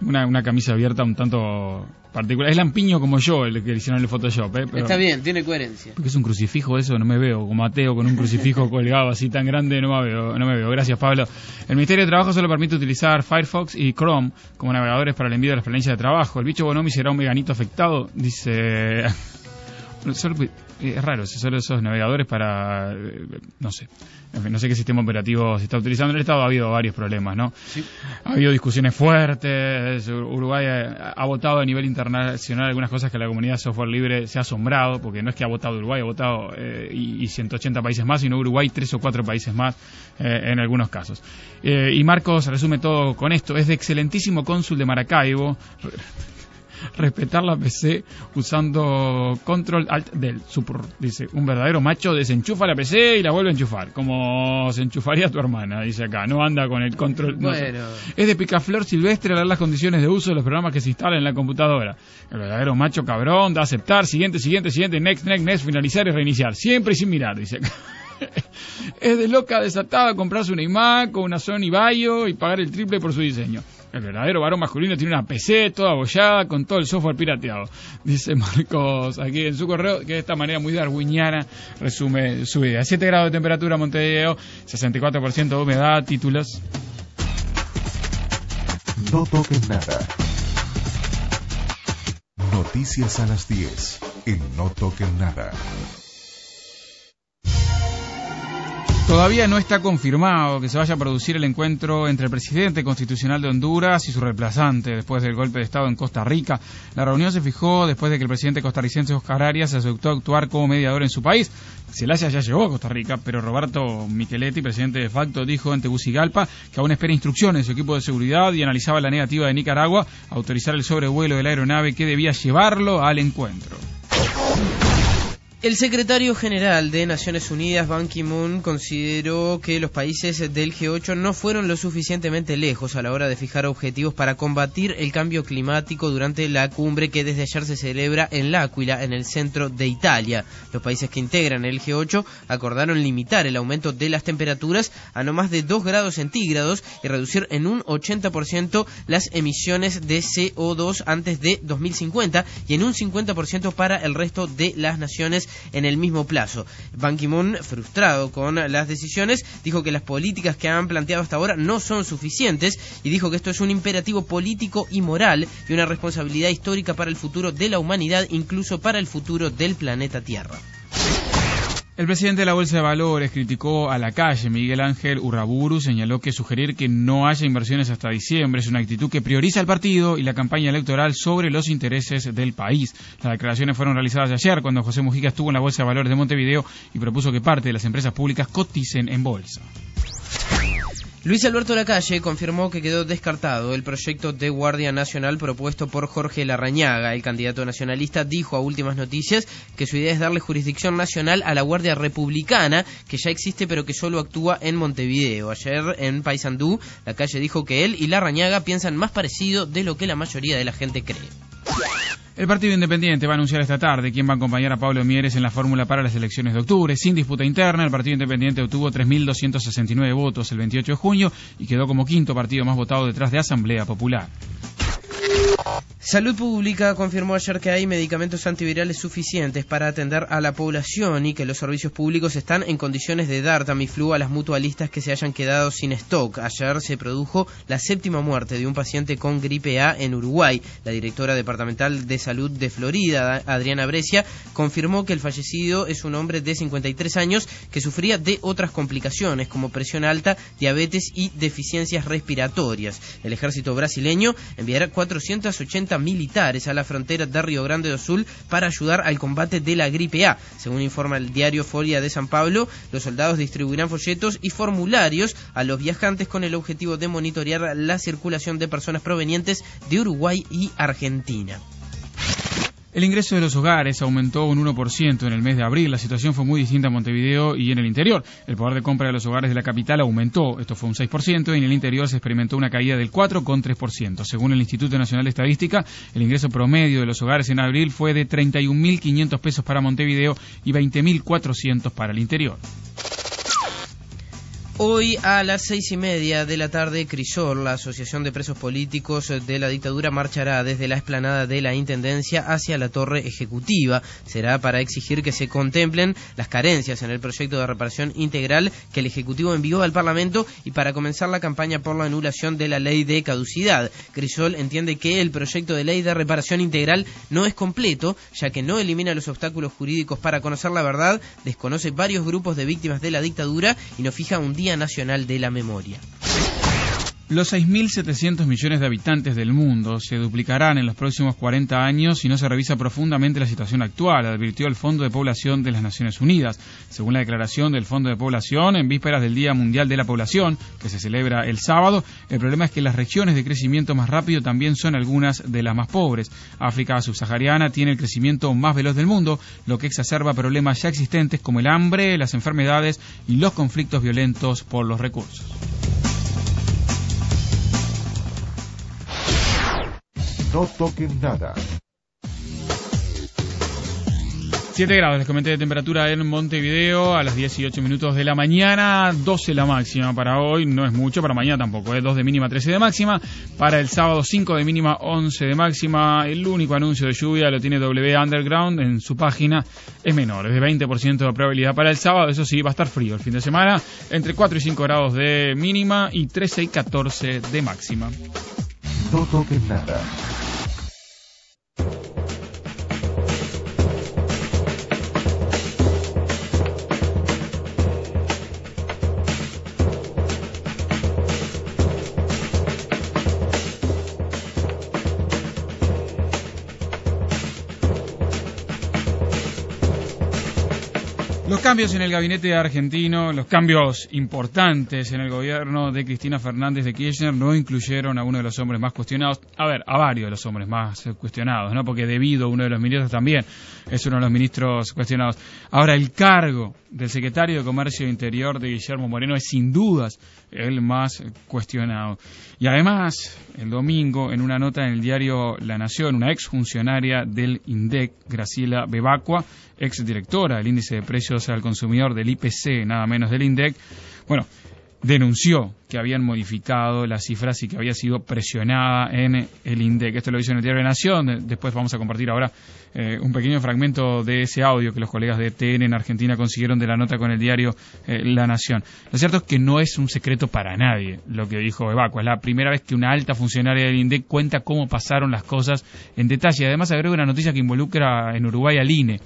una, una camisa abierta un tanto particular. Es lampiño como yo el que hicieron el Photoshop, ¿eh? Pero-
Está bien, tiene coherencia.
Porque es un crucifijo eso, no me veo como ateo con un crucifijo colgado así tan grande, no me veo, no me veo. Gracias, Pablo. El Ministerio de Trabajo solo permite utilizar Firefox y Chrome como navegadores para el envío de las planillas de trabajo. El bicho Bonomi será un veganito afectado, dice... Solo- es raro, si solo esos navegadores para... eh, no sé. En fin, no sé qué sistema operativo se está utilizando. En el Estado ha habido varios problemas, ¿no? Ha habido discusiones fuertes. Uruguay ha, ha votado a nivel internacional algunas cosas que la comunidad de software libre se ha asombrado, porque no es que ha votado Uruguay, ha votado eh, y, y 180 países más, sino Uruguay tres o cuatro países más eh, en algunos casos. Eh, y Marcos resume todo con esto. Es de excelentísimo cónsul de Maracaibo. Respetar la PC usando control alt del super dice un verdadero macho desenchufa la PC y la vuelve a enchufar como se enchufaría tu hermana dice acá no anda con el control no sé. Es de picaflor silvestre leer las condiciones de uso de los programas que se instalan en la computadora. El verdadero macho cabrón da aceptar, siguiente, siguiente, siguiente, next, next, next, finalizar y reiniciar. Siempre y sin mirar, dice acá. es de loca desatada comprarse una iMac o una Sony Vaio y pagar el triple por su diseño. El verdadero varón masculino tiene una PC toda abollada con todo el software pirateado. Dice Marcos aquí en su correo que de esta manera muy darwiniana resume su idea. 7 grados de temperatura Montevideo, 64% de humedad, títulos.
No toquen nada. Noticias a las 10 en No toquen nada.
Todavía no está confirmado que se vaya a producir el encuentro entre el presidente constitucional de Honduras y su reemplazante después del golpe de Estado en Costa Rica. La reunión se fijó después de que el presidente costarricense Oscar Arias aceptó actuar como mediador en su país. Celaya ya llegó a Costa Rica, pero Roberto Micheletti, presidente de facto, dijo en Tegucigalpa que aún espera instrucciones de su equipo de seguridad y analizaba la negativa de Nicaragua a autorizar el sobrevuelo de la aeronave que debía llevarlo al encuentro.
El secretario general de Naciones Unidas, Ban Ki-moon, consideró que los países del G8 no fueron lo suficientemente lejos a la hora de fijar objetivos para combatir el cambio climático durante la cumbre que desde ayer se celebra en L'Aquila, en el centro de Italia. Los países que integran el G8 acordaron limitar el aumento de las temperaturas a no más de 2 grados centígrados y reducir en un 80% las emisiones de CO2 antes de 2050 y en un 50% para el resto de las naciones en el mismo plazo. Ban Ki-moon, frustrado con las decisiones, dijo que las políticas que han planteado hasta ahora no son suficientes y dijo que esto es un imperativo político y moral y una responsabilidad histórica para el futuro de la humanidad, incluso para el futuro del planeta Tierra.
El presidente de la Bolsa de Valores criticó a la calle, Miguel Ángel Urraburu, señaló que sugerir que no haya inversiones hasta diciembre es una actitud que prioriza el partido y la campaña electoral sobre los intereses del país. Las declaraciones fueron realizadas ayer cuando José Mujica estuvo en la Bolsa de Valores de Montevideo y propuso que parte de las empresas públicas coticen en bolsa.
Luis Alberto Lacalle confirmó que quedó descartado el proyecto de Guardia Nacional propuesto por Jorge Larrañaga. El candidato nacionalista dijo a últimas noticias que su idea es darle jurisdicción nacional a la Guardia Republicana, que ya existe pero que solo actúa en Montevideo. Ayer en Paysandú, Lacalle dijo que él y Larrañaga piensan más parecido de lo que la mayoría de la gente cree.
El Partido Independiente va a anunciar esta tarde quién va a acompañar a Pablo Mieres en la fórmula para las elecciones de octubre. Sin disputa interna, el Partido Independiente obtuvo 3.269 votos el 28 de junio y quedó como quinto partido más votado detrás de Asamblea Popular.
Salud Pública confirmó ayer que hay medicamentos antivirales suficientes para atender a la población y que los servicios públicos están en condiciones de dar Tamiflu a las mutualistas que se hayan quedado sin stock. Ayer se produjo la séptima muerte de un paciente con gripe A en Uruguay. La directora departamental de salud de Florida, Adriana Brescia, confirmó que el fallecido es un hombre de 53 años que sufría de otras complicaciones como presión alta, diabetes y deficiencias respiratorias. El ejército brasileño enviará 480 militares a la frontera de Río Grande do Sul para ayudar al combate de la gripe A. Según informa el diario Folia de San Pablo, los soldados distribuirán folletos y formularios a los viajantes con el objetivo de monitorear la circulación de personas provenientes de Uruguay y Argentina.
El ingreso de los hogares aumentó un 1% en el mes de abril. La situación fue muy distinta en Montevideo y en el interior. El poder de compra de los hogares de la capital aumentó, esto fue un 6%, y en el interior se experimentó una caída del 4,3%. Según el Instituto Nacional de Estadística, el ingreso promedio de los hogares en abril fue de 31.500 pesos para Montevideo y 20.400 para el interior.
Hoy a las seis y media de la tarde, Crisol, la Asociación de Presos Políticos de la Dictadura, marchará desde la explanada de la Intendencia hacia la Torre Ejecutiva. Será para exigir que se contemplen las carencias en el proyecto de reparación integral que el Ejecutivo envió al Parlamento y para comenzar la campaña por la anulación de la ley de caducidad. Crisol entiende que el proyecto de ley de reparación integral no es completo, ya que no elimina los obstáculos jurídicos para conocer la verdad, desconoce varios grupos de víctimas de la dictadura y no fija un día Nacional de la Memoria.
Los 6.700 millones de habitantes del mundo se duplicarán en los próximos 40 años si no se revisa profundamente la situación actual, advirtió el Fondo de Población de las Naciones Unidas. Según la declaración del Fondo de Población, en vísperas del Día Mundial de la Población, que se celebra el sábado, el problema es que las regiones de crecimiento más rápido también son algunas de las más pobres. África subsahariana tiene el crecimiento más veloz del mundo, lo que exacerba problemas ya existentes como el hambre, las enfermedades y los conflictos violentos por los recursos.
No toquen nada.
7 grados, les comenté de temperatura en Montevideo a las 18 minutos de la mañana, 12 la máxima para hoy, no es mucho, para mañana tampoco, es 2 de mínima, 13 de máxima, para el sábado 5 de mínima, 11 de máxima, el único anuncio de lluvia lo tiene W Underground en su página, es menor, es de 20% de probabilidad para el sábado, eso sí, va a estar frío el fin de semana, entre 4 y 5 grados de mínima y 13 y 14 de máxima.
No toquen nada.
Cambios en el gabinete argentino, los cambios importantes en el gobierno de Cristina Fernández de Kirchner no incluyeron a uno de los hombres más cuestionados, a ver, a varios de los hombres más cuestionados, ¿no? Porque debido uno de los ministros también es uno de los ministros cuestionados. Ahora, el cargo del secretario de Comercio Interior de Guillermo Moreno es sin dudas el más cuestionado. Y además, el domingo, en una nota en el diario La Nación, una exfuncionaria del INDEC, Graciela Bebacua, ex directora del índice de precios al consumidor del IPC, nada menos del INDEC, bueno, denunció que habían modificado las cifras y que había sido presionada en el INDEC. Esto lo hizo en el Diario de Nación. Después vamos a compartir ahora eh, un pequeño fragmento de ese audio que los colegas de TN en Argentina consiguieron de la nota con el diario eh, La Nación. Lo cierto es que no es un secreto para nadie lo que dijo Evacua. Es la primera vez que una alta funcionaria del INDEC cuenta cómo pasaron las cosas en detalle. Además, agrego una noticia que involucra en Uruguay al INE.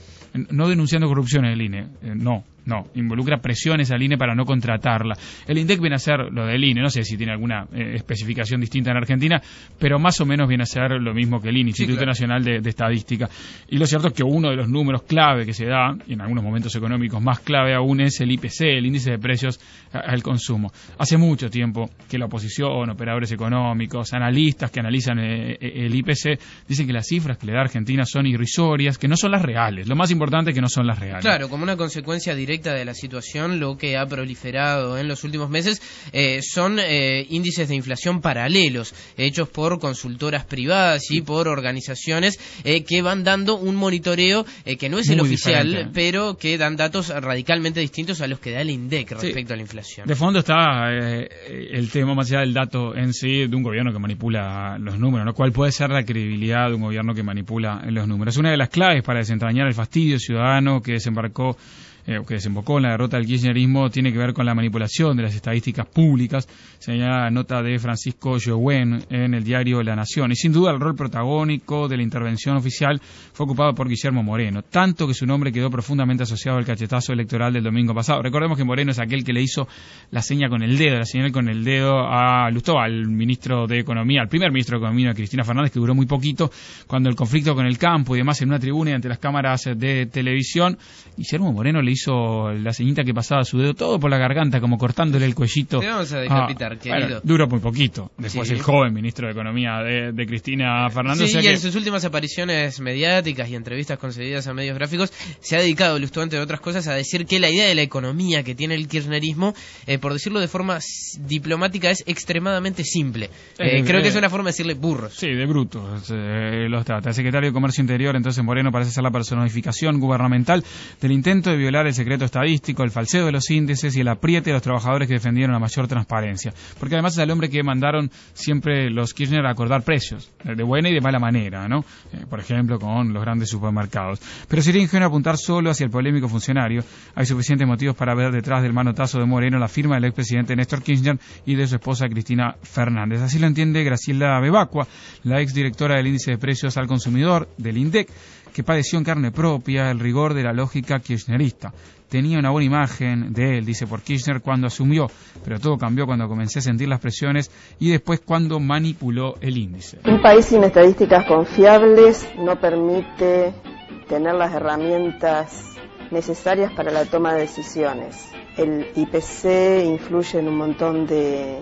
No denunciando corrupción en el INE, eh, no, no, involucra presiones al INE para no contratarla. El INDEC viene a ser lo del INE, no sé si tiene alguna eh, especificación distinta en Argentina, pero más o menos viene a ser lo mismo que el INE, Instituto
claro.
Nacional de, de Estadística. Y lo cierto es que uno de los números clave que se da, y en algunos momentos económicos más clave aún, es el IPC, el índice de precios al consumo. Hace mucho tiempo que la oposición, operadores económicos, analistas que analizan eh, eh, el IPC, dicen que las cifras que le da Argentina son irrisorias, que no son las reales. Lo más importante es que no son las reales.
Claro, como una consecuencia directa de la situación, lo que ha proliferado en los últimos meses eh, son eh, índices de inflación paralelos, hechos por consultoras privadas y por organizaciones eh, que van dando un monitoreo eh, que no es el oficial,
diferente.
pero que dan datos radicalmente distintos a los que da el INDEC respecto a la inflación.
De fondo está eh, el tema, más allá del dato en sí, de un gobierno que manipula los números, ¿no? ¿Cuál puede ser la credibilidad de un gobierno que manipula los números? Una de las claves para desentrañar el fastidio ciudadano que desembarcó eh, que desembocó en la derrota del kirchnerismo tiene que ver con la manipulación de las estadísticas públicas, señala la nota de Francisco Jowen en el diario La Nación. Y sin duda el rol protagónico de la intervención oficial fue ocupado por Guillermo Moreno, tanto que su nombre quedó profundamente asociado al cachetazo electoral del domingo pasado. Recordemos que Moreno es aquel que le hizo la seña con el dedo, la señal con el dedo a Lustó, al ministro de Economía, al primer ministro de Economía, Cristina Fernández, que duró muy poquito, cuando el conflicto con el campo y demás en una tribuna y ante las cámaras de televisión, Guillermo Moreno le hizo la señita que pasaba su dedo todo por la garganta, como cortándole el cuellito.
Te vamos a decapitar, querido.
bueno, duró muy poquito. Después
Sí.
el joven ministro de Economía de, de Cristina Fernández.
Sí,
o sea
y
que-
en sus últimas apariciones mediáticas y entrevistas concedidas a medios gráficos se ha dedicado, Lustó, entre otras cosas, a decir que la idea de la economía que tiene el kirchnerismo, eh, por decirlo de forma diplomática, es extremadamente simple. Eh,
Eh,
creo que es una forma de decirle burros.
Sí, de brutos eh, los trata. El secretario de Comercio Interior, entonces Moreno, parece ser la personificación gubernamental del intento de violar el secreto estadístico, el falseo de los índices y el apriete de los trabajadores que defendieron la mayor transparencia. Porque además es el hombre que mandaron siempre los Kirchner a acordar precios, de buena y de mala manera, ¿no? Eh, por ejemplo, con los grandes supermercados. Pero sería ingenuo apuntar solo hacia el polémico funcionario. Hay suficientes motivos para ver detrás del manotazo de Moreno la firma del expresidente Néstor Kirchner y de su esposa Cristina Fernández. Así lo entiende Graciela Bebacua, la exdirectora del índice de precios al consumidor del INDEC, que padeció en carne propia el rigor de la lógica kirchnerista. Tenía una buena imagen de él, dice por Kirchner, cuando asumió, pero todo cambió cuando comencé a sentir las presiones y después cuando manipuló el índice.
Un país sin estadísticas confiables no permite tener las herramientas necesarias para la toma de decisiones. El IPC influye en un montón de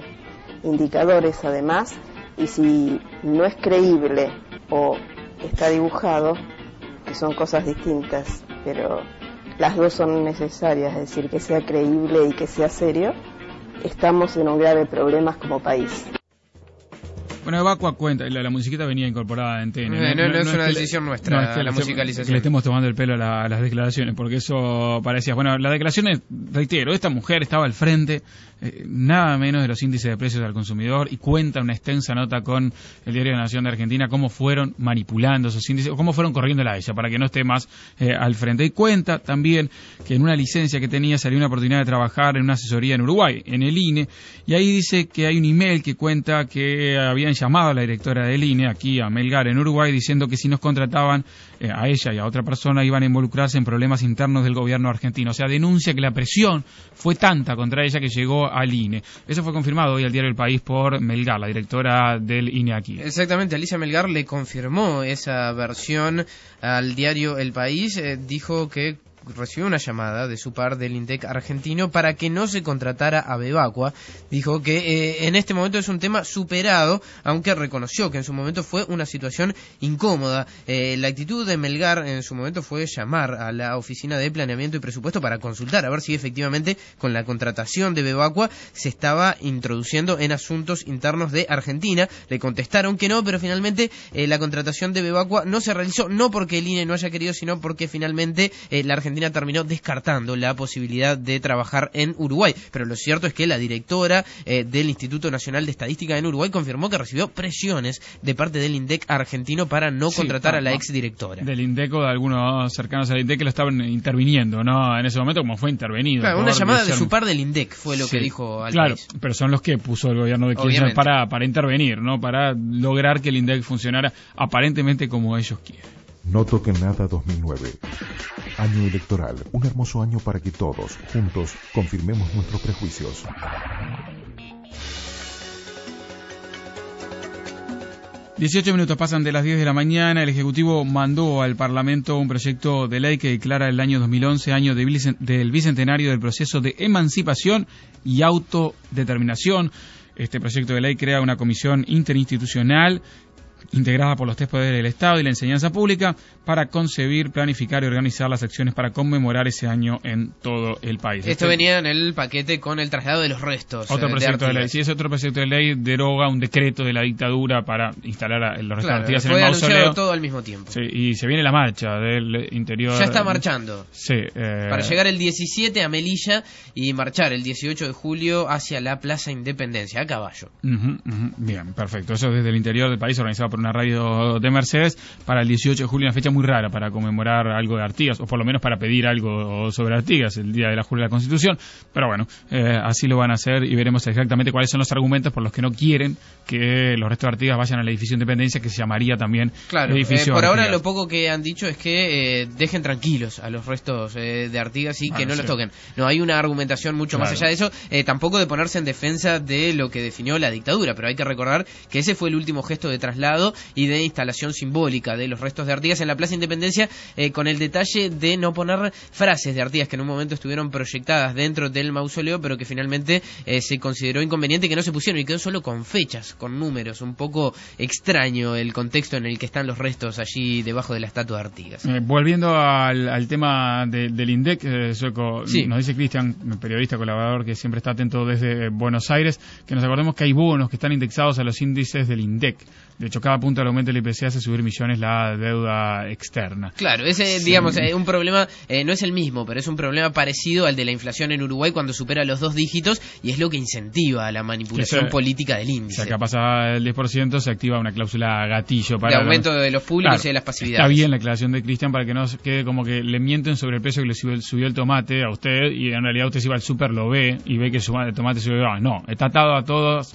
indicadores además y si no es creíble o está dibujado, que son cosas distintas, pero las dos son necesarias, es decir, que sea creíble y que sea serio, estamos en un grave problema como país.
Bueno, Evacua cuenta, la, la musiquita venía incorporada en TN.
No, no es una
le-
decisión nuestra,
no, es que
la
le-
musicalización.
Que le estemos tomando el pelo a, la- a las declaraciones, porque eso parecía. Bueno, las declaraciones, reitero, esta mujer estaba al frente, eh, nada menos de los índices de precios al consumidor, y cuenta una extensa nota con el Diario de la Nación de Argentina cómo fueron manipulando esos índices, o cómo fueron corriéndola a ella, para que no esté más eh, al frente. Y cuenta también que en una licencia que tenía salió una oportunidad de trabajar en una asesoría en Uruguay, en el INE, y ahí dice que hay un email que cuenta que habían llamado a la directora del INE, aquí a Melgar, en Uruguay, diciendo que si nos contrataban a ella y a otra persona iban a involucrarse en problemas internos del gobierno argentino. O sea, denuncia que la presión fue tanta contra ella que llegó al INE. Eso fue confirmado hoy al diario El País por Melgar, la directora del INE aquí.
Exactamente, Alicia Melgar le confirmó esa versión al diario El País, eh, dijo que recibió una llamada de su par del INTEC argentino para que no se contratara a Bebacua. Dijo que eh, en este momento es un tema superado, aunque reconoció que en su momento fue una situación incómoda. Eh, la actitud de Melgar en su momento fue llamar a la Oficina de Planeamiento y Presupuesto para consultar a ver si efectivamente con la contratación de Bebacua se estaba introduciendo en asuntos internos de Argentina. Le contestaron que no, pero finalmente eh, la contratación de Bebacua no se realizó, no porque el INE no haya querido, sino porque finalmente la Argentina terminó descartando la posibilidad de trabajar en Uruguay. Pero lo cierto es que la directora eh, del Instituto Nacional de Estadística en Uruguay confirmó que recibió presiones de parte del INDEC argentino para no
Sí,
contratar a la exdirectora.
Del INDECO, de algunos cercanos al INDEC que lo estaban interviniendo, ¿no? En ese momento, como fue intervenido.
Claro, una llamada de su par del INDEC fue lo que dijo al
Claro,
país.
pero son los que puso el gobierno de Kirchner para, para intervenir, ¿no? Para lograr que el INDEC funcionara aparentemente como ellos quieren.
No toquen nada 2009. Año electoral. Un hermoso año para que todos, juntos, confirmemos nuestros prejuicios.
Dieciocho minutos pasan de las 10 de la mañana. El Ejecutivo mandó al Parlamento un proyecto de ley que declara el año 2011 año del bicentenario del proceso de emancipación y autodeterminación. Este proyecto de ley crea una comisión interinstitucional integrada por los tres poderes del Estado y la enseñanza pública para concebir, planificar y organizar las acciones para conmemorar ese año en todo el país.
Esto venía en el paquete con el traslado de los restos.
Otro
eh,
proyecto de, ley.
Artigas.
Sí, es otro proyecto de ley, deroga un decreto de la dictadura para instalar a- los restos
Claro,
en el mausoleo.
todo al mismo tiempo.
Sí, y se viene la marcha del interior.
Ya está marchando.
Sí. eh,
Para llegar el 17 a Melilla y marchar el 18 de julio hacia la Plaza Independencia, a caballo.
Bien, perfecto. Eso desde el interior del país, organizado por una radio de Mercedes, para el 18 de julio, una fecha muy rara para conmemorar algo de Artigas, o por lo menos para pedir algo sobre Artigas, el día de la Julio de la Constitución. Pero bueno, eh, así lo van a hacer y veremos exactamente cuáles son los argumentos por los que no quieren que los restos de Artigas vayan al edificio Independencia, que se llamaría también
Claro,
edificio
eh, por ahora lo poco que han dicho es que eh, dejen tranquilos a los restos eh, de Artigas y que no
sí.
los toquen. No hay una argumentación mucho más allá de eso, eh, tampoco de ponerse en defensa de lo que definió la dictadura, pero hay que recordar que ese fue el último gesto de traslado y de instalación simbólica de los restos de Artigas en la Plaza Independencia, eh, con el detalle de no poner frases de Artigas que en un momento estuvieron proyectadas dentro del mausoleo, pero que finalmente eh, se consideró inconveniente que no se pusieron y quedó solo con fechas, con números, un poco extraño el contexto en el que están los restos allí debajo de la estatua de Artigas.
Eh, volviendo al, al tema de- del INDEC eh,
Sí.
nos dice Cristian, periodista colaborador que siempre está atento desde Buenos Aires, que nos acordemos que hay bonos que están indexados a los índices del INDEC. De hecho, cada punto del aumento del IPC hace subir millones la deuda externa.
Claro, ese,
Sí.
digamos, eh, un problema, eh, no es el mismo, pero es un problema parecido al de la inflación en Uruguay cuando supera los dos dígitos y es lo que incentiva la manipulación
Ese-
política del
Si
índice.
acá pasa el 10%, se activa una cláusula gatillo para...
De aumento de los públicos
Claro,
y de las pasividades.
Está bien la aclaración de Cristian para que no se quede como que le mienten sobre el precio que le subió, subió el tomate a usted y en realidad usted se va al súper, lo ve y ve que su- el tomate subió. Ah, no, está atado a todas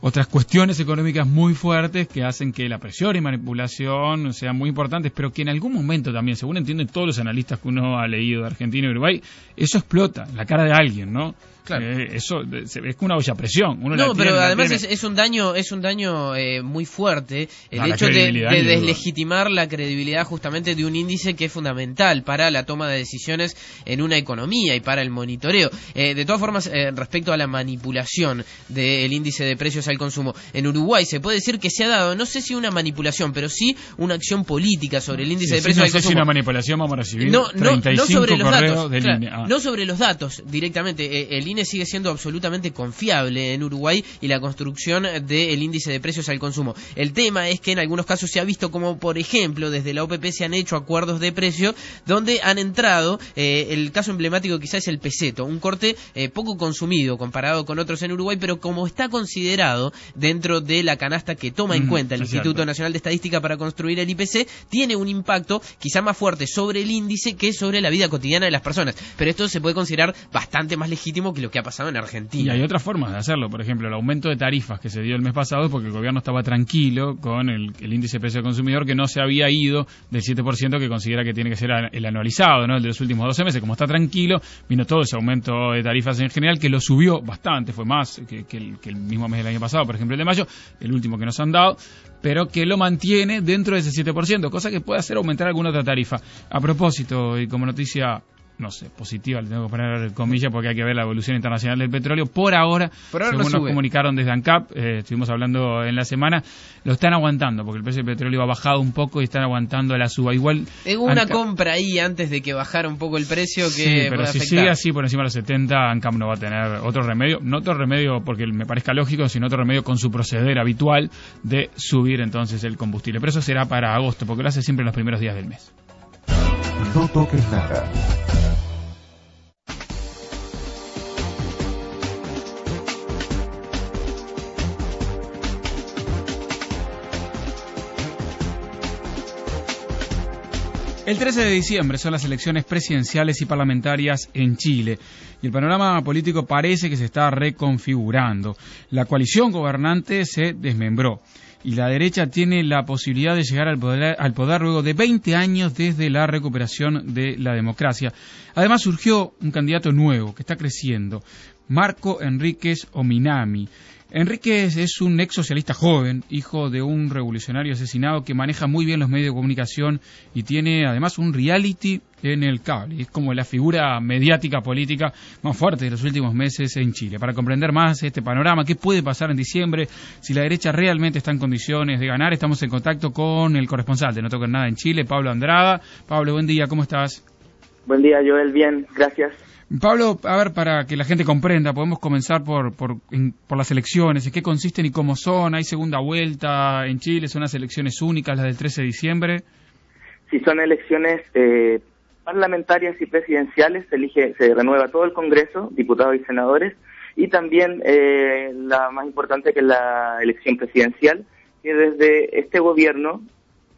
otras cuestiones económicas muy fuertes que hacen que la presión y manipulación sean muy importantes, pero que en algún momento también, según entienden todos los analistas que uno ha leído de Argentina y Uruguay, eso explota la cara de alguien, ¿no? Eh, eso eh, se- es una olla a presión. Uno
No, pero además es, es un daño, es un daño eh, muy fuerte el
A la
hecho de, deslegitimar la credibilidad justamente de un índice que es fundamental para la toma de decisiones en una economía y para el monitoreo. Eh, de todas formas, eh, respecto a la manipulación del índice de precios al consumo, en Uruguay se puede decir que se ha dado, no sé si una manipulación, pero sí una acción política sobre el índice
Sí,
de
sí,
precios
no
al
sé si
consumo.
una manipulación vamos a recibir
No, no, no
35
sobre los datos. claro.
Ah.
No sobre los datos directamente. El INE sigue siendo absolutamente confiable en Uruguay y la construcción del índice de precios al consumo. El tema es que en algunos casos se ha visto como, por ejemplo, desde la OPP se han hecho acuerdos de precio donde han entrado, eh, el caso emblemático quizás es el peseto, un corte eh, poco consumido comparado con otros en Uruguay, pero como está considerado dentro de la canasta que toma en cuenta el Instituto
cierto.
Nacional de Estadística para construir el IPC, tiene un impacto quizá más fuerte sobre el índice que sobre la vida cotidiana de las personas. Pero esto se puede considerar bastante más legítimo que lo que ha pasado en
Y
Argentina.
hay otras formas de hacerlo. Por ejemplo, el aumento de tarifas que se dio el mes pasado es porque el gobierno estaba tranquilo con el, el índice de precio del consumidor que no se había ido del 7% que considera que tiene que ser el anualizado, ¿no? el de los últimos 12 meses. Como está tranquilo, vino todo ese aumento de tarifas en general que lo subió bastante, fue más que, que el, que el mismo mes del año pasado, por ejemplo el de mayo, el último que nos han dado, pero que lo mantiene dentro de ese 7%, cosa que puede hacer aumentar alguna otra tarifa. A propósito, y como noticia no sé, positiva, le tengo que poner comillas porque hay que ver la evolución internacional del petróleo. Por ahora,
Por ahora no
según nos comunicaron desde ANCAP, eh, estuvimos hablando en la semana, lo están aguantando porque el precio del petróleo ha bajado un poco y están aguantando la suba. Igual.
Hubo una
ANCAP
compra ahí antes de que bajara un poco el precio que
Sí, pero si
afectar.
sigue así por encima de los 70, ANCAP no va a tener otro remedio, no otro remedio porque me parezca lógico, sino otro remedio con su proceder habitual de subir entonces el combustible. Pero eso será para agosto, porque lo hace siempre en los primeros días del mes.
No toques nada.
El 13 de diciembre son las elecciones presidenciales y parlamentarias en Chile y el panorama político parece que se está reconfigurando. La coalición gobernante se desmembró y la derecha tiene la posibilidad de llegar al poder, al poder luego de 20 años desde la recuperación de la democracia. Además surgió un candidato nuevo que está creciendo. Marco Enríquez Ominami. Enríquez es un ex socialista joven, hijo de un revolucionario asesinado que maneja muy bien los medios de comunicación y tiene además un reality en el cable. Es como la figura mediática política más fuerte de los últimos meses en Chile. Para comprender más este panorama, qué puede pasar en diciembre, si la derecha realmente está en condiciones de ganar, estamos en contacto con el corresponsal de No Toquen Nada en Chile, Pablo Andrada. Pablo, buen día, ¿cómo estás?
Buen día, Joel, bien, gracias.
Pablo, a ver, para que la gente comprenda, podemos comenzar por, por, las elecciones, en qué consisten y cómo son. ¿Hay segunda vuelta en Chile? ¿Son las elecciones únicas, las del 13 de diciembre?
Sí, son elecciones eh, parlamentarias y presidenciales. Se, elige, se renueva todo el Congreso, diputados y senadores. Y también eh, la más importante que es la elección presidencial, que desde este gobierno,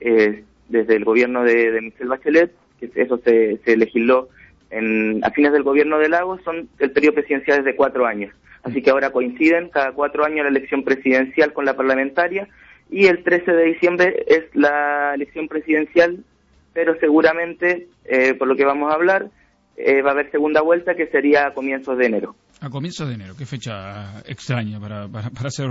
eh, desde el gobierno de, de Michelle Bachelet, que eso se, se legisló en, a fines del gobierno de Lagos son el periodo presidencial es de cuatro años. Así que ahora coinciden cada cuatro años la elección presidencial con la parlamentaria y el 13 de diciembre es la elección presidencial, pero seguramente, eh, por lo que vamos a hablar, eh, va a haber segunda vuelta que sería a comienzos de enero.
A comienzos de enero, qué fecha extraña para, para, para hacer...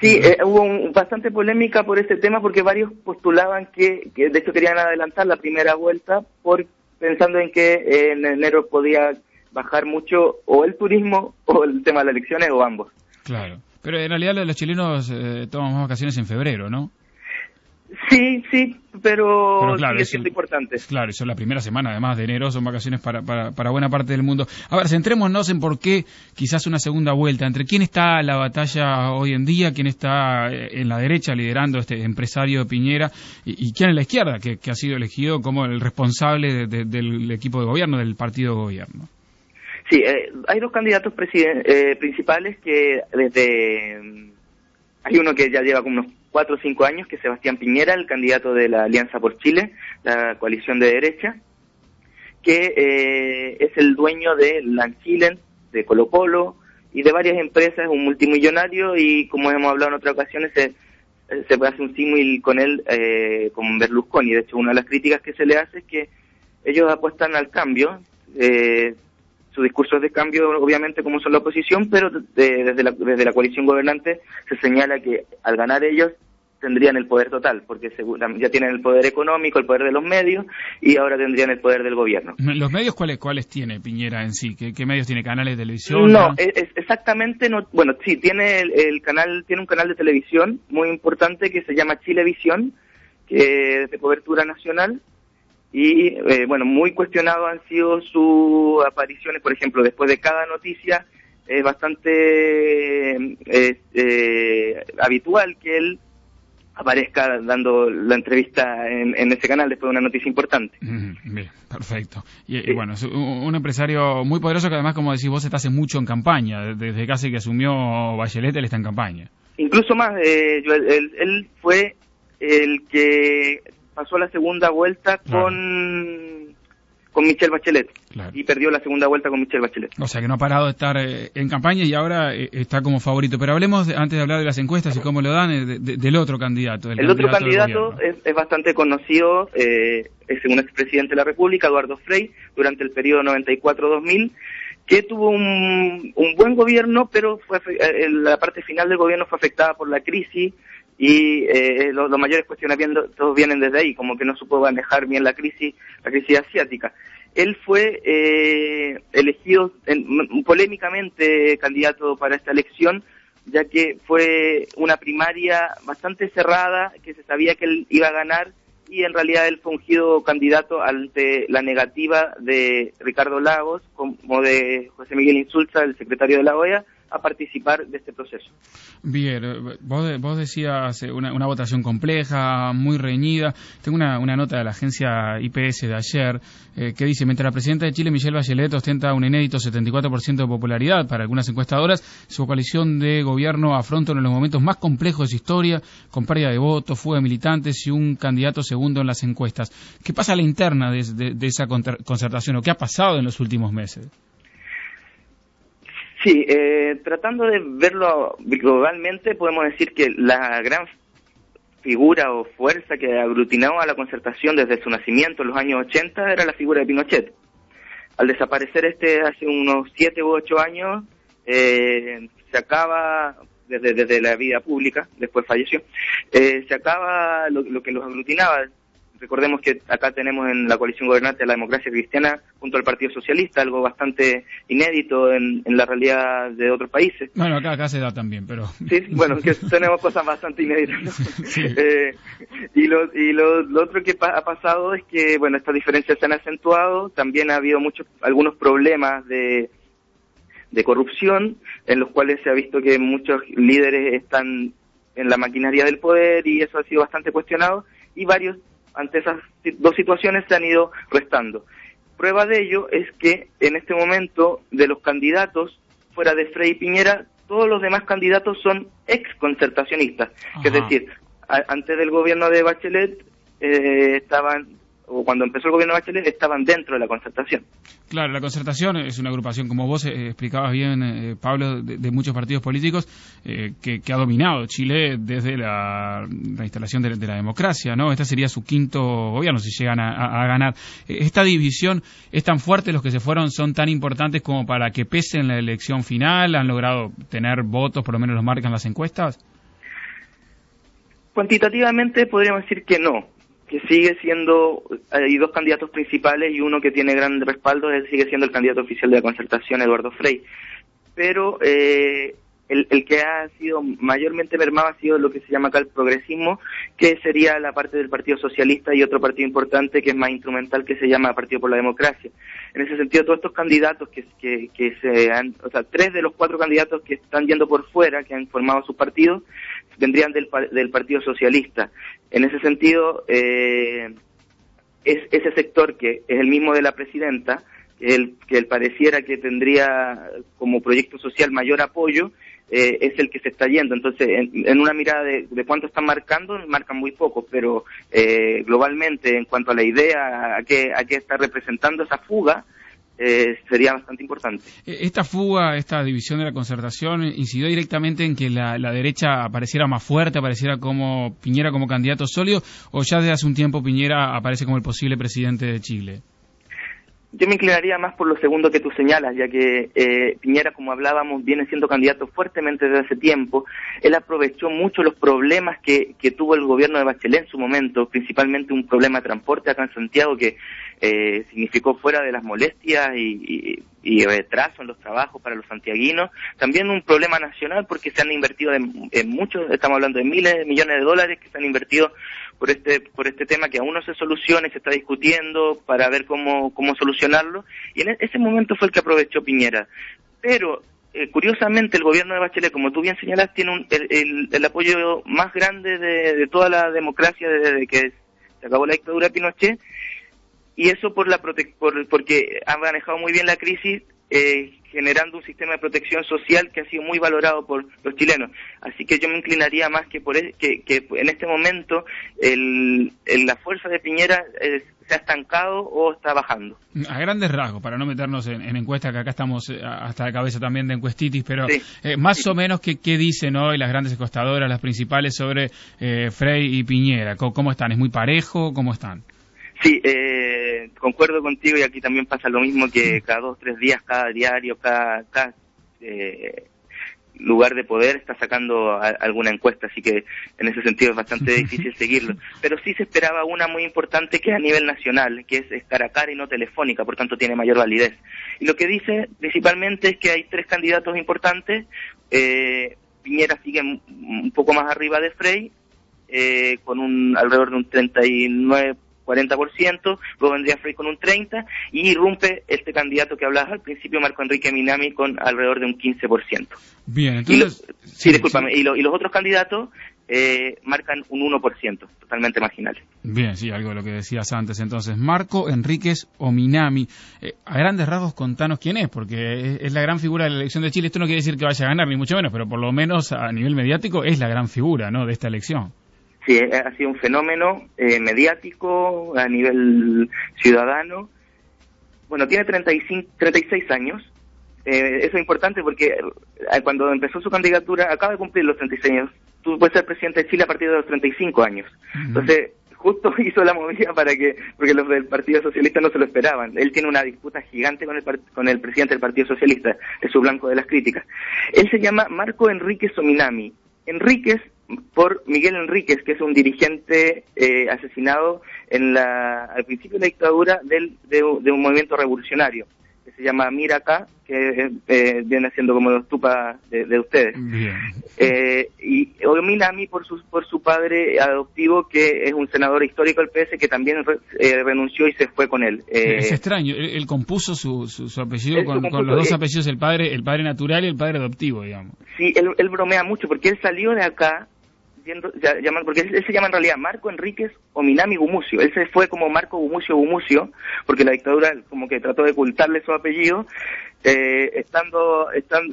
Sí, eh, hubo bastante polémica por ese tema porque varios postulaban que, que, de hecho, querían adelantar la primera vuelta por pensando en que en enero podía bajar mucho o el turismo o el tema de las elecciones o ambos.
Claro, pero en realidad los chilenos eh, toman más vacaciones en febrero, ¿no?
Sí, sí, pero, claro, sigue siendo importante.
Claro, eso es la primera semana, además de enero, son vacaciones para, para, para, buena parte del mundo. A ver, centrémonos en por qué quizás una segunda vuelta. ¿Entre quién está la batalla hoy en día? ¿Quién está eh, en la derecha liderando este empresario Piñera? ¿Y, quién en la izquierda, que, ha sido elegido como el responsable del equipo de gobierno, del partido de gobierno?
Sí, eh, hay dos candidatos eh, principales que desde... Mm, hay uno que ya lleva como unos cuatro o cinco años, que Sebastián Piñera, el candidato de la Alianza por Chile, la coalición de derecha, que eh, es el dueño de Lanchilen, de Colo Colo y de varias empresas, un multimillonario y como hemos hablado en otras ocasiones se, se hacer un símil con él, eh, con Berlusconi. De hecho, una de las críticas que se le hace es que ellos apuestan al cambio, eh, su discurso es de cambio, obviamente, como son la oposición, pero desde, la, desde la coalición gobernante se señala que al ganar ellos tendrían el poder total, porque ya tienen el poder económico, el poder de los medios y ahora tendrían el poder del gobierno.
¿Los medios cuáles cuáles tiene Piñera en sí? ¿Qué, medios tiene? ¿Canales de televisión?
No, es, exactamente no. Bueno, sí, tiene el, canal, tiene un canal de televisión muy importante que se llama Chilevisión, que es de cobertura nacional y eh, bueno, muy cuestionado han sido sus apariciones, por ejemplo, después de cada noticia, es bastante eh, eh, habitual que él aparezca dando la entrevista en, ese canal después de una noticia importante.
bien, perfecto. Y, bueno, es un, empresario muy poderoso que además, como decís vos, está hace mucho en campaña. Desde casi que asumió Bachelet, él está en campaña.
Incluso más, eh, él, fue el que pasó la segunda vuelta con con Michelle Bachelet y perdió la segunda vuelta con Michelle Bachelet.
O sea que no ha parado de estar eh, en campaña y ahora eh, está como favorito. Pero hablemos, antes de hablar de las encuestas y cómo lo dan, eh, del otro candidato.
el otro candidato es, bastante conocido, es un expresidente de la República, Eduardo Frei, durante el periodo 94-2000 que tuvo un, un, buen gobierno, pero fue, la parte final del gobierno fue afectada por la crisis y eh, los, mayores cuestionamientos todos vienen desde ahí, como que no supo manejar bien la crisis, la crisis asiática. Él fue eh, elegido polémicamente candidato para esta elección, ya que fue una primaria bastante cerrada, que se sabía que él iba a ganar y en realidad él fue ungido candidato ante la negativa de Ricardo Lagos, como de José Miguel Insulza, el secretario de la OEA, a participar de este proceso.
Bien, eh, vos, vos decías una, una, votación compleja, muy reñida. Tengo una, nota de la agencia IPS de ayer eh, que dice, mientras la presidenta de Chile, Michelle Bachelet, ostenta un inédito 74% de popularidad para algunas encuestadoras, su coalición de gobierno afronta uno de los momentos más complejos de su historia, con pérdida de votos, fuga de militantes y un candidato segundo en las encuestas. ¿Qué pasa a la interna de esa concertación o qué ha pasado en los últimos meses?
Sí, eh, tratando de verlo globalmente, podemos decir que la gran figura o fuerza que aglutinaba a la concertación desde su nacimiento en los años 80 era la figura de Pinochet. Al desaparecer este hace unos siete u ocho años, eh, se acaba desde, desde la vida pública, después falleció, eh, se acaba lo, lo que los aglutinaba. Recordemos que acá tenemos en la coalición gobernante la democracia cristiana junto al Partido Socialista, algo bastante inédito en, en la realidad de otros países.
Bueno, acá, acá se da también, pero...
Sí, bueno, que tenemos cosas bastante inéditas. ¿no? Eh, y lo, y lo, lo otro que pa- ha pasado es que, bueno, estas diferencias se han acentuado, también ha habido muchos, algunos problemas de, de corrupción, en los cuales se ha visto que muchos líderes están en la maquinaria del poder y eso ha sido bastante cuestionado y varios ante esas dos situaciones se han ido restando. Prueba de ello es que en este momento de los candidatos fuera de Frei Piñera, todos los demás candidatos son ex concertacionistas, es decir, a- antes del gobierno de Bachelet eh, estaban o cuando empezó el gobierno de Bachelet estaban dentro de la concertación.
Claro, la concertación es una agrupación, como vos eh, explicabas bien, eh, Pablo, de, de muchos partidos políticos eh, que, que ha dominado Chile desde la, la instalación de, de la democracia, ¿no? Este sería su quinto gobierno si llegan a, a- a ganar. Eh, Esta división es tan fuerte, los que se fueron son tan importantes como para que pese en la elección final, han logrado tener votos, por lo menos los marcan las encuestas.
Cuantitativamente podríamos decir que no, que sigue siendo, hay dos candidatos principales y uno que tiene gran respaldo, él sigue siendo el candidato oficial de la concertación, Eduardo Frei. Pero eh, el, que ha sido mayormente mermado ha sido lo que se llama acá el progresismo, que sería la parte del Partido Socialista y otro partido importante que es más instrumental que se llama Partido por la Democracia. En ese sentido, todos estos candidatos que, que, que se han, o sea, tres de los cuatro candidatos que están yendo por fuera, que han formado sus partidos, vendrían del, del Partido Socialista. En ese sentido, eh, es ese sector que es el mismo de la presidenta, que el que él pareciera que tendría como proyecto social mayor apoyo, eh, es el que se está yendo. Entonces, en, en una mirada de, de cuánto están marcando, marcan muy poco, pero eh, globalmente, en cuanto a la idea, a qué, a qué está representando esa fuga, eh, sería bastante importante.
Eh, Esta fuga, esta división de la concertación, eh, incidió directamente en que la, la derecha apareciera más fuerte, apareciera como Piñera como candidato sólido, o ya desde hace un tiempo Piñera aparece como el posible presidente de Chile.
Yo me inclinaría más por lo segundo que tú señalas, ya que eh, Piñera, como hablábamos, viene siendo candidato fuertemente desde hace tiempo. Él aprovechó mucho los problemas que, que tuvo el gobierno de Bachelet en su momento, principalmente un problema de transporte acá en Santiago que eh, significó fuera de las molestias y, y, y retraso en los trabajos para los santiaguinos. También un problema nacional porque se han invertido en, en muchos, estamos hablando de miles de millones de dólares que se han invertido por este por este tema que aún no se soluciona y se está discutiendo para ver cómo cómo solucionarlo. Y en e- ese momento fue el que aprovechó Piñera. Pero eh, curiosamente el gobierno de Bachelet como tú bien señalas tiene un- el, el- apoyo más grande de, de toda la democracia desde que se acabó la dictadura de Pinochet. Y eso por la prote- por, porque ha manejado muy bien la crisis eh, generando un sistema de protección social que ha sido muy valorado por los chilenos. Así que yo me inclinaría más que por e- que, que en este momento el, el- la fuerza de Piñera eh, se ha estancado o está bajando.
A grandes rasgos, para no meternos en, en encuestas, que acá estamos eh, hasta la cabeza también de encuestitis, pero
Sí.
eh, más o menos, ¿qué, qué dicen hoy las grandes encuestadoras, las principales, sobre eh, Frey y Piñera? ¿Cómo, cómo están? ¿Es muy parejo? ¿Cómo están?
Sí, eh, concuerdo contigo y aquí también pasa lo mismo que cada dos, tres días, cada diario, cada, cada eh, lugar de poder está sacando a- alguna encuesta, así que en ese sentido es bastante difícil seguirlo. Pero sí se esperaba una muy importante que es a nivel nacional, que es, es cara a cara y no telefónica, por tanto tiene mayor validez. Y lo que dice principalmente es que hay tres candidatos importantes, eh, Piñera sigue un- un poco más arriba de Frey, eh, con un alrededor de un 39 40%, luego vendría Frey con un 30% y irrumpe este candidato que hablabas al principio, Marco Enrique Minami, con alrededor de un 15%.
Bien,
Y
entonces...
lo- sí, discúlpame, Y, lo- y los otros candidatos eh, marcan un 1%, totalmente marginal.
Bien, sí, algo de lo que decías antes. Entonces, Marco Enríquez Ominami. Eh, a grandes rasgos, contanos quién es, porque es, es la gran figura de la elección de Chile. Esto no quiere decir que vaya a ganar, ni mucho menos, pero por lo menos a nivel mediático es la gran figura ¿no? de esta elección.
Sí, eh, ha sido un fenómeno eh, mediático a nivel ciudadano. Bueno, tiene 35, 36 años. Eh, eso es importante porque eh, cuando empezó su candidatura, acaba de cumplir los 36 años. Tú puedes ser presidente de Chile a partir de los 35 años. Entonces, justo hizo la movida para que, porque los del Partido Socialista no se lo esperaban. Él tiene una disputa gigante con el, con el presidente del Partido Socialista, es su blanco de las críticas. Él se llama Marco Enríquez Ominami. Enríquez por Miguel Enríquez, que es un dirigente eh, asesinado en la, al principio de la dictadura del, de, un movimiento revolucionario que se llama Miraca, que eh, viene siendo como los tupas de, ustedes. Eh, y Ominami por su, por su padre adoptivo, que es un senador histórico del PS, que también eh, renunció y se fue con él.
es extraño, él, compuso su, su, apellido con, los dos apellidos, el padre, el padre natural y el padre adoptivo, digamos.
Sí, él, él bromea mucho, porque él salió de acá porque él, se llama en realidad Marco Enríquez Ominami Gumucio. Él se fue como Marco Gumucio Gumucio, porque la dictadura como que trató de ocultarle su apellido. Eh, estando,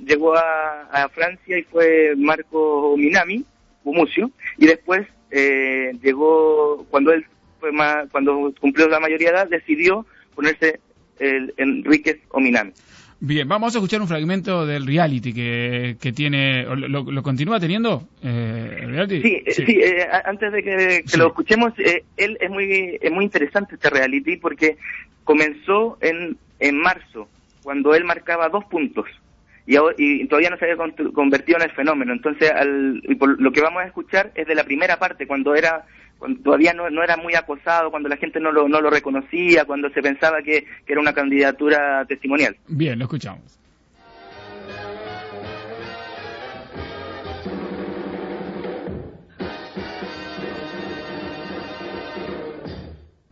llegó a, Francia y fue Marco Ominami Gumucio, y después eh, llegó, cuando él fue más, cuando cumplió la mayoría de edad, decidió ponerse el Enríquez Ominami.
Bien, vamos a escuchar un fragmento del reality que, que tiene. ¿Lo, continúa teniendo eh, el reality?
Sí, sí. Eh, antes de que, lo escuchemos, eh, él es muy, es muy interesante este reality porque comenzó en, en marzo, cuando él marcaba dos puntos. Y, y, todavía no se había convertido en el fenómeno. Entonces, al, lo que vamos a escuchar es de la primera parte, cuando era cuando todavía no, no, era muy acosado, cuando la gente no lo, no lo reconocía, cuando se pensaba que, que era una candidatura testimonial.
Bien, lo escuchamos.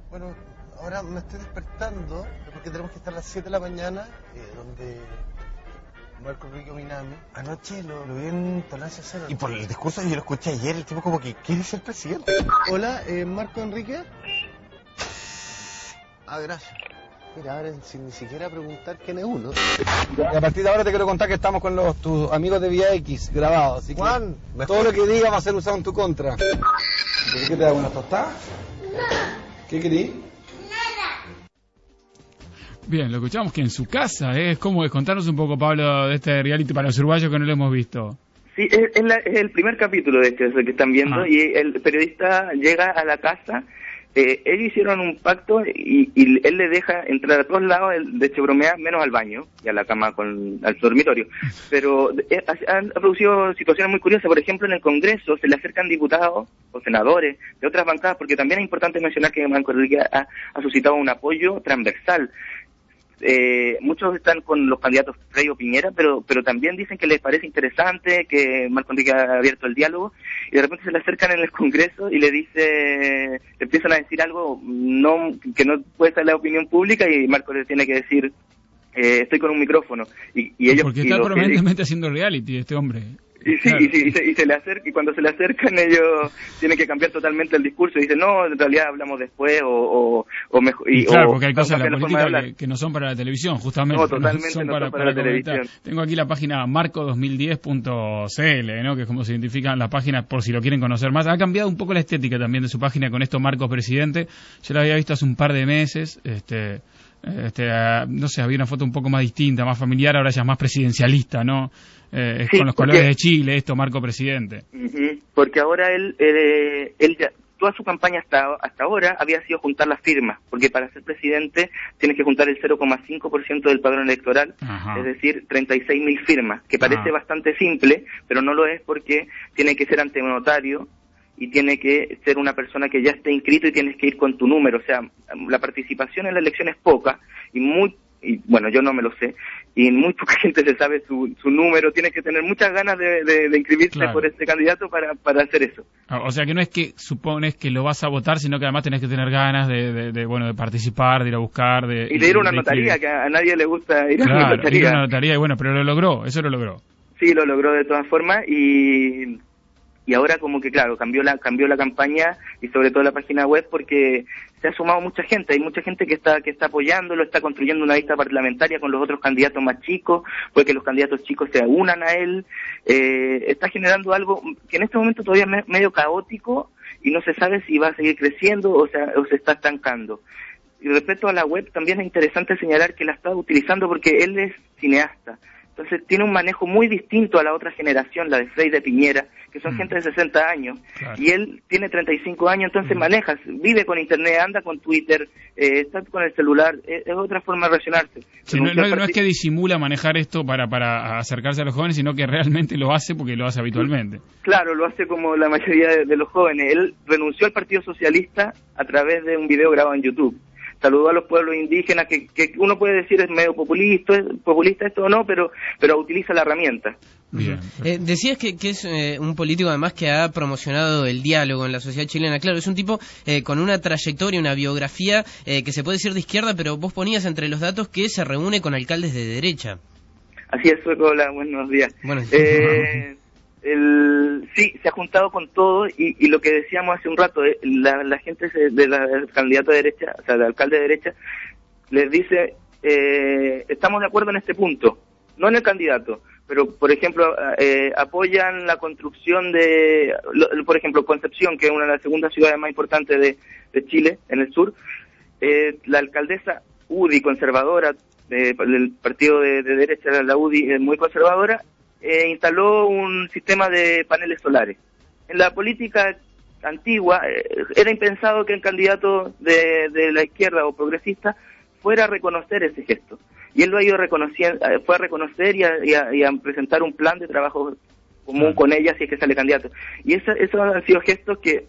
Bueno, ahora me estoy despertando porque tenemos que estar a las 7 de la mañana, eh, donde Marco Enrique Minami. Anoche lo, vi en Tolerancia Cero. Y por el discurso yo lo escuché ayer, el tipo como que quiere ser presidente. Hola, eh, Marco Enrique. Ah, gracias. Mira, ahora sin ni siquiera preguntar quién es uno. Y a partir de ahora te quiero contar que estamos con los tus amigos de Vía X grabados. Así Juan, todo lo que diga va a ser usado en tu contra. ¿Qué te hago una tostada? ¿Qué querís?
Bien, lo escuchamos que en su casa, ¿eh? es como contarnos un poco, Pablo, de este reality para los uruguayos que no lo hemos visto.
Sí, es, el primer capítulo de este, que están viendo, ah. y el periodista llega a la casa, eh, ellos hicieron un pacto y, él le deja entrar a todos lados de hecho bromea menos al baño y a la cama con al dormitorio. Pero eh, han producido situaciones muy curiosas, por ejemplo, en el Congreso se le acercan diputados o senadores de otras bancadas, porque también es importante mencionar que Manco Enrique ha suscitado un apoyo transversal eh, muchos están con los candidatos Frey o Piñera, pero, pero también dicen que les parece interesante, que Marco Enrique ha abierto el diálogo, y de repente se le acercan en el Congreso y le dice, le empiezan a decir algo no que no puede ser la opinión pública, y Marco le tiene que decir, eh, estoy con un micrófono. Y, y ellos,
Porque está permanentemente haciendo reality este hombre.
Y sí, y, se, le acerca, y cuando se le acercan ellos tienen que cambiar totalmente el discurso y dicen, no, en realidad hablamos después o, o, mejor... Y,
claro, porque hay cosas de la política que, no son para la televisión, justamente.
No, totalmente son, para, la televisión.
Tengo aquí la página marco2010.cl, ¿no? que es como se identifican las páginas por si lo quieren conocer más. Ha cambiado un poco la estética también de su página con esto Marcos Presidente. Yo la había visto hace un par de meses, este... Este, ah, no sé, había una foto un poco más distinta, más familiar, ahora ya es más presidencialista, ¿no? Eh, con los colores de Chile, esto, Marco Presidente.
porque ahora él, eh, él ya, toda su campaña hasta, hasta ahora había sido juntar las firmas, porque para ser presidente tienes que juntar el 0,5% del padrón electoral, es decir, 36 mil firmas, que parece bastante simple, pero no lo es porque tiene que ser ante notario y tiene que ser una persona que ya esté inscrito y tienes que ir con tu número, o sea, la participación en la elección es poca y muy y bueno, yo no me lo sé, y muy poca gente se sabe su, su número, tienes que tener muchas ganas de, de, inscribirse por este candidato para, para hacer eso.
Ah, o sea que no es que supones que lo vas a votar, sino que además tenés que tener ganas de, de, bueno, de participar, de ir a buscar, de...
Y de ir a una notaría, que a nadie le gusta ir a una notaría.
Ir a una notaría, y bueno, pero lo logró, eso lo logró.
Sí, lo logró de todas formas y y ahora como que claro cambió la cambió la campaña y sobre todo la página web porque se ha sumado mucha gente. Hay mucha gente que está que está apoyándolo está construyendo una lista parlamentaria con los otros candidatos más chicos puede que los candidatos chicos se unan a él. Eh, está generando algo que en este momento todavía es medio caótico y no se sabe si va a seguir creciendo o, sea, o se está estancando. Y respecto a la web también es interesante señalar que la está utilizando porque él es cineasta Entonces tiene un manejo muy distinto a la otra generación, la de Frey de Piñera, que son gente de 60 años. Y él tiene 35 años, entonces maneja, vive con Internet, anda con Twitter, eh, está con el celular, es, es otra forma de relacionarse.
Sí, no, no- no es que disimula manejar esto para, para acercarse a los jóvenes, sino que realmente lo hace porque lo hace habitualmente.
Claro, lo hace como la mayoría de, de los jóvenes. Él renunció al Partido Socialista a través de un video grabado en YouTube. Saludó a los pueblos indígenas, que, que uno puede decir es medio populista, populista esto o no, pero, pero utiliza la herramienta.
Eh, decías que, que es eh, un político además que ha promocionado el diálogo en la sociedad chilena. Claro, es un tipo eh, con una trayectoria, una biografía eh, que se puede decir de izquierda, pero vos ponías entre los datos que se reúne con alcaldes de derecha.
Así es, Sueco, hola, buenos días.
Bueno,
Eh, el, sí, se ha juntado con todo y, y lo que decíamos hace un rato, eh, la, la gente de la del candidato de derecha, o sea, del alcalde de derecha, les dice, eh, estamos de acuerdo en este punto, no en el candidato, pero por ejemplo, eh, apoyan la construcción de, lo- por ejemplo, Concepción, que es una de las segundas ciudades más importantes de, de Chile, en el sur, eh, la alcaldesa UDI, conservadora, eh, del partido de, de derecha, la UDI, es muy conservadora, eh, instaló un sistema de paneles solares. En la política antigua eh, era impensado que el candidato de, de la izquierda o progresista fuera a reconocer ese gesto. Y él lo ha ido reconociendo, eh, fue a reconocer y a, y a- y a presentar un plan de trabajo común con ella si es que sale candidato. Y esa- esos han sido gestos que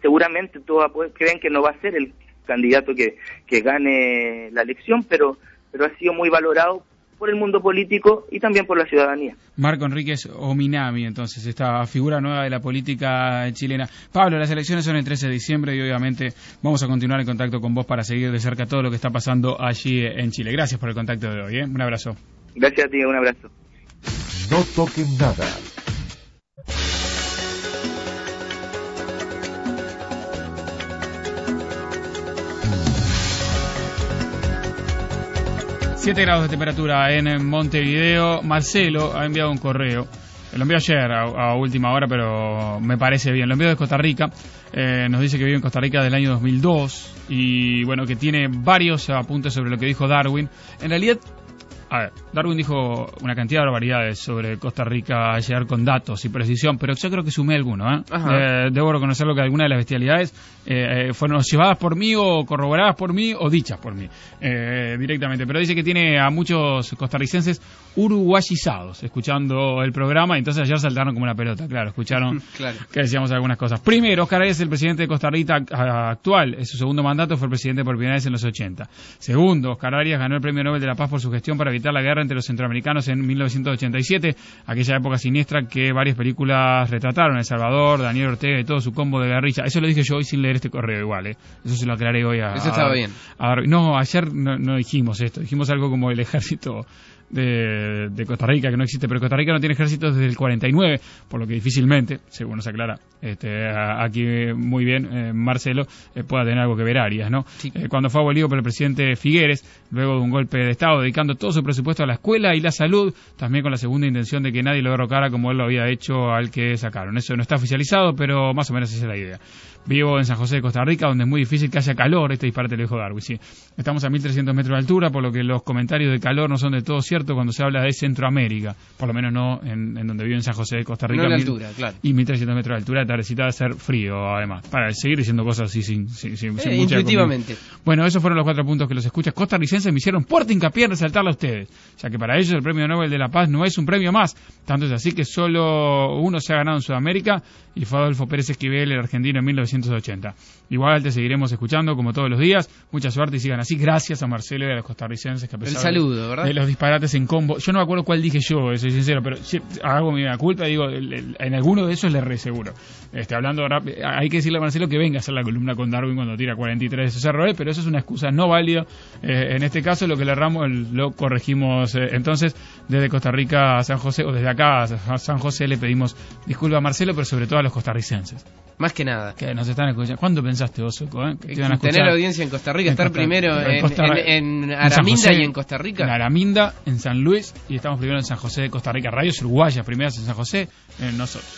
seguramente todos creen que no va a ser el candidato que, que gane la elección, pero, pero ha sido muy valorado por el mundo político y también por la ciudadanía.
Marco Enríquez Ominami, entonces, esta figura nueva de la política chilena. Pablo, las elecciones son el 13 de diciembre y obviamente vamos a continuar en contacto con vos para seguir de cerca todo lo que está pasando allí en Chile. Gracias por el contacto de hoy. ¿eh? Un abrazo.
Gracias a ti, un abrazo.
No toquen nada.
Siete grados de temperatura en Montevideo. Marcelo ha enviado un correo. Lo envió ayer a, a última hora, pero me parece bien. Lo envió de Costa Rica. Eh, nos dice que vive en Costa Rica del año 2002 y bueno, que tiene varios apuntes sobre lo que dijo Darwin. En realidad, a ver, Darwin dijo una cantidad de barbaridades sobre Costa Rica, llegar con datos y precisión, pero yo creo que sumé alguno. ¿eh? Eh, debo reconocerlo que algunas de las bestialidades eh, eh, fueron llevadas por mí o corroboradas por mí o dichas por mí eh, directamente. Pero dice que tiene a muchos costarricenses uruguayizados escuchando el programa y entonces ayer saltaron como una pelota, claro, escucharon
Claro.
que decíamos algunas cosas. Primero, Oscar Arias es el presidente de Costa Rica ac- actual. En su segundo mandato fue el presidente por primera vez en los 80. Segundo, Oscar Arias ganó el Premio Nobel de la Paz por su gestión para evitar la guerra entre los centroamericanos en 1987, aquella época siniestra que varias películas retrataron. El Salvador, Daniel Ortega y todo su combo de guerrilla. Eso lo dije yo hoy sin leer este correo igual, ¿eh? Eso se lo aclaré hoy a...
Eso estaba
a-
bien.
a no, ayer no, no dijimos esto. Dijimos algo como el ejército de, de Costa Rica, que no existe, pero Costa Rica no tiene ejército desde el 49, por lo que difícilmente, según nos aclara este, a- aquí muy bien eh, Marcelo, eh, pueda tener algo que ver Arias, ¿no? Eh, cuando fue abolido por el presidente Figueres, luego de un golpe de Estado, dedicando todo su presupuesto a la escuela y la salud, también con la segunda intención de que nadie lo derrocara como él lo había hecho al que sacaron. Eso no está oficializado, pero más o menos esa es la idea. Vivo en San José de Costa Rica, donde es muy difícil que haya calor. Este disparate lo dijo Darwin, sí. Estamos a 1300 metros de altura, por lo que los comentarios de calor no son de todo ciertos cuando se habla de Centroamérica. Por lo menos no en, en donde vivo en San José de Costa Rica.
No
Mil-
altura, claro.
Y 1300 metros de altura, tardecita de ser frío, además. Para seguir diciendo cosas así sin, sin, sin- sin
Eh,
mucha
intuitivamente.
comida. Bueno, esos fueron los cuatro puntos que los escuchas costarricenses me hicieron fuerte hincapié en resaltarle a ustedes, ya que para ellos el Premio Nobel de la Paz no es un premio más, tanto es así que solo uno se ha ganado en Sudamérica y fue Adolfo Pérez Esquivel, el argentino, en 1980. Igual te seguiremos escuchando como todos los días, mucha suerte y sigan así. Gracias a Marcelo y a los costarricenses que a pesar
El saludo,
de-
¿verdad?
de los disparates en combo, yo no me acuerdo cuál dije yo, eh, soy sincero, pero hago mi culpa y digo, el- el- en alguno de esos le re seguro. Este, hablando hay que decirle a Marcelo que venga a hacer la columna con Darwin cuando tira 43 de esos errores, pero eso es una excusa no válida. Eh, en este caso, lo que le erramos lo corregimos. eh, entonces, desde Costa Rica a San José, o desde acá a San José, le pedimos disculpas a Marcelo, pero sobre todo a los costarricenses.
Más que nada.
Que nos están escuchando. ¿Cuándo pensaste vos, Soco, eh? Que te iban a
Tener
escuchar?
audiencia en Costa Rica,
En
estar
Costa-
primero en,
Costa-
en- en Araminda
José,
y en Costa Rica.
En Araminda, en San Luis, y estamos primero en San José de Costa Rica. Radios Uruguayas, primeras en San José, eh, nosotros.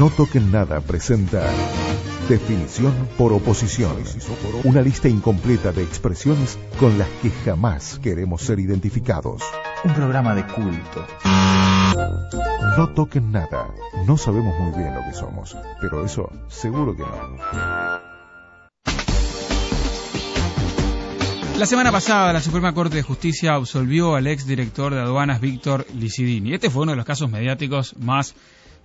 No toquen nada presenta Definición por oposición. Una lista incompleta de expresiones con las que jamás queremos ser identificados. un programa de culto. No toquen nada. No sabemos muy bien lo que somos, pero eso seguro que no.
La semana pasada, la Suprema Corte de Justicia absolvió al ex director de aduanas Víctor Licidini. Este fue uno de los casos mediáticos más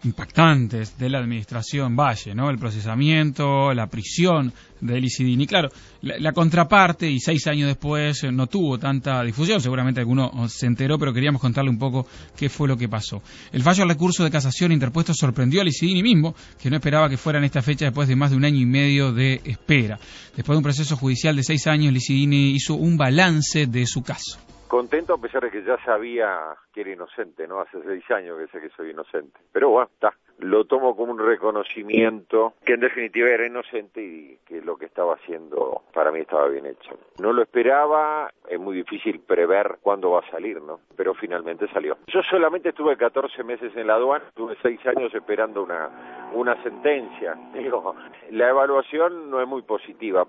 impactantes de la administración Valle, ¿no? El procesamiento, la prisión de Licidini. Claro, la, contraparte, y seis años después eh, no tuvo tanta difusión, seguramente alguno se enteró, pero queríamos contarle un poco qué fue lo que pasó. El fallo al recurso de casación interpuesto sorprendió a Licidini mismo, que no esperaba que fuera en esta fecha después de más de un año y medio de espera. Después de un proceso judicial de seis años, Licidini hizo un balance de su caso
contento a pesar de que ya sabía que era inocente, ¿no? Hace seis años que sé que soy inocente. Pero bueno, está. Lo tomo como un reconocimiento que en definitiva era inocente y que lo que estaba haciendo para mí estaba bien hecho. No lo esperaba, es muy difícil prever cuándo va a salir, ¿no? Pero finalmente salió. Yo solamente estuve 14 meses en la aduana, estuve seis años esperando una, una sentencia. Digo, la evaluación no es muy positiva.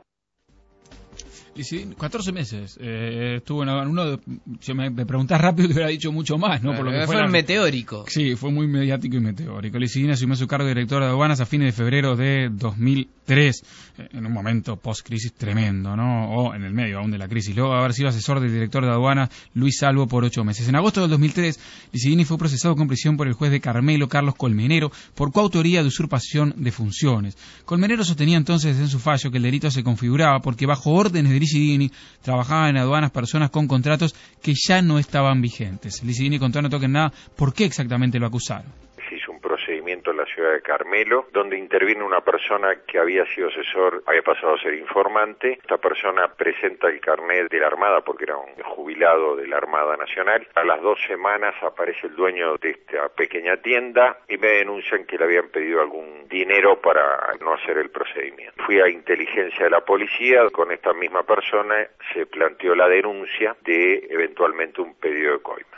Y sí, 14 meses. Eh, estuvo en uno. si me, me, preguntás rápido, te hubiera dicho mucho más, ¿no?
Por lo que fue meteórico.
Sí, fue muy mediático y meteórico. Licidina asumió su cargo de director de aduanas a fines de febrero de 2003, eh, en un momento post-crisis tremendo, ¿no? O en el medio aún de la crisis. Luego de haber sido asesor del director de aduanas Luis Salvo por ocho meses. En agosto del 2003, Licidini fue procesado con prisión por el juez de Carmelo, Carlos Colmenero, por coautoría de usurpación de funciones. Colmenero sostenía entonces en su fallo que el delito se configuraba porque bajo órdenes de Licidini trabajaba en aduanas personas con contratos que ya no estaban vigentes. Licidini contó no toquen nada por qué exactamente lo acusaron
en la ciudad de Carmelo, donde interviene una persona que había sido asesor, había pasado a ser informante. Esta persona presenta el carnet de la Armada porque era un jubilado de la Armada Nacional. A las dos semanas aparece el dueño de esta pequeña tienda y me denuncian que le habían pedido algún dinero para no hacer el procedimiento. Fui a inteligencia de la policía, con esta misma persona se planteó la denuncia de eventualmente un pedido de coima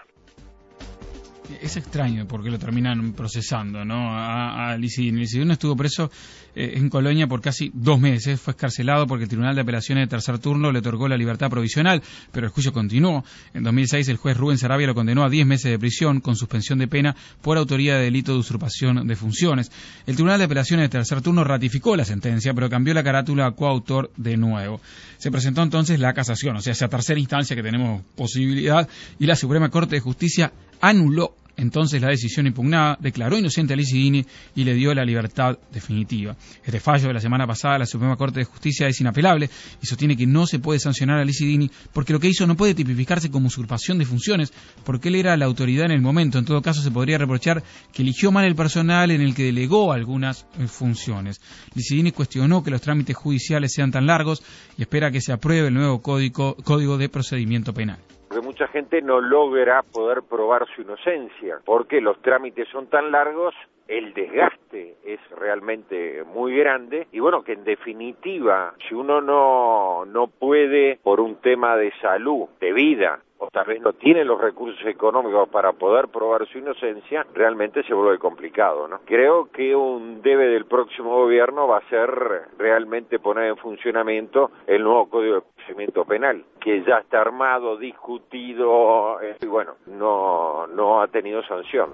es extraño porque lo terminan procesando, ¿no? A, a Licidino. estuvo preso eh, en Colonia por casi dos meses. Fue escarcelado porque el Tribunal de Apelaciones de Tercer Turno le otorgó la libertad provisional, pero el juicio continuó. En 2006 el juez Rubén Sarabia lo condenó a 10 meses de prisión con suspensión de pena por autoría de delito de usurpación de funciones. El Tribunal de Apelaciones de Tercer Turno ratificó la sentencia, pero cambió la carátula a coautor de nuevo. Se presentó entonces la casación, o sea, esa tercera instancia que tenemos posibilidad, y la Suprema Corte de Justicia anuló entonces la decisión impugnada, declaró inocente a Licidini y le dio la libertad definitiva. Este fallo de la semana pasada la Suprema Corte de Justicia es inapelable y sostiene que no se puede sancionar a Licidini porque lo que hizo no puede tipificarse como usurpación de funciones porque él era la autoridad en el momento. En todo caso, se podría reprochar que eligió mal el personal en el que delegó algunas eh, funciones. Licidini cuestionó que los trámites judiciales sean tan largos y espera que se apruebe el nuevo código, código de procedimiento penal
porque mucha gente no logra poder probar su inocencia, porque los trámites son tan largos, el desgaste es realmente muy grande y bueno, que en definitiva, si uno no, no puede por un tema de salud, de vida, o tal vez no tiene los recursos económicos para poder probar su inocencia, realmente se vuelve complicado, ¿no? Creo que un debe del próximo gobierno va a ser realmente poner en funcionamiento el nuevo Código de Procedimiento Penal, que ya está armado, discutido, eh, y bueno, no, no ha tenido sanción.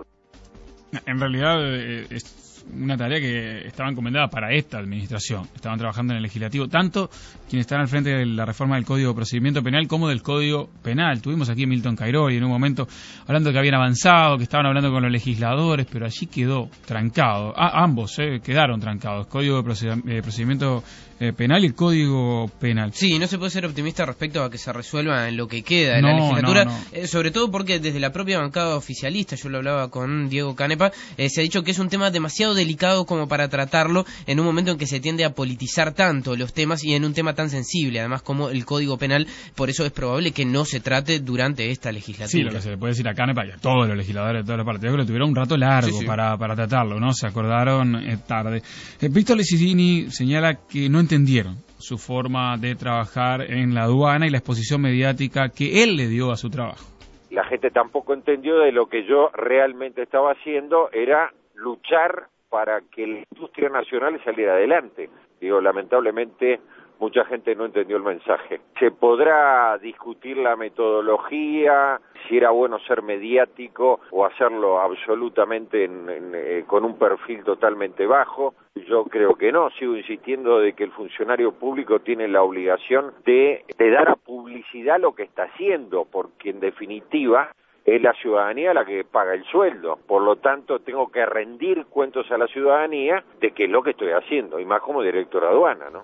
En realidad eh, es una tarea que estaba encomendada para esta administración. Estaban trabajando en el legislativo, tanto quienes están al frente de la reforma del Código de Procedimiento Penal como del Código Penal. Tuvimos aquí a Milton y en un momento hablando que habían avanzado, que estaban hablando con los legisladores, pero allí quedó trancado. Ambos eh, quedaron trancados. Código de Procedimiento eh, penal y el código penal.
Sí, no se puede ser optimista respecto a que se resuelva en lo que queda en la legislatura, eh, sobre todo porque desde la propia bancada oficialista, yo lo hablaba con Diego Canepa, eh, se ha dicho que es un tema demasiado delicado como para tratarlo en un momento en que se tiende a politizar tanto los temas y en un tema tan sensible, además como el código penal, por eso es probable que no se trate durante esta legislatura.
Sí, lo que se le puede decir a Canepa y a todos los legisladores de todos los partidos que lo tuvieron un rato largo Para, para tratarlo, ¿no? Se acordaron tarde. Víctor Lecidini señala que no entendieron su forma de trabajar en la aduana y la exposición mediática que él le dio a su trabajo.
La gente tampoco entendió de lo que yo realmente estaba haciendo era luchar para que la industria nacional saliera adelante. Digo, lamentablemente mucha gente no entendió el mensaje. Se podrá discutir la metodología, si era bueno ser mediático o hacerlo absolutamente eh, con un perfil totalmente bajo. Yo creo que no, sigo insistiendo de que el funcionario público tiene la obligación de, de dar a publicidad lo que está haciendo, porque en definitiva es la ciudadanía la que paga el sueldo. Por lo tanto, tengo que rendir cuentos a la ciudadanía de qué es lo que estoy haciendo, y más como director de aduana, ¿no?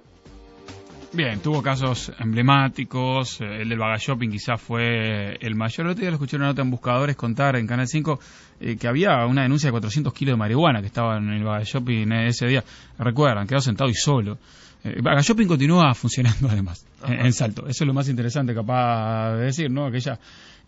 Bien, tuvo casos emblemáticos, eh, el del Baga Shopping quizás fue el mayor. El otro día lo escuché una nota en Buscadores contar en Canal 5 eh, que había una denuncia de 400 kilos de marihuana que estaba en el Baga Shopping ese día. Recuerdan, quedó sentado y solo. Eh, Baga Shopping continúa funcionando además en, Salto. Eso es lo más interesante capaz de decir, ¿no? Aquella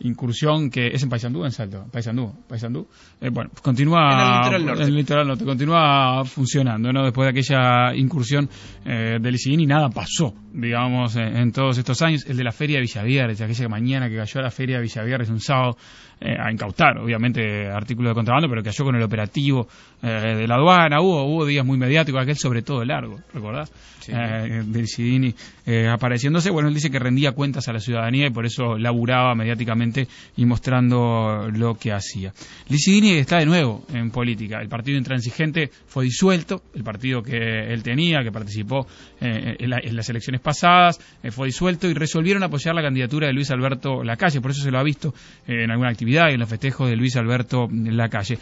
incursión que es en Paysandú, en Salto, Paysandú, Paysandú. Eh, bueno, continúa
en el litoral norte.
En el litoral norte, continúa funcionando, ¿no? Después de aquella incursión eh, del y nada pasó, digamos, en, todos estos años. El de la Feria de Villavierres, aquella mañana que cayó a la Feria de Villavierres un sábado, eh, a incautar, obviamente, artículos de contrabando, pero cayó con el operativo eh, de la aduana. Hubo, hubo días muy mediáticos, aquel sobre todo largo, ¿recordás?
Sí.
Eh, del Cidini eh, apareciéndose. Bueno, él dice que rendía cuentas a la ciudadanía y por eso laburaba mediáticamente y mostrando lo que hacía. Licidini está de nuevo en política. El partido intransigente fue disuelto, el partido que él tenía, que participó eh, en, la- en las elecciones pasadas, eh, fue disuelto y resolvieron apoyar la candidatura de Luis Alberto Lacalle. Por eso se lo ha visto eh, en alguna actividad y en los festejos de Luis Alberto Lacalle.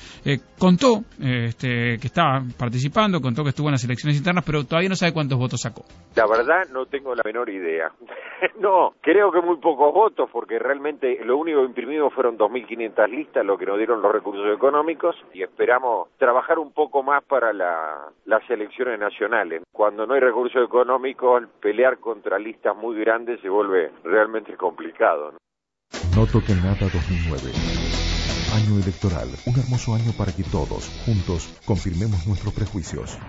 Contó este, que estaba participando, contó que estuvo en las elecciones internas, pero todavía no sabe cuántos votos sacó.
La verdad no tengo la menor idea. no, creo que muy pocos votos porque realmente lo único que imprimimos fueron 2.500 listas, lo que nos dieron los recursos económicos y esperamos trabajar un poco más para la- las elecciones nacionales. Cuando no hay recursos económicos, pelear contra listas muy grandes se vuelve realmente complicado. ¿no?
No nada 2009. Año electoral, un hermoso año para que todos, juntos, confirmemos nuestros prejuicios.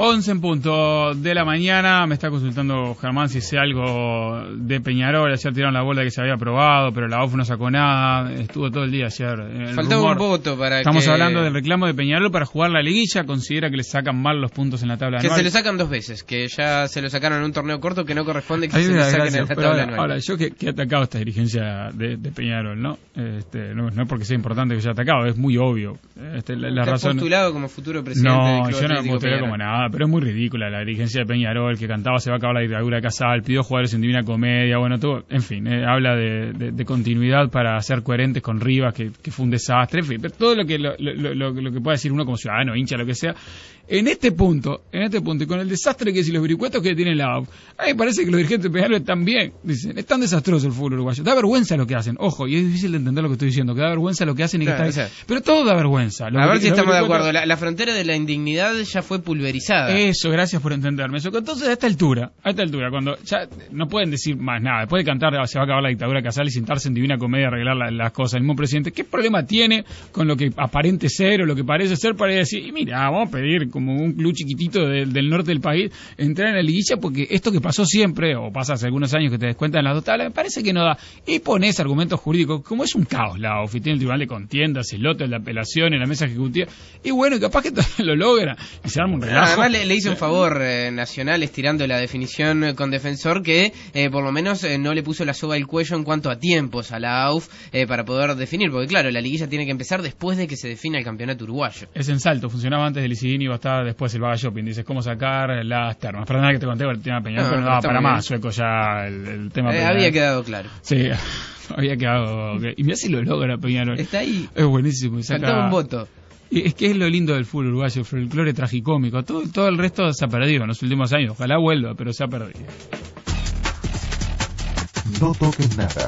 11 en punto de la mañana, me está consultando Germán si sé algo de Peñarol, ayer tiraron la bola de que se había aprobado, pero la UF no sacó nada, estuvo todo el día ayer. el
Faltaba
rumor.
un voto para
Estamos
que...
hablando del reclamo de Peñarol para jugar la liguilla, considera que le sacan mal los puntos en la tabla
Que
anual.
se lo sacan dos veces, que ya se lo sacaron en un torneo corto que no corresponde que se
da
saquen en la tabla
ahora,
anual.
ahora, yo que, que he atacado esta dirigencia de, de Peñarol, ¿no? Este, no, no es porque sea importante que haya atacado, es muy obvio. Este, la, razón...
postulado como futuro presidente del
No,
Club
yo no me postulé como nada, pero es muy ridícula la dirigencia de Peñarol, que cantaba se va a acabar la dictadura de Casal, pidió jugadores en Divina Comedia, bueno, todo, en fin, eh, habla de, continuidad para ser coherentes con Rivas, que, que fue un desastre, en fin, pero todo lo que, lo, lo- lo- lo que pueda decir uno como ciudadano, hincha, lo que sea, en este punto, en este punto, y con el desastre que es y los vericuetos que tiene la AUF, a mí me parece que los dirigentes de Peñarol están bien, dicen, es tan desastroso el fútbol uruguayo, da vergüenza lo que hacen, ojo, y es difícil de entender lo que estoy diciendo, que da vergüenza lo que hacen y que está
o sea,
pero todo da vergüenza. Lo
A
que-
ver si estamos de acuerdo. La, la frontera de la indignidad ya fue pulverizada.
eso, gracias por entenderme. Eso, entonces a esta altura, a esta altura, cuando ya no pueden decir más nada, después de cantar "Ah, se va a acabar la dictadura Casal y sentarse en Divina Comedia a arreglar la- las cosas, el mismo presidente, ¿qué problema tiene con lo que aparente ser o lo que parece ser para decir, y mira, vamos a pedir como un club chiquitito del- del norte del país entrar en la liguilla porque esto que pasó siempre, o pasa hace algunos años que te descuentan las dos tablas, me parece que no da. Y pones argumentos jurídicos, como es un caos la OFI, tiene el tribunal de contiendas, el lote, la apelación, en la mesa ejecutiva, y bueno, capaz que lo logra y se arma un relajo.
Además le, le hizo un favor eh, Nacional estirando la definición con defensor que eh, por lo menos eh, no le puso la soga al cuello en cuanto a tiempos a la AUF eh, para poder definir, porque claro, la liguilla tiene que empezar después de que se defina el campeonato uruguayo.
Es en salto, funcionaba antes del Isidini y después el Vaga Shopping. Dices cómo sacar las termas. Perdona que te conté el tema Peñarol,
No,
pero no daba para más, sueco ya el, el tema
Eh,
Peñarol.
había quedado claro.
Sí, había quedado. Y mira si lo logra Peñarol.
Está ahí.
Es buenísimo. y saca-
Faltaba un voto.
Es que es lo lindo del fútbol uruguayo, el folclore tragicómico. Todo, todo el resto se ha perdido en los últimos años. Ojalá vuelva, pero se ha perdido.
No toquen nada.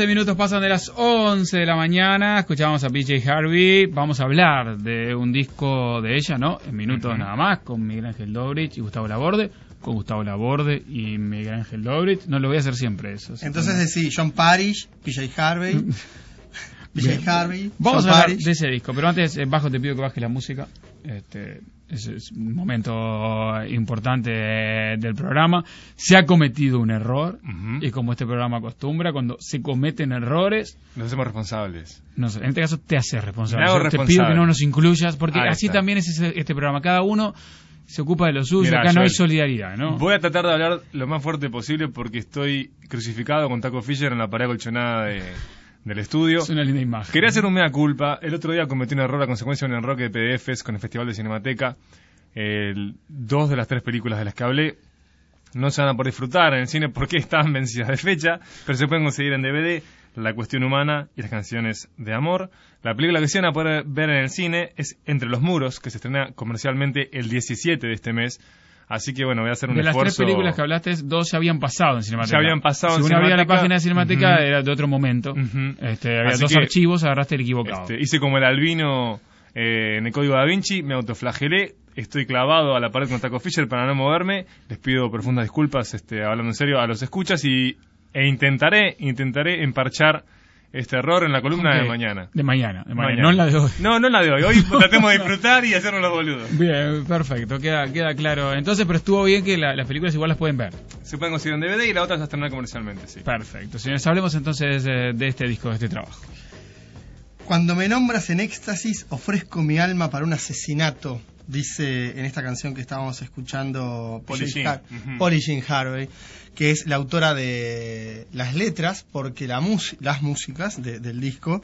12 minutos pasan de las 11 de la mañana, escuchamos a PJ Harvey, vamos a hablar de un disco de ella, ¿no? En minutos nada más, con Miguel Ángel Dobrich y Gustavo Laborde, con Gustavo Laborde y Miguel Ángel Dobrich, no lo voy a hacer siempre eso.
Entonces decís John Parrish, PJ Harvey, PJ Harvey.
Vamos
John
a hablar
Parrish.
de ese disco, pero antes, eh, bajo te pido que bajes la música. Este, es, es un momento importante del programa. Se ha cometido un error, y como este programa acostumbra, cuando se cometen errores,
Nos hacemos responsables.
no en este caso te haces responsable. Yo Te pido
responsable.
que no nos incluyas, porque
Ahí
así
está.
también es ese- este programa. Cada uno se ocupa de lo suyo,
Mirá,
acá no hay solidaridad, ¿no?
Voy a tratar de hablar lo más fuerte posible porque estoy crucificado con Taco Fisher en la pared colchonada de- del estudio.
Es una linda imagen.
Quería hacer un mea culpa. El otro día cometí un error a consecuencia de un enroque de PDFs con el Festival de Cinemateca. El- dos de las tres películas de las que hablé no se van a poder disfrutar en el cine porque están vencidas de fecha, pero se pueden conseguir en DVD. La cuestión humana y las canciones de amor. La película que se van a poder ver en el cine es Entre los muros, que se estrena comercialmente el 17 de este mes. Así que bueno, voy a hacer un
de las tres
esfuerzo.
películas que hablaste, dos se habían pasado en Cinemateca.
Se habían pasado en
Según abría la
Cinemateca.
página de Cinemateca, era de otro momento. este, había
Así
dos
que,
archivos, agarraste el equivocado.
Este, hice como el albino eh, en el código da Vinci, me autoflagelé, estoy clavado a la pared con Taco Fisher para no moverme. Les pido profundas disculpas, este, hablando en serio, a los escuchas y e intentaré, intentaré emparchar este error en la columna de mañana.
De mañana, de mañana, no en la de hoy.
No, no en la de hoy. Hoy tratemos de disfrutar y hacernos los boludos.
Bien, perfecto, queda, queda claro. Entonces, pero estuvo bien que la- las películas igual las pueden ver.
Se pueden conseguir en DVD y la otra se estrena comercialmente, sí.
Perfecto. Señores, hablemos entonces de, de este disco, de este trabajo.
Cuando me nombras en éxtasis, ofrezco mi alma para un asesinato, dice en esta canción que estábamos escuchando
Polly Jean.
Har-. Polly Jean Harvey, que es la autora de las letras, porque la las músicas de- del disco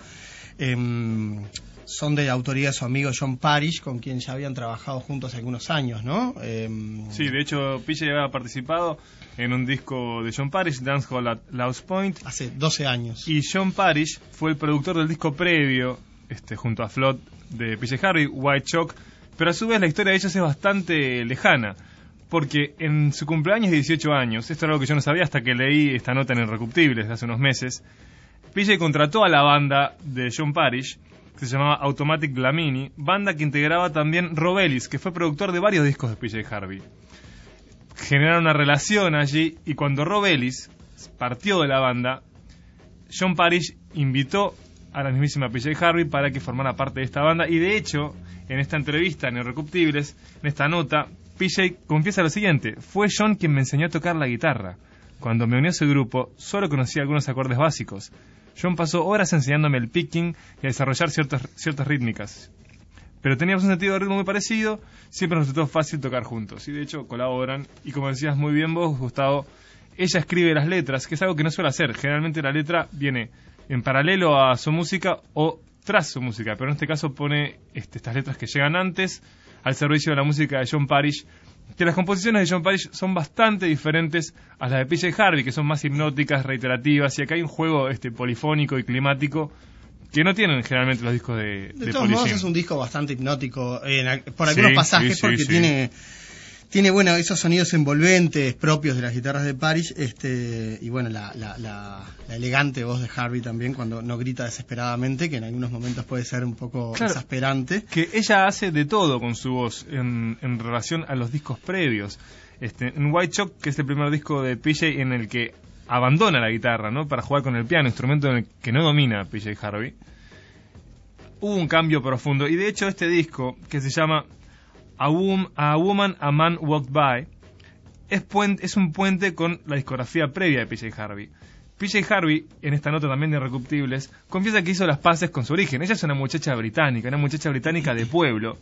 em, son de autoría de su amigo John Parrish, con quien ya habían trabajado juntos hace algunos años, ¿no? Em,
Sí, de hecho, PJ había participado en un disco de John Parrish, Dancehall at Louse Point.
Hace 12 años.
Y John Parrish fue el productor del disco previo, este, junto a Flood de PJ Harvey, White Chalk. Pero a su vez la historia de ellos es bastante lejana. Porque en su cumpleaños de 18 años, esto era algo que yo no sabía hasta que leí esta nota en Irrecuptibles hace unos meses, PJ contrató a la banda de John Parrish, que se llamaba Automatic Glamini, banda que integraba también Robelis, que fue productor de varios discos de PJ Harvey. Generaron una relación allí y cuando Robelis partió de la banda, John Parrish invitó a la mismísima PJ Harvey para que formara parte de esta banda y de hecho, en esta entrevista en Irrecuptibles, en esta nota, PJ confiesa lo siguiente, fue John quien me enseñó a tocar la guitarra. Cuando me uní a su grupo, solo conocía algunos acordes básicos. John pasó horas enseñándome el picking y a desarrollar ciertas, ciertas rítmicas. pero teníamos un sentido de ritmo muy parecido, siempre nos resultó fácil tocar juntos. Y de hecho colaboran, y como decías muy bien vos, Gustavo, ella escribe las letras, que es algo que no suele hacer. Generalmente la letra viene en paralelo a su música o tras su música, pero en este caso pone este, estas letras que llegan antes al servicio de la música de John Parrish, que las composiciones de John Parrish son bastante diferentes a las de PJ Harvey, que son más hipnóticas, reiterativas, y acá hay un juego este polifónico y climático que no tienen generalmente los discos de
De
de
todos modos es un disco bastante hipnótico en al- por
Sí,
algunos pasajes
sí, sí,
porque tiene tiene bueno esos sonidos envolventes propios de las guitarras de Parrish este y bueno la, la, la- la elegante voz de Harvey también cuando no grita desesperadamente que en algunos momentos puede ser un poco
Claro.
exasperante
que ella hace de todo con su voz en, en relación a los discos previos. Este, en White Chalk, que es el primer disco de PJ en el que abandona la guitarra, ¿no? Para jugar con el piano, instrumento en el que no domina PJ Harvey. Hubo un cambio profundo y de hecho este disco que se llama A, Wom- A Woman, A Man Walked By es, es un puente con la discografía previa de PJ Harvey. PJ Harvey, en esta nota también de Irrecuptibles, confiesa que hizo las paces con su origen. Ella es una muchacha británica, una muchacha británica de pueblo,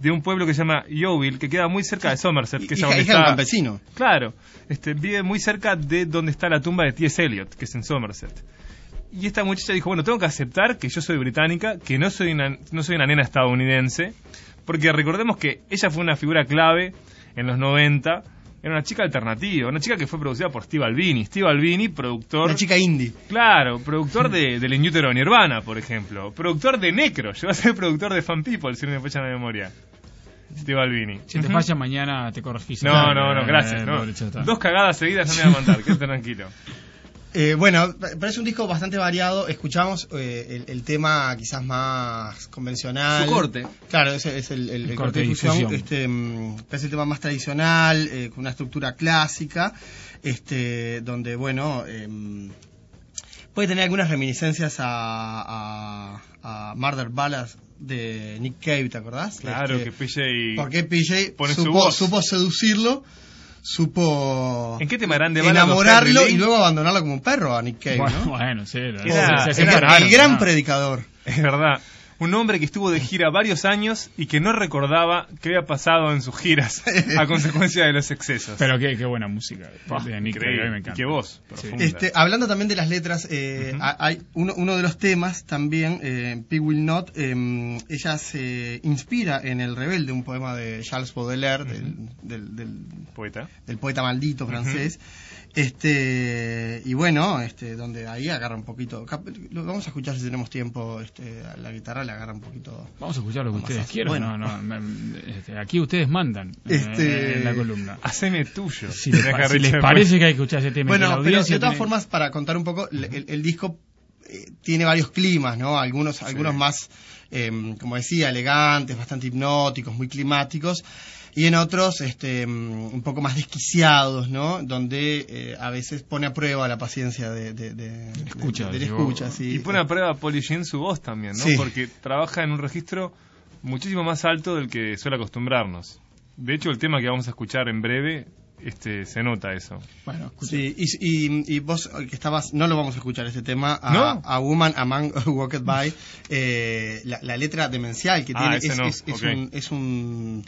de un pueblo que se llama Yeovil, que queda muy cerca de Somerset, que es
hija,
donde
hija un campesino
Claro, este, vive muy cerca de donde está la tumba de T.S. Eliot, que es en Somerset. Y esta muchacha dijo, bueno, tengo que aceptar que yo soy británica, que no soy una, no soy una nena estadounidense, porque recordemos que ella fue una figura clave en los 90, era una chica alternativa, una chica que fue producida por Steve Albini. Steve Albini, productor...
una chica indie
Claro, productor de, del In Utero Nirvana, por ejemplo. Productor de Necro, llegó a ser productor de Fan People, si no me falla la memoria. Steve Albini.
Si te falla mañana, te corregís.
No, no, no,
Eh,
gracias. no.
ya está.
Dos cagadas seguidas no me voy a mandar, quédate tranquilo.
Eh, bueno, pa- parece un disco bastante variado. Escuchamos eh, el, el tema quizás más convencional.
Su corte.
Claro, ese es el, el-
El
el
corte
corte de difusión.
difusión.
Este, mm, parece el tema más tradicional, eh, con una estructura clásica, este, donde, bueno, em, puede tener algunas reminiscencias a, a, a Murder Ballads de Nick Cave, ¿te acordás?
Claro,
Este,
que PJ...
porque PJ
pone su
supo,
voz.
supo seducirlo, supo
¿En qué tema grande
enamorarlo y luego abandonarlo como un perro a Nick Cave,
Bueno,
¿no?
bueno, sí, lo-
Era-
se- se
el,
separaron,
el gran
¿no?
predicador.
Es verdad. Un hombre que estuvo de gira varios años y que no recordaba qué había pasado en sus giras a consecuencia de los excesos.
Pero qué, qué buena música
Ah,
de Nick Cave,
increíble.
a mí me encanta.
Y qué voz.
Este, hablando también de las letras, eh, hay uno, uno de los temas también, eh, Pig Will Not, eh, ella se inspira en El Rebelde, un poema de Charles Baudelaire, del, del- del-
Poeta.
del poeta maldito francés. Este, y bueno, este, donde ahí agarra un poquito. Lo vamos a escuchar si tenemos tiempo. Este, a la guitarra le agarra un poquito.
Vamos a escuchar lo que ustedes quieran.
bueno.
No, no, me- este, aquí ustedes mandan eh,
Este-
en la columna.
Haceme tuyo.
Si les, pa- si les parece que hay que escuchar ese tema,
Bueno, pero de todas
tiene-
formas, para contar un poco, el, el- el disco eh, tiene varios climas, ¿no? Algunos, algunos más, eh, como decía, elegantes, bastante hipnóticos, muy climáticos, y en otros, este, un poco más desquiciados, ¿no? Donde eh, a veces pone a prueba la paciencia de, de, de-
Escucha,
de- escucha, sí.
Y pone a prueba a Polly Jean su voz también, ¿no?
Sí.
Porque trabaja en un registro muchísimo más alto del que suele acostumbrarnos. De hecho, el tema que vamos a escuchar en breve, este, se nota eso.
Bueno, escucha.
Sí, y, y- y vos eh, que estabas, no lo vamos a escuchar este tema, a,
¿No?
a Woman a Man Walked By, eh, la, la letra demencial que
Ah,
tiene
ese
es,
no,
es- es
ok.
un, es un-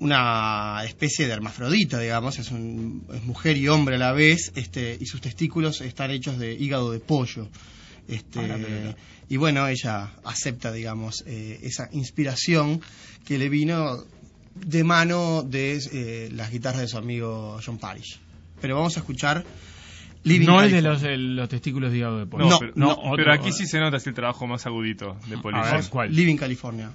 una especie de hermafrodita, digamos, es, un- es mujer y hombre a la vez, este, y sus testículos están hechos de hígado de pollo. Este,
Ah,
y bueno, ella acepta, digamos, eh, esa inspiración que le vino de mano de eh, las guitarras de su amigo John Parrish. Pero vamos a escuchar Living
no el de los, el- los testículos de hígado de pollo.
No,
No,
pero,
no,
no,
otro-
pero aquí sí se nota el trabajo más agudito de Polly
A ver,
Jean.
¿cuál?
Living California.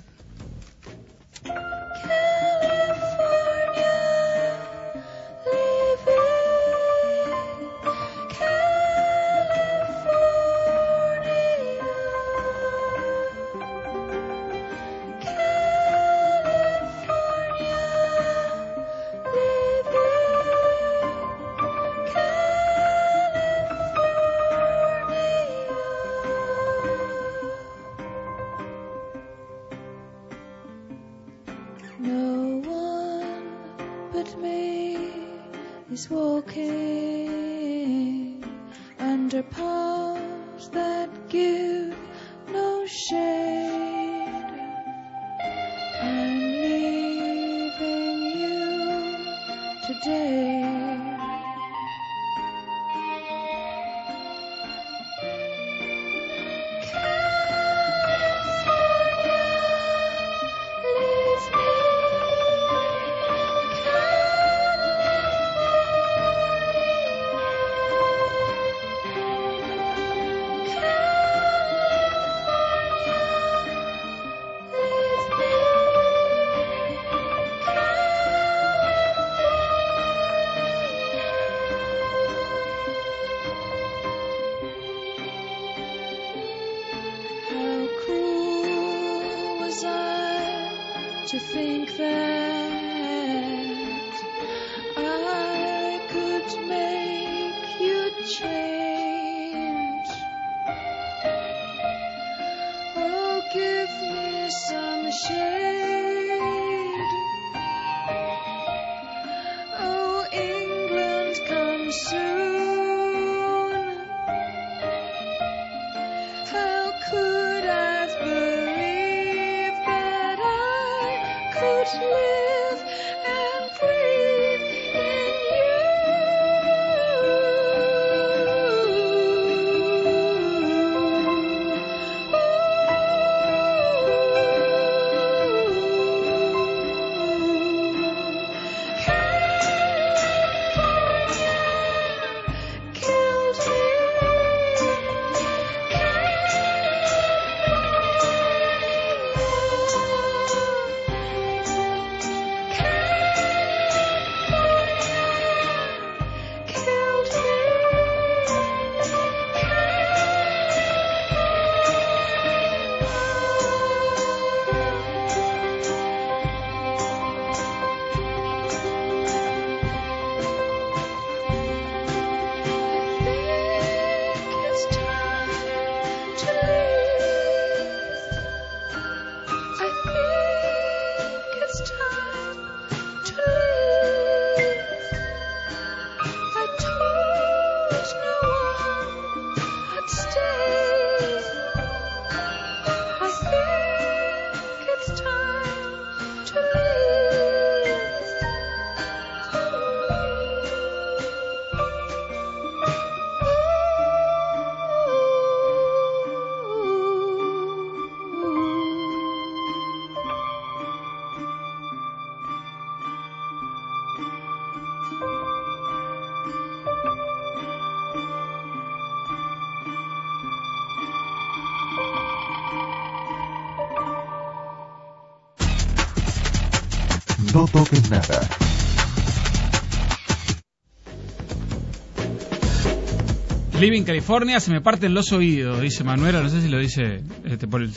Living California se me parten los oídos, dice Manuela, no sé si lo dice este, por el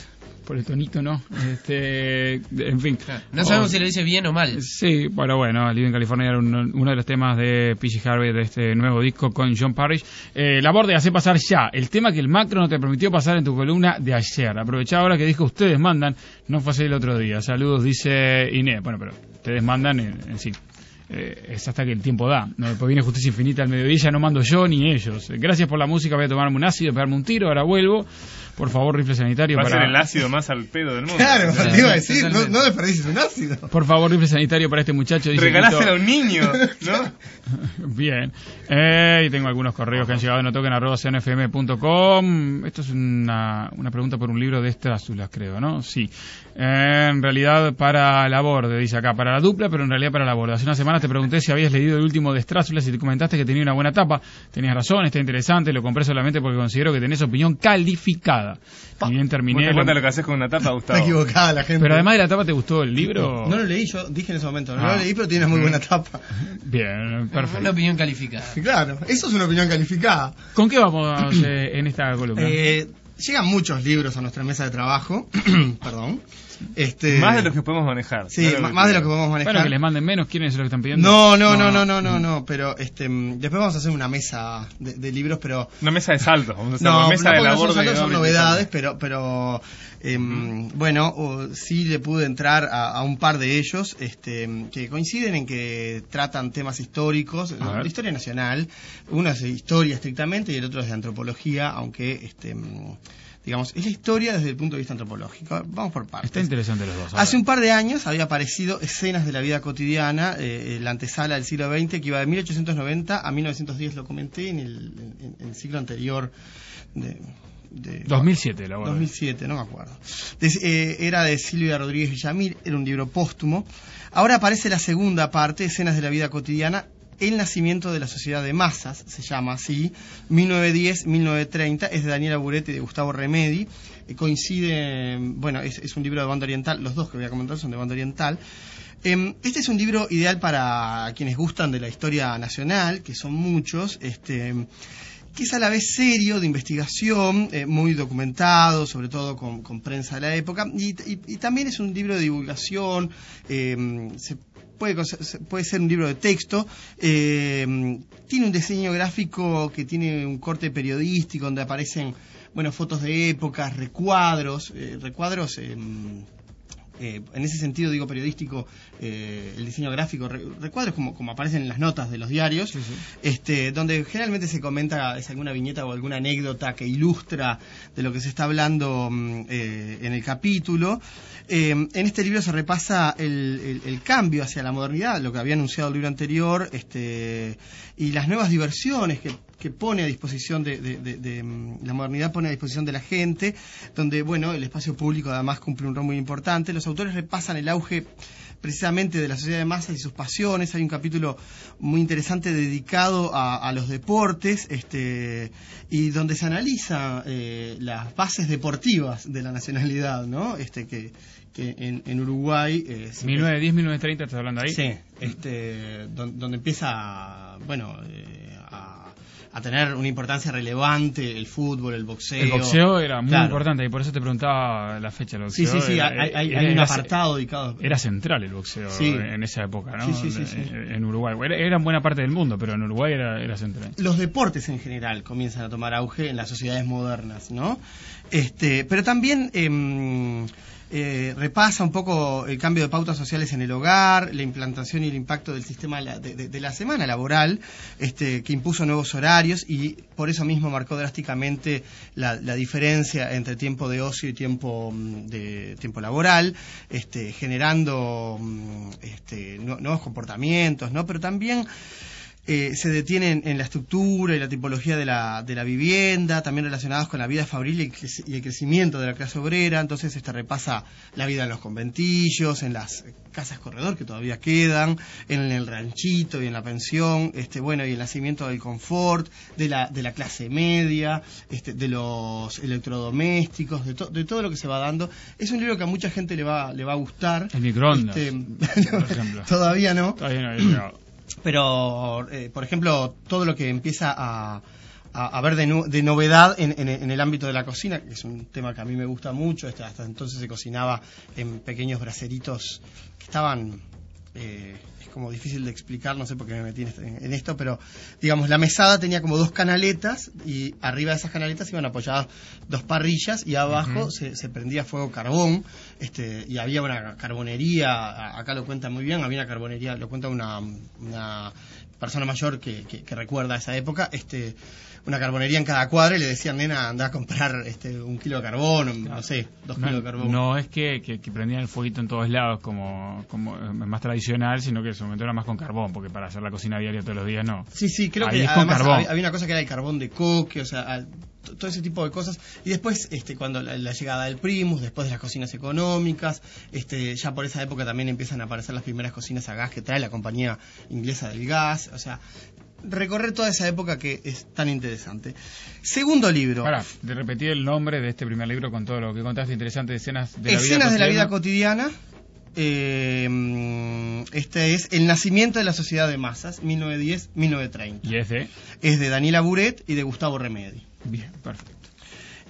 por el tonito, ¿no? Este, en fin.
No sabemos si lo dice bien o mal.
Sí, bueno, bueno, Living California era uno, uno de los temas de PG Harvey de este nuevo disco con John Parrish. Eh, la borde hace pasar ya el tema que el macro no te permitió pasar en tu columna de ayer. Aprovechá ahora que dijo ustedes mandan, no fue así el otro día. Saludos, dice Inés. Bueno, pero ustedes mandan en, en sí. Eh, es hasta que el tiempo da. ¿no? Después viene Justicia Infinita al mediodía, no mando yo ni ellos. Gracias por la música, voy a tomarme un ácido, pegarme un tiro, ahora vuelvo. Por favor, rifle sanitario.
Va a
para...
ser el ácido más al pedo del mundo.
Claro, te iba a decir, no, no desperdicies un ácido.
Por favor, rifle sanitario para este muchacho.
Regaláselo a un niño, ¿no?
Bien. Eh, y tengo algunos correos que han llegado en notoquen.com. Esto es una, una pregunta por un libro de Estrázulas, creo, ¿no? Sí. Eh, en realidad para la borde, dice acá, para la dupla, pero en realidad para la borde. Hace unas semanas te pregunté si habías leído el último de Estrázulas y te comentaste que tenía una buena tapa. Tenías razón, está interesante, lo compré solamente porque considero que tenés opinión calificada. Y bien
¿Vos
terminé.
te
lo-
cuenta lo que haces con una tapa, Gustavo?
Está equivocada la gente.
Pero además de la tapa, ¿te gustó el libro?
No lo leí, yo dije en ese momento, no
Ah.
lo leí, pero tiene muy buena tapa.
Bien, perfecto.
Una opinión calificada.
Claro, eso es una opinión calificada.
¿Con qué vamos eh, en esta columna?
Eh, llegan muchos libros a nuestra mesa de trabajo. Perdón. Este,
Más de los que podemos manejar.
Sí, más de lo que podemos manejar.
Bueno, que les manden menos, ¿quiénes es lo que están pidiendo?
No, no, no, no, no, no, no, pero este, después vamos a hacer una mesa de, de libros, pero...
Una mesa de saltos. Vamos a hacer
No,
una mesa
no,
de
no
labor
son,
de
son novedades, pero, pero em, bueno, sí le pude entrar a, a un par de ellos este, que coinciden en que tratan temas históricos,
ver.
de historia nacional. Uno es de historia estrictamente y el otro es de antropología, aunque este, digamos, es la historia desde el punto de vista antropológico. Vamos por partes.
Está interesante los dos.
Hace un par de años había aparecido Escenas de la vida cotidiana, eh, la antesala del siglo XX, que iba de 1890 a 1910, lo comenté en el, en- en el siglo anterior. De, de-
2007, la verdad.
2007, no me acuerdo. De- eh, era de Silvia Rodríguez Villamil, era un libro póstumo. Ahora aparece la segunda parte, Escenas de la vida cotidiana, El nacimiento de la sociedad de masas, se llama así, 1910-1930, es de Daniela Buretti y de Gustavo Remedi. Eh, coincide, bueno, es, un libro de banda oriental, los dos que voy a comentar son de banda oriental. Em, Este es un libro ideal para quienes gustan de la historia nacional, que son muchos, este, que es a la vez serio, de investigación, eh, muy documentado, sobre todo con, prensa de la época, y, también es un libro de divulgación, se puede, puede ser un libro de texto, eh, tiene un diseño gráfico que tiene un corte periodístico donde aparecen bueno, fotos de épocas, recuadros, eh, recuadros... eh, en ese sentido digo periodístico eh, el diseño gráfico re- recuadros como, como aparecen en las notas de los diarios este donde generalmente se comenta es alguna viñeta o alguna anécdota que ilustra de lo que se está hablando mm, eh, en el capítulo. Eh, en este libro se repasa el, el- el cambio hacia la modernidad lo que había anunciado el libro anterior este y las nuevas diversiones que que pone a disposición de, de- de- de, mm, la modernidad pone a disposición de la gente, donde bueno el espacio público además cumple un rol muy importante. Los autores repasan el auge precisamente de la sociedad de masas y sus pasiones. Hay un capítulo muy interesante dedicado a, a los deportes, este y donde se analiza eh, las bases deportivas de la nacionalidad, ¿no? Este que, que en, en Uruguay eh, se-
1910, 1930, estás hablando ahí.
Sí, este, don- donde empieza, bueno, eh, a tener una importancia relevante el fútbol, el boxeo.
El boxeo era muy
Claro.
importante y por eso te preguntaba la fecha del
Sí,
boxeo.
sí, sí,
Era-
hay- hay-
era-
hay un apartado dedicado.
Era central el boxeo
Sí.
en esa época, ¿no?
Sí, sí, sí, sí.
En, Uruguay. Era, era en buena parte del mundo, pero en Uruguay era, era central.
Los deportes en general comienzan a tomar auge en las sociedades modernas, ¿no? Este, pero también em, eh, repasa un poco el cambio de pautas sociales en el hogar, la implantación y el impacto del sistema de, de- la semana laboral, este, que impuso nuevos horarios y por eso mismo marcó drásticamente la, diferencia entre tiempo de ocio y tiempo mm, de tiempo laboral, este, generando mm, este, nu- nuevos comportamientos, ¿no? Pero también eh, se detienen en la estructura y la tipología de la, de la vivienda, también relacionados con la vida fabril y el, creci- y el crecimiento de la clase obrera. Entonces, esta repasa la vida en los conventillos, en las casas corredor que todavía quedan, en el ranchito y en la pensión, este, bueno, y el nacimiento del confort, de la, de la clase media, este, de los electrodomésticos, de, to- de todo lo que se va dando. Es un libro que a mucha gente le va, le va a gustar.
El microondas,
Este,
por ejemplo.
Todavía no.
Todavía no.
Pero, eh, por ejemplo, todo lo que empieza a, a, a ver de, novedad en, en- en el ámbito de la cocina, que es un tema que a mí me gusta mucho, hasta entonces se cocinaba en pequeños braseritos que estaban... eh, es como difícil de explicar, no sé por qué me metí en, este- en esto, pero digamos, la mesada tenía como dos canaletas y arriba de esas canaletas iban apoyadas dos parrillas y abajo se, se prendía fuego carbón este, y había una carbonería, acá lo cuenta muy bien, había una carbonería, lo cuenta una, una persona mayor que, que- que recuerda esa época, este, una carbonería en cada cuadra y le decían, nena, anda a comprar este, un kilo de carbón, no sé, dos kilos de carbón.
no es que, que, que prendían el fueguito en todos lados como, como eh, más tradicional, sino que en su momento era más con carbón, porque para hacer la cocina diaria todos los días no.
Sí, sí, creo
Ahí
que además había, había una cosa que era el carbón de coque, o sea, al- todo ese tipo de cosas. Y después, este, cuando la, la llegada del Primus, después de las cocinas económicas, este, ya por esa época también empiezan a aparecer las primeras cocinas a gas que trae la compañía inglesa del gas, o sea, recorrer toda esa época que es tan interesante. Segundo libro.
Para, de repetir el nombre de este primer libro con todo lo que contaste, interesante, escenas de la vida
Escenas de la vida
cotidiana.
cotidiana. Eh, este es El nacimiento de la sociedad de masas, 1910-1930.
Y es de.
Es de Daniela Buret y de Gustavo Remedi.
Bien, perfecto.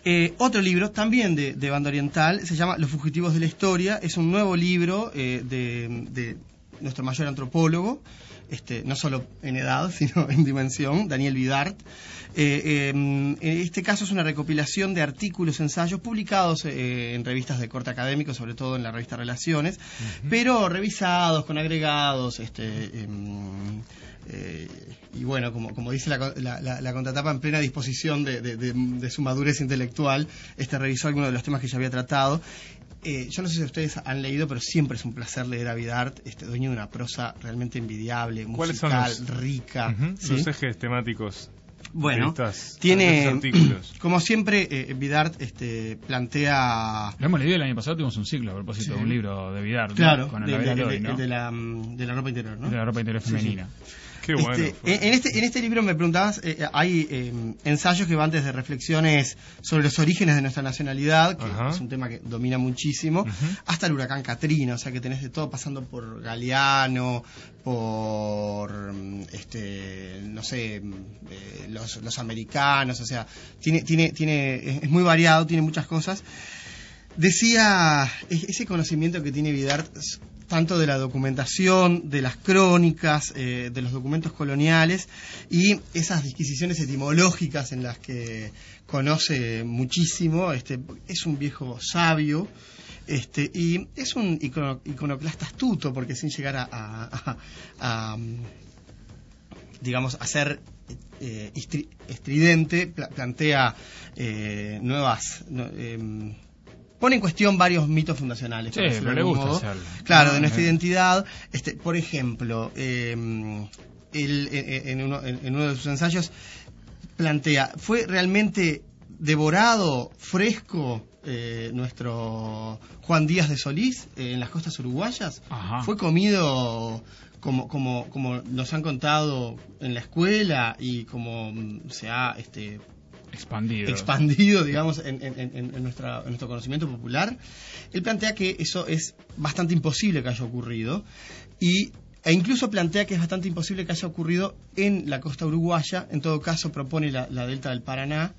Eh, otro libro, también de, de banda oriental, se llama Los fugitivos de la historia. Es un nuevo libro eh, de, de nuestro mayor antropólogo, este, no solo en edad, sino en dimensión, Daniel Vidart. Eh, eh, en este caso es una recopilación de artículos, ensayos publicados en revistas de corte académico, sobre todo en la revista Relaciones, pero revisados, con agregados, este, em, eh, y bueno, como, como dice la, la, la- la contratapa, en plena disposición de, de- de- de su madurez intelectual, este revisó algunos de los temas que ya había tratado. Eh, yo no sé si ustedes han leído, pero siempre es un placer leer a Vidart, este dueño de una prosa realmente envidiable,
¿Cuáles son
musical,
los,
rica.
Ujú,
¿sí?
los ejes temáticos
Bueno,
de estas- de
tiene, como siempre, eh, Vidart este, plantea...
Lo hemos leído el año pasado, tuvimos un ciclo a propósito
Sí.
de un libro de Vidar, ¿no?
Claro,
con
de,
Vera
de-
Loy,
de-
¿no?
de la, mm, de la ropa interior, ¿no?
De la ropa interior
Sí, sí.
Qué
Este,
bueno.
en, en este, en este libro me preguntabas, eh, hay eh, ensayos que van desde reflexiones sobre los orígenes de nuestra nacionalidad, que
Ajá.
es un tema que domina muchísimo, hasta el huracán Katrina, o sea que tenés de todo pasando por Galeano, por, este, no sé, eh, los, los americanos, o sea, tiene, tiene, tiene, es, muy variado, tiene muchas cosas. Decía ese conocimiento que tiene Vidart tanto de la documentación, de las crónicas, eh, de los documentos coloniales y esas disquisiciones etimológicas en las que conoce muchísimo. Este, es un viejo sabio este, y es un icono- iconoclasta astuto porque sin llegar a, digamos, a ser eh, estri- estridente, pla- plantea eh, nuevas... em, pone en cuestión varios mitos fundacionales.
Sí, pero le gusta hacerlo.
Claro, de nuestra
eh.
identidad. Este, por ejemplo, em, él, en, en uno, en- uno de sus ensayos plantea, ¿fue realmente devorado, fresco, eh, nuestro Juan Díaz de Solís eh, en las costas uruguayas?
Ajá.
¿Fue comido como, como, como nos han contado en la escuela y como se ha este,
Expandido.
expandido, digamos, en, en- en- en nuestra- en nuestro conocimiento popular, él plantea que eso es bastante imposible que haya ocurrido y, e incluso plantea que es bastante imposible que haya ocurrido en la costa uruguaya, en todo caso propone la, la delta del Paraná,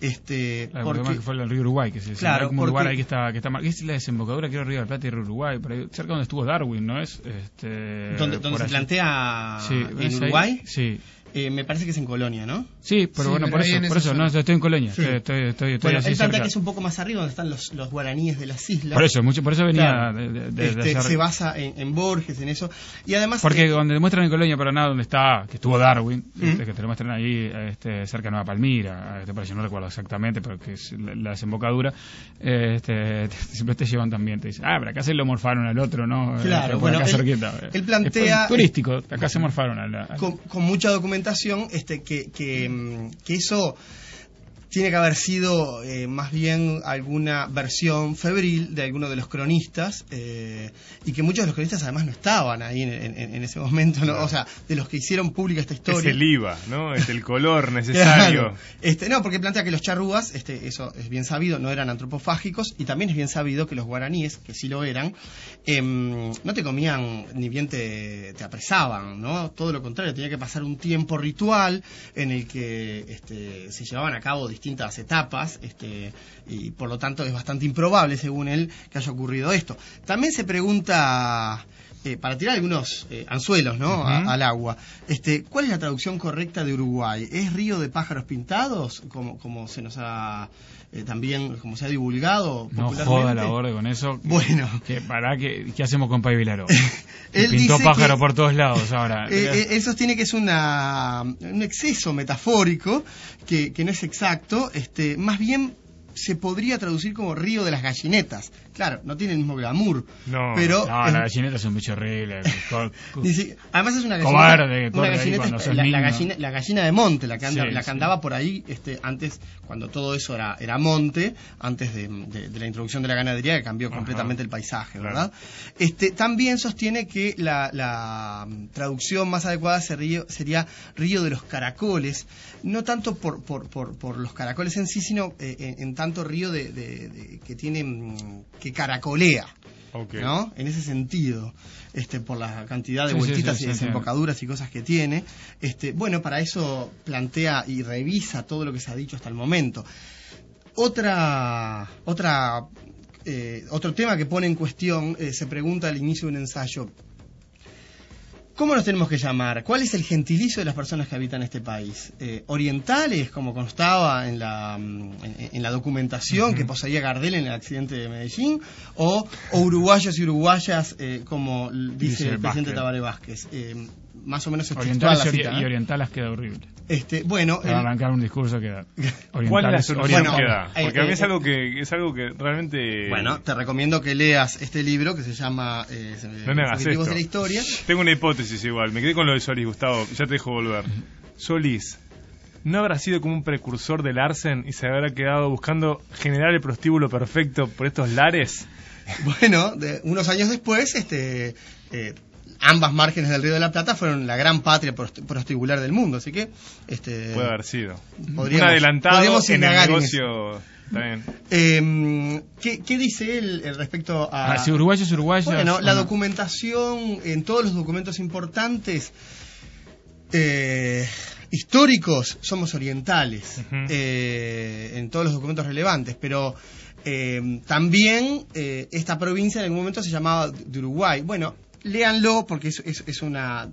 este,
Ah,
porque-
porque que fue el río Uruguay, que se
Claro,
como un lugar
porque-
ahí que está, que está Es la desembocadura, creo, Río del Plata y Río Uruguay, por ahí, cerca donde estuvo Darwin, ¿no es? Este,
donde, se
allí.
plantea
Sí,
en. Uruguay,
Sí.
Eh, me parece que es en Colonia, ¿no?
Sí, pero
Sí,
bueno,
pero
por eso, por eso,
zona.
no, estoy en Colonia,
Sí.
estoy, estoy, estoy, estoy
Bueno,
así cerca.
que es un poco más arriba, donde están los, los guaraníes de las islas.
Por eso, mucho, por eso venía
Claro.
de, de- de- de
Este,
hacer-
se basa en, en Borges, en eso. Y además...
Porque
eh,
donde demuestran en Colonia Paraná donde está, que estuvo Darwin, este, que te lo muestran ahí este, cerca de Nueva Palmira, este, por eso no recuerdo exactamente, pero que es la, la desembocadura, este, te- siempre te llevan también, te dicen, ah, pero acá se lo morfaron al otro, ¿no?
Claro,
Eh, por
bueno, él- él plantea-
Es turístico, acá se morfaron al... al-
con, con mucha documentación este que, que, mm, que eso tiene que haber sido eh, más bien alguna versión febril de alguno de los cronistas eh, y que muchos de los cronistas además no estaban ahí en, en- en ese momento, ¿no? o sea, de los que hicieron pública esta
Es
historia.
el IVA, ¿no? Es el color necesario.
Claro. Este, no, porque plantea que los charrúas, este, eso es bien sabido, no eran antropofágicos y también es bien sabido que los guaraníes, que sí lo eran, em, no te comían ni bien te, te apresaban, ¿no? Todo lo contrario, tenía que pasar un tiempo ritual en el que este, se llevaban a cabo distintas etapas este, y por lo tanto es bastante improbable, según él, que haya ocurrido esto. También se pregunta eh, para tirar algunos eh, anzuelos ¿no? A- al agua. Este, ¿Cuál es la traducción correcta de Uruguay? ¿Es río de pájaros pintados? Como, como se nos ha eh, también, como se ha divulgado
No joda la borde con eso.
Bueno.
Que, para, que, ¿Qué hacemos con Pai Vilaro?
Él
pintó pájaro
que-
por todos lados ahora.
Él sostiene que es una, un exceso metafórico, que, que no es exacto, este, más bien se podría traducir como río de las gallinetas. Claro, no tiene el mismo glamour,
no,
pero
no,
es-
la gallineta es un bicho horrible.
además es una gallineta,
Cobarde,
una gallineta es- la, gallina, la gallina de monte, la que, anda-
Sí,
la que
sí.
andaba por ahí este, antes, cuando todo eso era, era monte, antes de, de- de la introducción de la ganadería, que cambió
Ajá.
completamente el paisaje,
Claro.
¿verdad? Este, también sostiene que la, la, mm, traducción más adecuada sería, sería río de los caracoles, no tanto por, por, por, por los caracoles en sí, sino eh, en, en tanto río de, de- de- que tiene mm, que caracolea. ¿no? En ese sentido, este, por la cantidad de
Sí,
vueltitas
sí,
y desembocaduras y cosas que tiene. Este, bueno, para eso plantea y revisa todo lo que se ha dicho hasta el momento. Otra, otra, eh, otro tema que pone en cuestión, eh, se pregunta al inicio de un ensayo, ¿Cómo nos tenemos que llamar? ¿Cuál es el gentilicio de las personas que habitan este país? Eh, ¿Orientales, como constaba en la, mm, en, en la documentación que poseía Gardel en el accidente de Medellín? ¿O, o uruguayos y uruguayas, eh, como dice,
Dice
el presidente. Tabaré Vázquez? Eh, más o menos es
Orientales
la
y, ori-
cita,
y
¿eh?
orientalas queda horrible.
Este, bueno,
Para
el-
arrancar un discurso queda.
¿Cuál es la
Orientales,
solución
orientales.
que da? Porque
eh,
a mí es
eh,
algo que es algo que realmente
Bueno, te recomiendo que leas este libro que se llama eh,
no me hagas esto.
de la Historia.
Tengo una hipótesis igual. Me quedé con lo de Solís, Gustavo. Ya te dejo volver. Solís, ¿no habrá sido como un precursor del Arsen y se habrá quedado buscando generar el prostíbulo perfecto por estos lares?
Bueno, de- unos años después, este, eh, ambas márgenes del Río de la Plata fueron la gran patria prost- prostíbular del mundo, así que este,
Puede haber sido.
podríamos-
un adelantado
podríamos
en el negocio. Bien.
Eh, ¿qué, qué dice él eh, respecto a...
Ah, si uruguayos, uruguayas.
Bueno, la documentación en todos los documentos importantes eh, históricos somos orientales eh, en todos los documentos relevantes, pero eh, también eh, esta provincia en algún momento se llamaba de Uruguay. Bueno, léanlo porque es, es, es una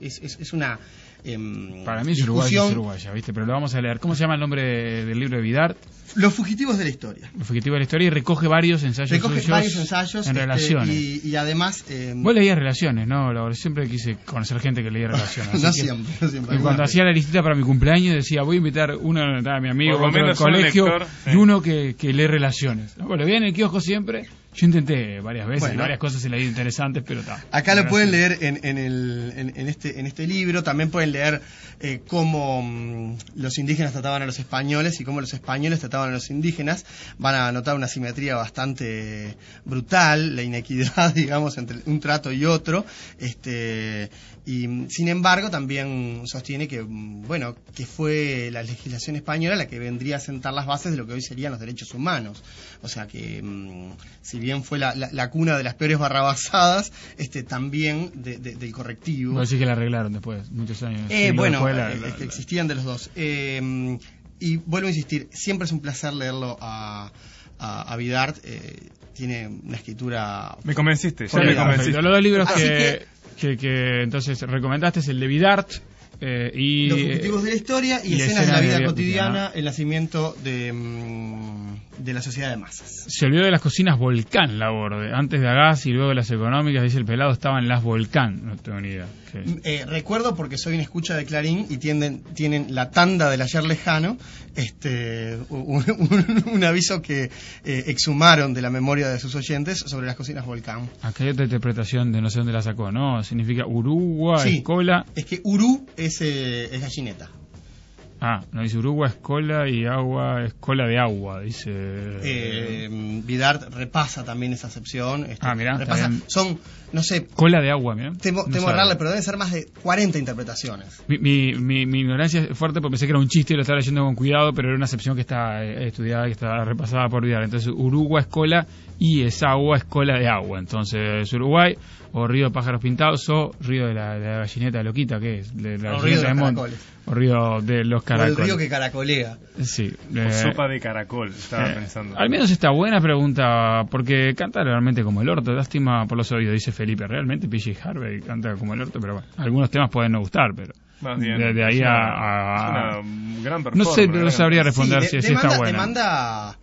es, es- es una em,
Para mí es uruguayo, es uruguaya, ¿viste? Pero lo vamos a leer. ¿Cómo se llama el nombre de- del libro de Vidart?
Los fugitivos de la historia.
El fugitivo de la historia y recoge varios ensayos
Recoge varios ensayos
en
este,
relaciones.
y, y además em,
Vos leías relaciones, ¿no? Laura? Siempre quise conocer gente que leía relaciones.
No siempre, no siempre.
Y cuando hacía la listita para mi cumpleaños decía, voy a invitar uno a mi amigo,
lo
otro del colegio
lector,
y uno que, que lee relaciones. Bueno, bien en el kiosco siempre. Yo intenté varias veces,
Bueno.
varias cosas he leído interesantes, pero está.
Acá lo pueden leer en, en el, en, en este, en este libro. También pueden leer eh, cómo mm, los indígenas trataban a los españoles y cómo los españoles trataban a los indígenas. Van a notar una simetría bastante brutal, la inequidad, digamos, entre un trato y otro. Este, y sin embargo, también sostiene que, bueno, que fue la legislación española la que vendría a sentar las bases de lo que hoy serían los derechos humanos. O sea que, mm, si bien fue la, la- la cuna de las peores barrabasadas, este, también de- de- del correctivo.
Vos decís que la arreglaron después, muchos años.
Eh, bueno,
después la-
eh, es que existían de los dos. Eh, y vuelvo a insistir, siempre es un placer leerlo a, a, a Vidart. eh, tiene una escritura.
Me convenciste, ya me convenciste.
Los dos libros
Así
que, que, que entonces recomendaste es el de Vidart eh, y...
Los fugitivos de la historia y,
y
escenas de la vida cotidiana. el nacimiento de, mm, de la sociedad de masas.
Se olvidó de las cocinas Volcán, la borde. Antes de Agas y luego de las económicas, dice el pelado, estaban las Volcán. No tengo ni idea. ¿Qué?
Eh, recuerdo porque soy una escucha de Clarín y tienden, tienen la tanda del ayer lejano, este, un, un- un aviso que eh, exhumaron de la memoria de sus oyentes sobre las cocinas Volcán.
Acá hay otra interpretación de no sé dónde la sacó, ¿no? Significa Uruguay,
Sí.
escola.
Es que Uru es, eh, es gallineta.
Ah, no dice Uruguay, escola y agua, escola de agua, dice.
Eh, Vidart repasa también esa acepción. este,
Ah, mirá,
repasa- son, no sé,
Cola de agua, mira.
temo, temo errarle, pero deben ser más de 40 interpretaciones.
Mi, mi, mi, mi ignorancia es fuerte porque pensé que era un chiste y lo estaba leyendo con cuidado, pero era una acepción que está eh, estudiada, que está repasada por Vidal. Entonces, Uruguay, escola y es agua, escola de agua. Entonces, Uruguay, o río de pájaros pintados, o río de la, de la gallineta loquita, que es? De la
O río de los
Mont-
caracoles.
O río de los
O el
caracoles.
río que caracolea.
Sí.
O
eh,
sopa de caracol, estaba
eh,
pensando.
Al menos esta buena pregunta, porque canta realmente como el orto, lástima por los oídos, dice Felipe. Realmente PJ Harvey canta como el orto, pero bueno, algunos temas pueden no gustar, pero
Más bien,
de, de ahí
es
a,
una-
a-
es una gran
No sé, no sabría responder
Sí,
si,
de-
si está buena.
demanda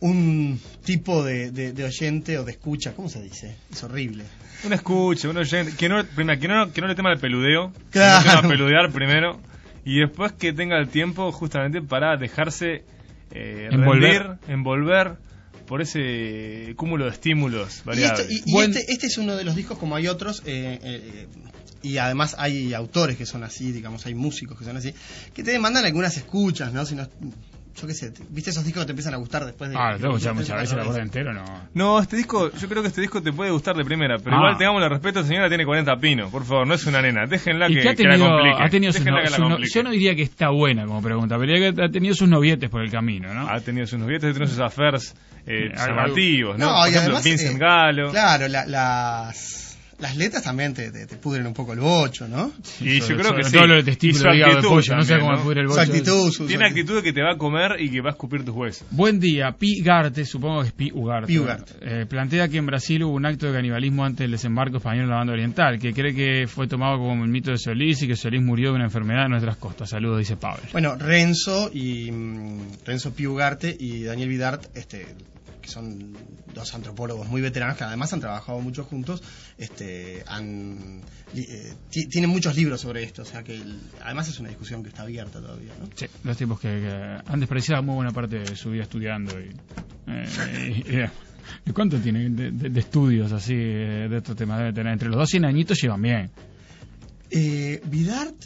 un tipo de, de- de oyente o de escucha, ¿cómo se dice? Es horrible.
Una escucha, un oyente, que no, primero, que no, que no le tema el peludeo,
Claro.
que no tema peludear primero, y después que tenga el tiempo justamente para dejarse eh,
Envolver.
rendir, envolver por ese cúmulo de estímulos
Y, esto-
variables.
y- y este, este es uno de los discos, como hay otros, eh, eh, y además hay autores que son así, digamos, hay músicos que son así, que te demandan algunas escuchas, ¿no? Si no yo qué sé, te- ¿viste esos discos que te empiezan a gustar después de...
Ah, lo escuchar muchas veces, la
de-
acuerdo entero, no.
No, este disco, yo creo que este disco te puede gustar de primera, pero
Ah.
igual tengámosle respeto, señora tiene 40 pinos, por favor, no es una nena, déjenla
Y
que,
que ha
que la
tenido,
complique.
ha tenido sus no-
que la
su no-
complique.
yo no diría que está buena como pregunta, pero diría que ha tenido sus novietes por el camino, ¿no?
Ha tenido sus novietes, ha tenido sus affairs eh,
algo-
llamativos, ¿no?
No,
por
y
ejemplo,
además,
Vincent
eh,
Galo.
Claro, la- las, Las letras también te, te, te pudren un poco el bocho, ¿no?
Y yo creo que sí.
todo lo de testículo,
Y su
de pollo, no sé cómo pudre el
Su
bocho.
actitud, su,
Tiene
su-
actitud de que te va a comer y que va a escupir tus huesos.
Buen día, Pi Garte, supongo que es Pi Ugarte.
Pi Ugarte.
Eh, plantea que en Brasil hubo un acto de canibalismo antes del desembarco español en la banda oriental, que cree que fue tomado como el mito de Solís y que Solís murió de una enfermedad en nuestras costas. Saludos, dice Pablo.
Bueno, Renzo y mm, Renzo Piugarte y Daniel Vidart, este, que son dos antropólogos muy veteranos que además han trabajado mucho juntos, este, han, eh, ti- tienen muchos libros sobre esto, o sea que el- además es una discusión que está abierta todavía, ¿no?
Sí, los tipos que, que han despreciado muy buena parte de su vida estudiando. Y, eh, y- y- ¿y ¿Cuánto tienen de, de- de estudios así eh, de estos temas? Debe tener entre los dos 100 añitos llevan bien.
Eh, Vidart,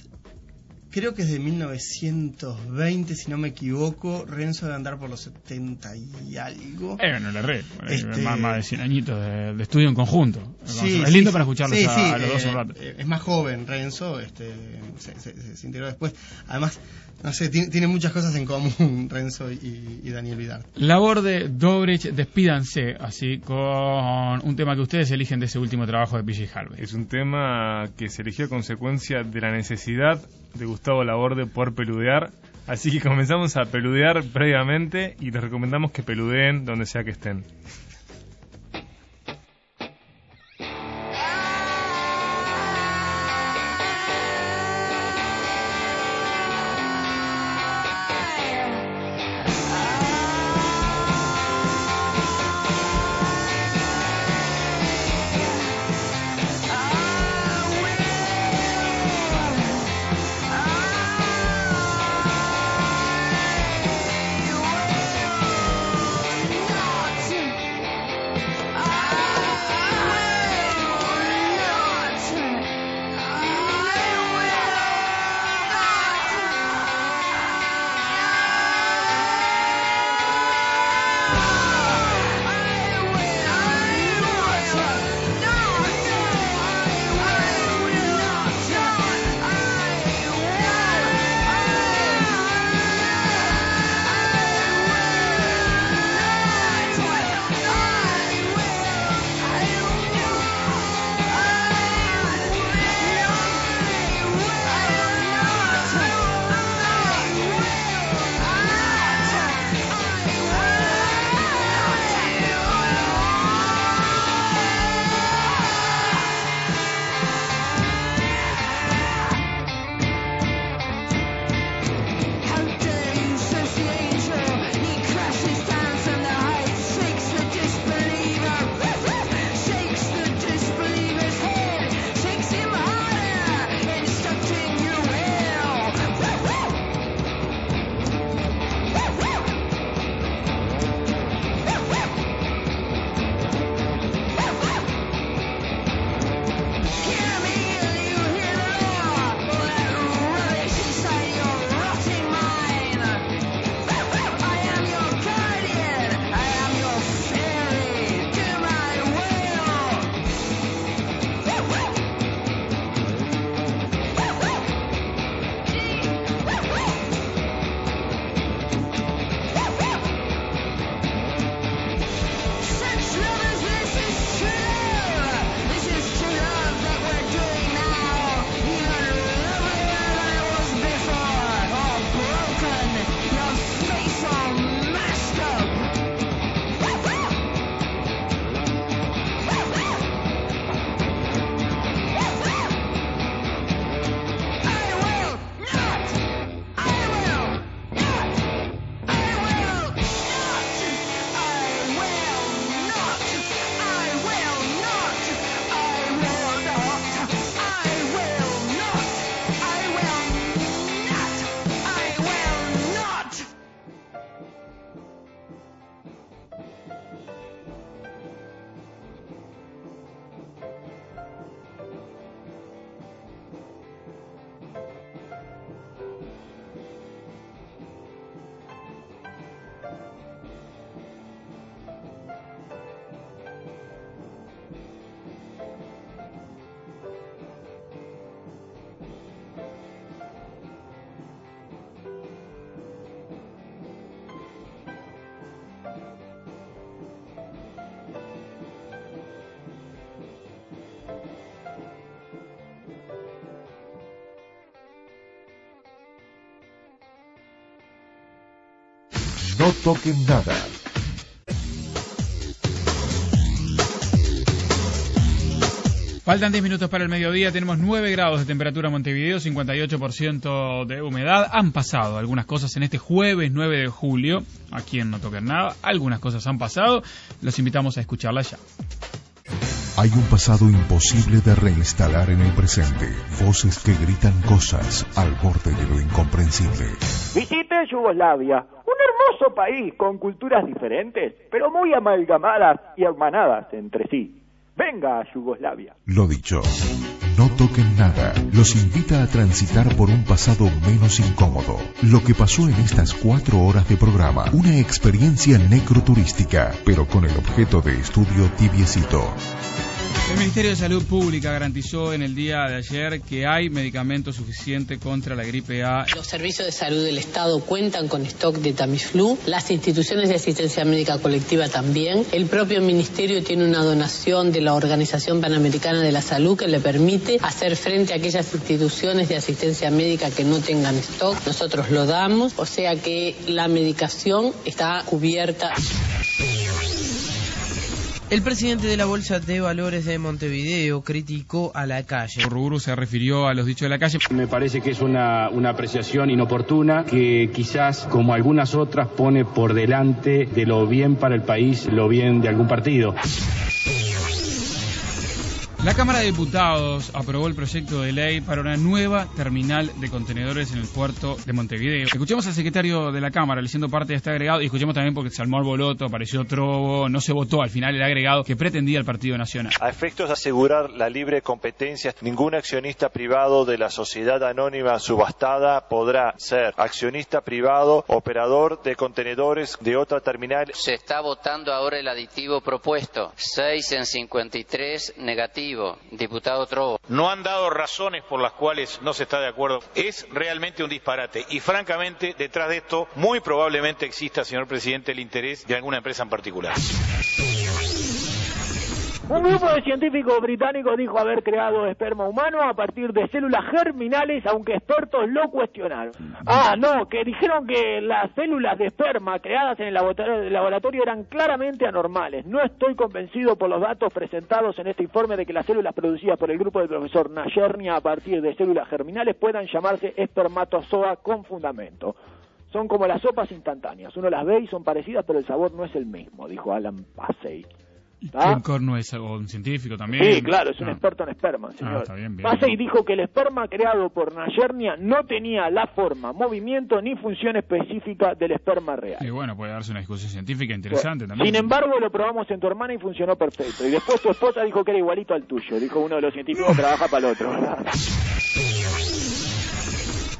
creo que es de 1920, si no me equivoco, Renzo debe andar por los 70 y algo.
Eh, no le re. por ahí,
Este-
más, más de 100 añitos de, de estudio en conjunto.
Sí,
es lindo
sí.
para escucharlos
Sí,
a, a los dos
eh,
un rato.
eh, Es más joven Renzo, este, se, se- se integró después. Además, no sé, tiene, tiene muchas cosas en común Renzo y, y Daniel Vidar.
Labor de Dobrich, despídanse así con un tema que ustedes eligen de ese último trabajo de PJ Harvey.
Es un tema que se eligió a consecuencia de la necesidad de Gustavo Laborde por peludear. Así que comenzamos a peludear previamente y les recomendamos que peludeen donde sea que estén.
No toquen nada.
Faltan 10 minutos para el mediodía, tenemos 9 grados de temperatura en Montevideo, 58% de humedad. Han pasado algunas cosas en este jueves 9 de julio, aquí en No Toquen Nada. Algunas cosas han pasado, los invitamos a escucharlas ya.
Hay un pasado imposible de reinstalar en el presente. Voces que gritan cosas al borde de lo incomprensible.
Visite Yugoslavia, país con culturas diferentes, pero muy amalgamadas y hermanadas entre sí. Venga a Yugoslavia.
Lo dicho. No toquen nada. Los invita a transitar por un pasado menos incómodo. Lo que pasó en estas cuatro horas de programa. Una experiencia necroturística, pero con el objeto de estudio tibiecito.
El Ministerio de Salud Pública garantizó en el día de ayer que hay medicamento suficiente contra la gripe A.
Los servicios de salud del Estado cuentan con stock de Tamiflu, las instituciones de asistencia médica colectiva también. El propio Ministerio tiene una donación de la Organización Panamericana de la Salud que le permite hacer frente a aquellas instituciones de asistencia médica que no tengan stock. Nosotros lo damos, o sea que la medicación está cubierta.
El presidente de la Bolsa de Valores de Montevideo criticó a la calle.
Se refirió a los dichos de la calle.
Me parece que es una, una apreciación inoportuna que quizás, como algunas otras, pone por delante de lo bien para el país, lo bien de algún partido.
La Cámara de Diputados aprobó el proyecto de ley para una nueva terminal de contenedores en el puerto de Montevideo. Escuchemos al secretario de la Cámara leyendo parte de este agregado y escuchemos también porque se armó el boloto, apareció Trobo, no se votó al final el agregado que pretendía el Partido Nacional.
A efectos de asegurar la libre competencia, ningún accionista privado de la sociedad anónima subastada podrá ser accionista privado, operador de contenedores de otra terminal.
Se está votando ahora el aditivo propuesto. 6 en 53 negativo. Diputado Trobo.
No han dado razones por las cuales no se está de acuerdo. Es realmente un disparate y francamente detrás de esto muy probablemente exista, señor presidente, el interés de alguna empresa en particular.
Un grupo de científicos británicos dijo haber creado esperma humano a partir de células germinales, aunque expertos lo cuestionaron. Ah, no, que dijeron que las células de esperma creadas en el laboratorio- eran claramente anormales. No estoy convencido por los datos presentados en este informe de que las células producidas por el grupo del profesor Nayernia a partir de células germinales puedan llamarse espermatozoa con fundamento. Son como las sopas instantáneas. Uno las ve y son parecidas, pero el sabor no es el mismo, dijo Alan Passey. ¿Está?
Ken Korn no es algo- un científico también.
Sí, claro, es un
Ah.
experto en esperma, señor.
Ah, está bien, bien.
Massey dijo que el esperma creado por Nayernia no tenía la forma, movimiento ni función específica del esperma real.
Y bueno, puede darse una discusión científica interesante también.
Sin embargo, lo probamos en tu hermana y funcionó perfecto. Y después tu esposa dijo que era igualito al tuyo, dijo uno de los científicos que trabaja para el otro.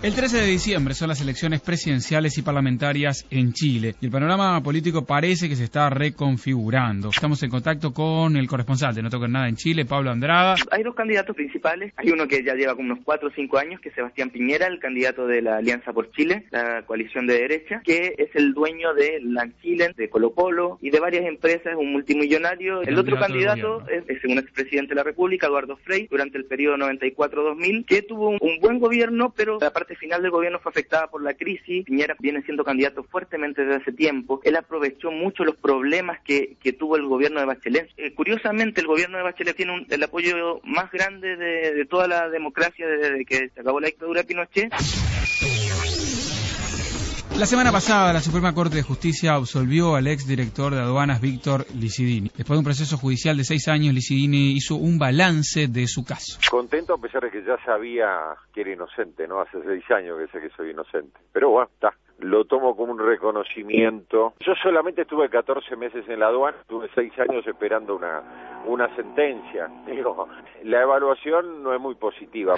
El 13 de diciembre son las elecciones presidenciales y parlamentarias en Chile y el panorama político parece que se está reconfigurando. Estamos en contacto con el corresponsal de No Toquen Nada en Chile, Pablo Andrada.
Hay dos candidatos principales. Hay uno que ya lleva como unos cuatro o cinco años, que es Sebastián Piñera, el candidato de la Alianza por Chile, la coalición de derecha, que es el dueño de Lanchilen, de Colo Colo y de varias empresas, un multimillonario. El otro
candidato
es, es un expresidente de la República, Eduardo Frei, durante el periodo 94-2000, que tuvo un, un buen gobierno, pero la parte final del gobierno fue afectada por la crisis. Piñera viene siendo candidato fuertemente desde hace tiempo. Él aprovechó mucho los problemas que, que tuvo el gobierno de Bachelet. Eh, curiosamente, el gobierno de Bachelet tiene un- el apoyo más grande de, de toda la democracia desde que se acabó la dictadura de Pinochet.
La semana pasada la Suprema Corte de Justicia absolvió al ex director de aduanas Víctor Licidini. Después de un proceso judicial de seis años, Licidini hizo un balance de su caso.
Contento a pesar de que ya sabía que era inocente, ¿no? Hace seis años que sé que soy inocente. Pero bueno, está. Lo tomo como un reconocimiento. Yo solamente estuve 14 meses en la aduana, estuve seis años esperando una, una sentencia. Digo, la evaluación no es muy positiva.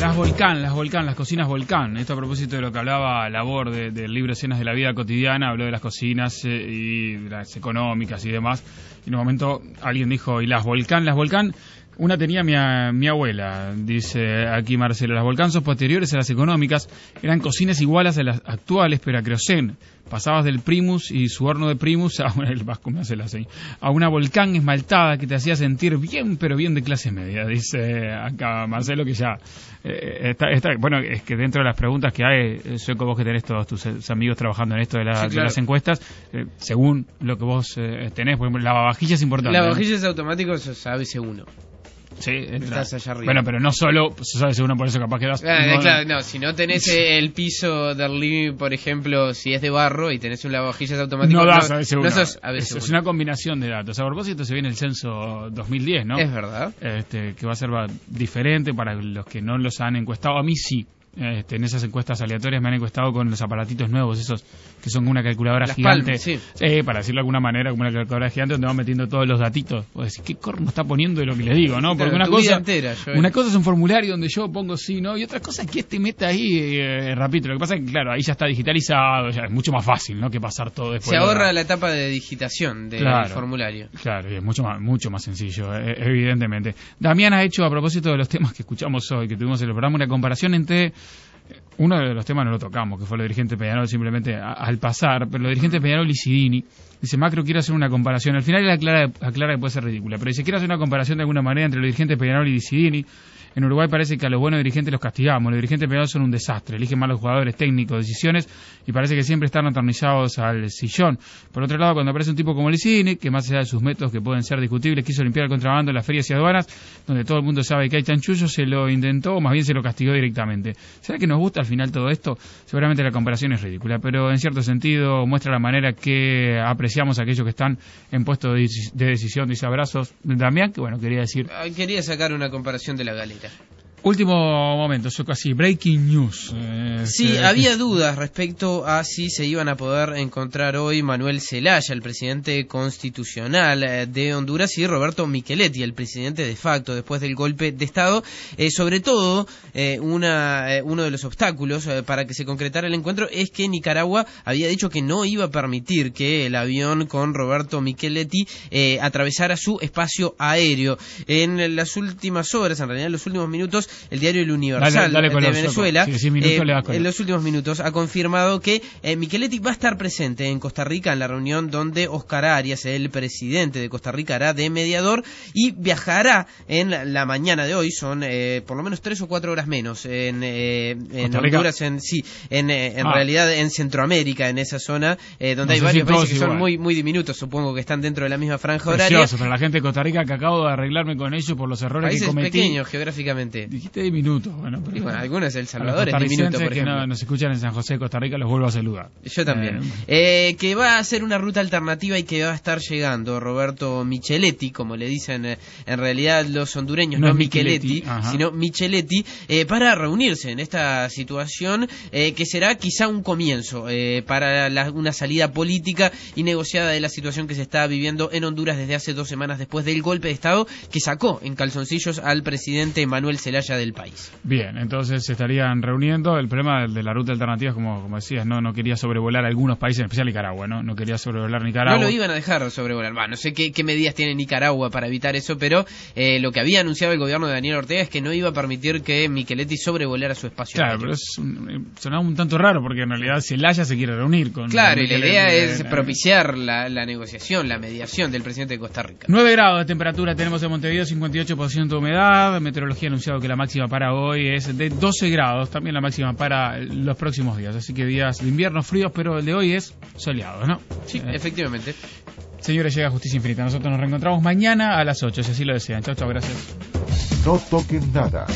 Las Volcán, las Volcán, las cocinas Volcán. Esto a propósito de lo que hablaba Labor de- del libro Escenas de la Vida Cotidiana, habló de las cocinas eh, y de las económicas y demás. Y en un momento alguien dijo, ¿y las Volcán? Las Volcán, una tenía mi, a- mi abuela, dice aquí Marcelo. Las Volcán son posteriores a las económicas, eran cocinas iguales a las actuales, pero a creosén. Pasabas del Primus y su horno de Primus a, el Vasco me hace la seña, a una volcán esmaltada que te hacía sentir bien, pero bien de clase media, dice acá Marcelo, que ya eh, está, está- bueno, es que dentro de las preguntas que hay, eh, Sueco, vos que tenés todos tus eh, amigos trabajando en esto de, la-
Sí,
de
claro.
las encuestas, eh, según lo que vos eh, tenés, por ejemplo, la vajilla es importante.
La vajilla es automático, eso es ABC1.
Sí.
Estás allá arriba.
Bueno, pero no solo, se sabe seguro por eso capaz que das... No-
claro, no, si no tenés eh, el piso del living, por ejemplo, si es de barro y tenés un lavavajillas automático,
No das a veces
no
uno. Es,
ABC1.
es una combinación de datos. A propósito, se viene el censo 2010, ¿no?
Es verdad.
Este, que va a ser diferente para los que no los han encuestado. A mí sí. Este, en esas encuestas aleatorias me han encuestado con los aparatitos nuevos, esos que son como una calculadora
Las
gigante.
Sí.
para decirlo de alguna manera, como una calculadora gigante donde van metiendo todos los datitos. Decís, ¿qué corno está poniendo de lo que le digo, no? Porque una cosa,
entera,
una cosa es un formulario donde yo pongo sí, no, y otra cosa es que este meta ahí eh, rapidito. Lo que pasa es que, claro, ahí ya está digitalizado, ya es mucho más fácil, ¿no? Que pasar todo después.
Se
de-
ahorra la etapa de digitación del
Claro.
formulario.
Claro, y es mucho más, mucho más sencillo, eh, evidentemente. Damián ha hecho, a propósito de los temas que escuchamos hoy, que tuvimos en el programa, una comparación entre. Uno de los temas no lo tocamos, que fue lo dirigente Peñarol simplemente al pasar, pero lo dirigente Peñarol y Sidini. Dice, Macro quiere hacer una comparación. Al final él aclara, aclara que puede ser ridícula, pero dice, quiere hacer una comparación de alguna manera entre los dirigentes Peñarol y Sidini. En Uruguay parece que a los buenos dirigentes los castigamos. Los dirigentes Peñarol son un desastre. Eligen malos jugadores técnicos, decisiones, y parece que siempre están atornillados al sillón. Por otro lado, cuando aparece un tipo como Licini, que más allá de sus métodos que pueden ser discutibles, quiso limpiar el contrabando en las ferias y aduanas, donde todo el mundo sabe que hay chanchullos, se lo intentó o más bien se lo castigó directamente. ¿Será que nos gusta al final todo esto? Seguramente la comparación es ridícula, pero en cierto sentido muestra la manera que apreciamos a aquellos que están en puestos de, deci- de decisión. Dice abrazos. Damián, que bueno, quería decir.
Quería sacar una comparación de la galera. Gracias.
Último momento, eso casi breaking news. Eh,
Sí, había dudas respecto a si se iban a poder encontrar hoy Manuel Zelaya, el presidente constitucional eh, de Honduras, y Roberto Micheletti, el presidente de facto después del golpe de Estado. Eh, sobre todo, eh, una, uno de los obstáculos para que se concretara el encuentro es que Nicaragua había dicho que no iba a permitir que el avión con Roberto Micheletti eh, atravesara su espacio aéreo. En las últimas horas, en realidad en los últimos minutos, el diario El Universal
Dale- dale color,
de. Venezuela
Sí, sí, minutos
eh, en los últimos minutos ha confirmado que eh, Micheletti va a estar presente en Costa Rica en la reunión donde Oscar Arias, el presidente de Costa Rica, hará de mediador y viajará en la, la mañana de hoy, son eh, por lo menos tres o cuatro horas menos en, eh, en. Honduras, en, sí, en, eh, en
Ah.
realidad en Centroamérica, en esa zona, eh, donde
No
hay varios
si
países que son muy, muy diminutos, supongo que están dentro de la misma franja horaria.
Precioso, para la gente de Costa Rica que acabo de arreglarme con ellos por los errores
Países
que cometí.
pequeños geográficamente.
Dijiste diminuto, bueno, pero
Y bueno, algunos, El Salvador es diminuto,
costarricenses
por
que
ejemplo.
no, nos escuchan en San José de Costa Rica, los vuelvo a saludar.
Yo también.
Eh,
Eh, que va a ser una ruta alternativa y que va a estar llegando Roberto Micheletti, como le dicen eh, en realidad los hondureños,
No
no, Micheletti,
Micheletti,
sino Micheletti, eh, para reunirse en esta situación eh, que será quizá un comienzo eh, para la- una salida política y negociada de la situación que se está viviendo en Honduras desde hace dos semanas después del golpe de Estado que sacó en calzoncillos al presidente Manuel Zelaya del país.
Bien, entonces se estarían reuniendo. El problema de la ruta alternativa, como, como decías, no, no quería sobrevolar algunos países, en especial Nicaragua, ¿no? No quería sobrevolar Nicaragua.
No lo iban a dejar sobrevolar. Bah, no sé qué, qué medidas tiene Nicaragua para evitar eso, pero eh, lo que había anunciado el gobierno de Daniel Ortega es que no iba a permitir que Micheletti sobrevolara su espacio.
Claro, pero es un- sonaba un tanto raro porque en realidad Celaya se quiere reunir con.
Claro, y la idea
eh,
es
eh,
propiciar la, la negociación, la mediación del presidente de Costa Rica.
9 grados de temperatura tenemos en Montevideo, 58% de humedad. Meteorología ha anunciado que la máxima para hoy es de 12 grados, también la máxima para los próximos días. Así que días de invierno fríos, pero el de hoy es soleado, ¿no?
Sí,
Eh,
efectivamente.
Señores, llega Justicia Infinita. Nosotros nos reencontramos mañana a las 8, si así lo desean. Chao, chao, gracias.
No toquen nada.